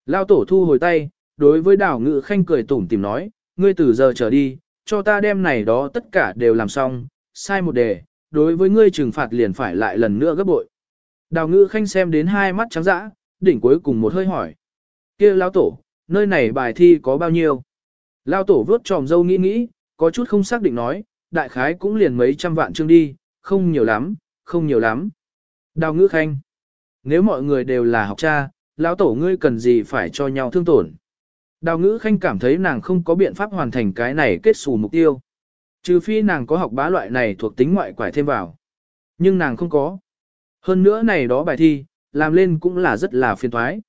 Lao tổ thu hồi tay, đối với đào ngự khanh cười tủm tìm nói, ngươi từ giờ trở đi, cho ta đem này đó tất cả đều làm xong, sai một đề, đối với ngươi trừng phạt liền phải lại lần nữa gấp bội. Đào ngự khanh xem đến hai mắt trắng dã, đỉnh cuối cùng một hơi hỏi. kia lao tổ, nơi này bài thi có bao nhiêu? lao tổ vớt tròm dâu nghĩ nghĩ, có chút không xác định nói, đại khái cũng liền mấy trăm vạn chương đi, không nhiều lắm, không nhiều lắm. Đào ngữ khanh. Nếu mọi người đều là học cha, lão tổ ngươi cần gì phải cho nhau thương tổn. Đào ngữ khanh cảm thấy nàng không có biện pháp hoàn thành cái này kết xù mục tiêu. Trừ phi nàng có học bá loại này thuộc tính ngoại quải thêm vào. Nhưng nàng không có. Hơn nữa này đó bài thi, làm lên cũng là rất là phiền thoái.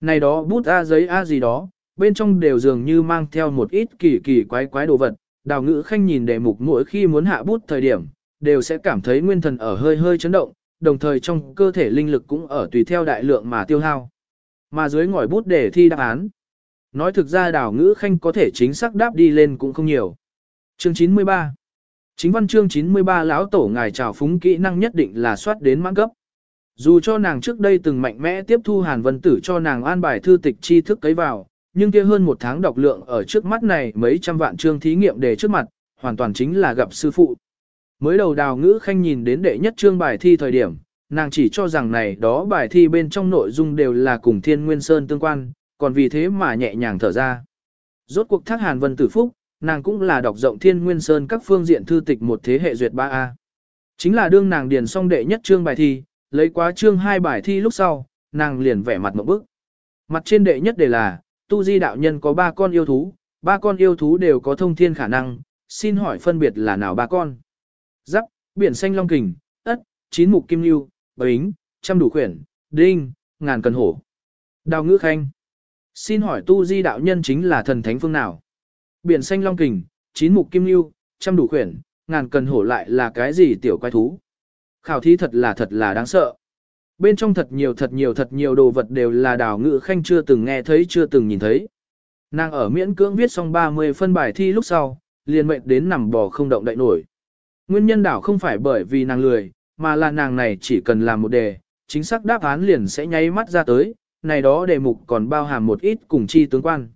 Này đó bút A giấy A gì đó, bên trong đều dường như mang theo một ít kỳ kỳ quái quái đồ vật. Đào ngữ khanh nhìn đề mục mỗi khi muốn hạ bút thời điểm, đều sẽ cảm thấy nguyên thần ở hơi hơi chấn động, đồng thời trong cơ thể linh lực cũng ở tùy theo đại lượng mà tiêu hao. Mà dưới ngòi bút để thi đáp án. Nói thực ra đào ngữ khanh có thể chính xác đáp đi lên cũng không nhiều. Chương 93 Chính văn chương 93 lão tổ ngài trào phúng kỹ năng nhất định là soát đến mãn cấp. Dù cho nàng trước đây từng mạnh mẽ tiếp thu Hàn Vân Tử cho nàng an bài thư tịch tri thức cấy vào, nhưng kia hơn một tháng đọc lượng ở trước mắt này mấy trăm vạn chương thí nghiệm đề trước mặt, hoàn toàn chính là gặp sư phụ. Mới đầu đào ngữ khanh nhìn đến đệ nhất chương bài thi thời điểm, nàng chỉ cho rằng này đó bài thi bên trong nội dung đều là cùng thiên nguyên sơn tương quan, còn vì thế mà nhẹ nhàng thở ra. Rốt cuộc thác hàn vân tử phúc, nàng cũng là đọc rộng thiên nguyên sơn các phương diện thư tịch một thế hệ duyệt 3A. Chính là đương nàng điền xong đệ nhất chương bài thi, lấy quá chương hai bài thi lúc sau, nàng liền vẻ mặt một bức. Mặt trên đệ nhất đề là, tu di đạo nhân có ba con yêu thú, ba con yêu thú đều có thông thiên khả năng, xin hỏi phân biệt là nào ba con? Giáp, biển xanh long kình, ất, chín mục kim lưu, bính, trăm đủ khuyển, đinh, ngàn cần hổ. Đào ngữ khanh. Xin hỏi tu di đạo nhân chính là thần thánh phương nào? Biển xanh long kình, chín mục kim lưu, trăm đủ khuyển, ngàn cần hổ lại là cái gì tiểu quái thú? Khảo thí thật là thật là đáng sợ. Bên trong thật nhiều thật nhiều thật nhiều đồ vật đều là đào ngự khanh chưa từng nghe thấy chưa từng nhìn thấy. Nàng ở miễn cưỡng viết xong 30 phân bài thi lúc sau, liền mệnh đến nằm bò không động đậy nổi. Nguyên nhân đảo không phải bởi vì nàng lười, mà là nàng này chỉ cần làm một đề, chính xác đáp án liền sẽ nháy mắt ra tới, này đó đề mục còn bao hàm một ít cùng chi tướng quan.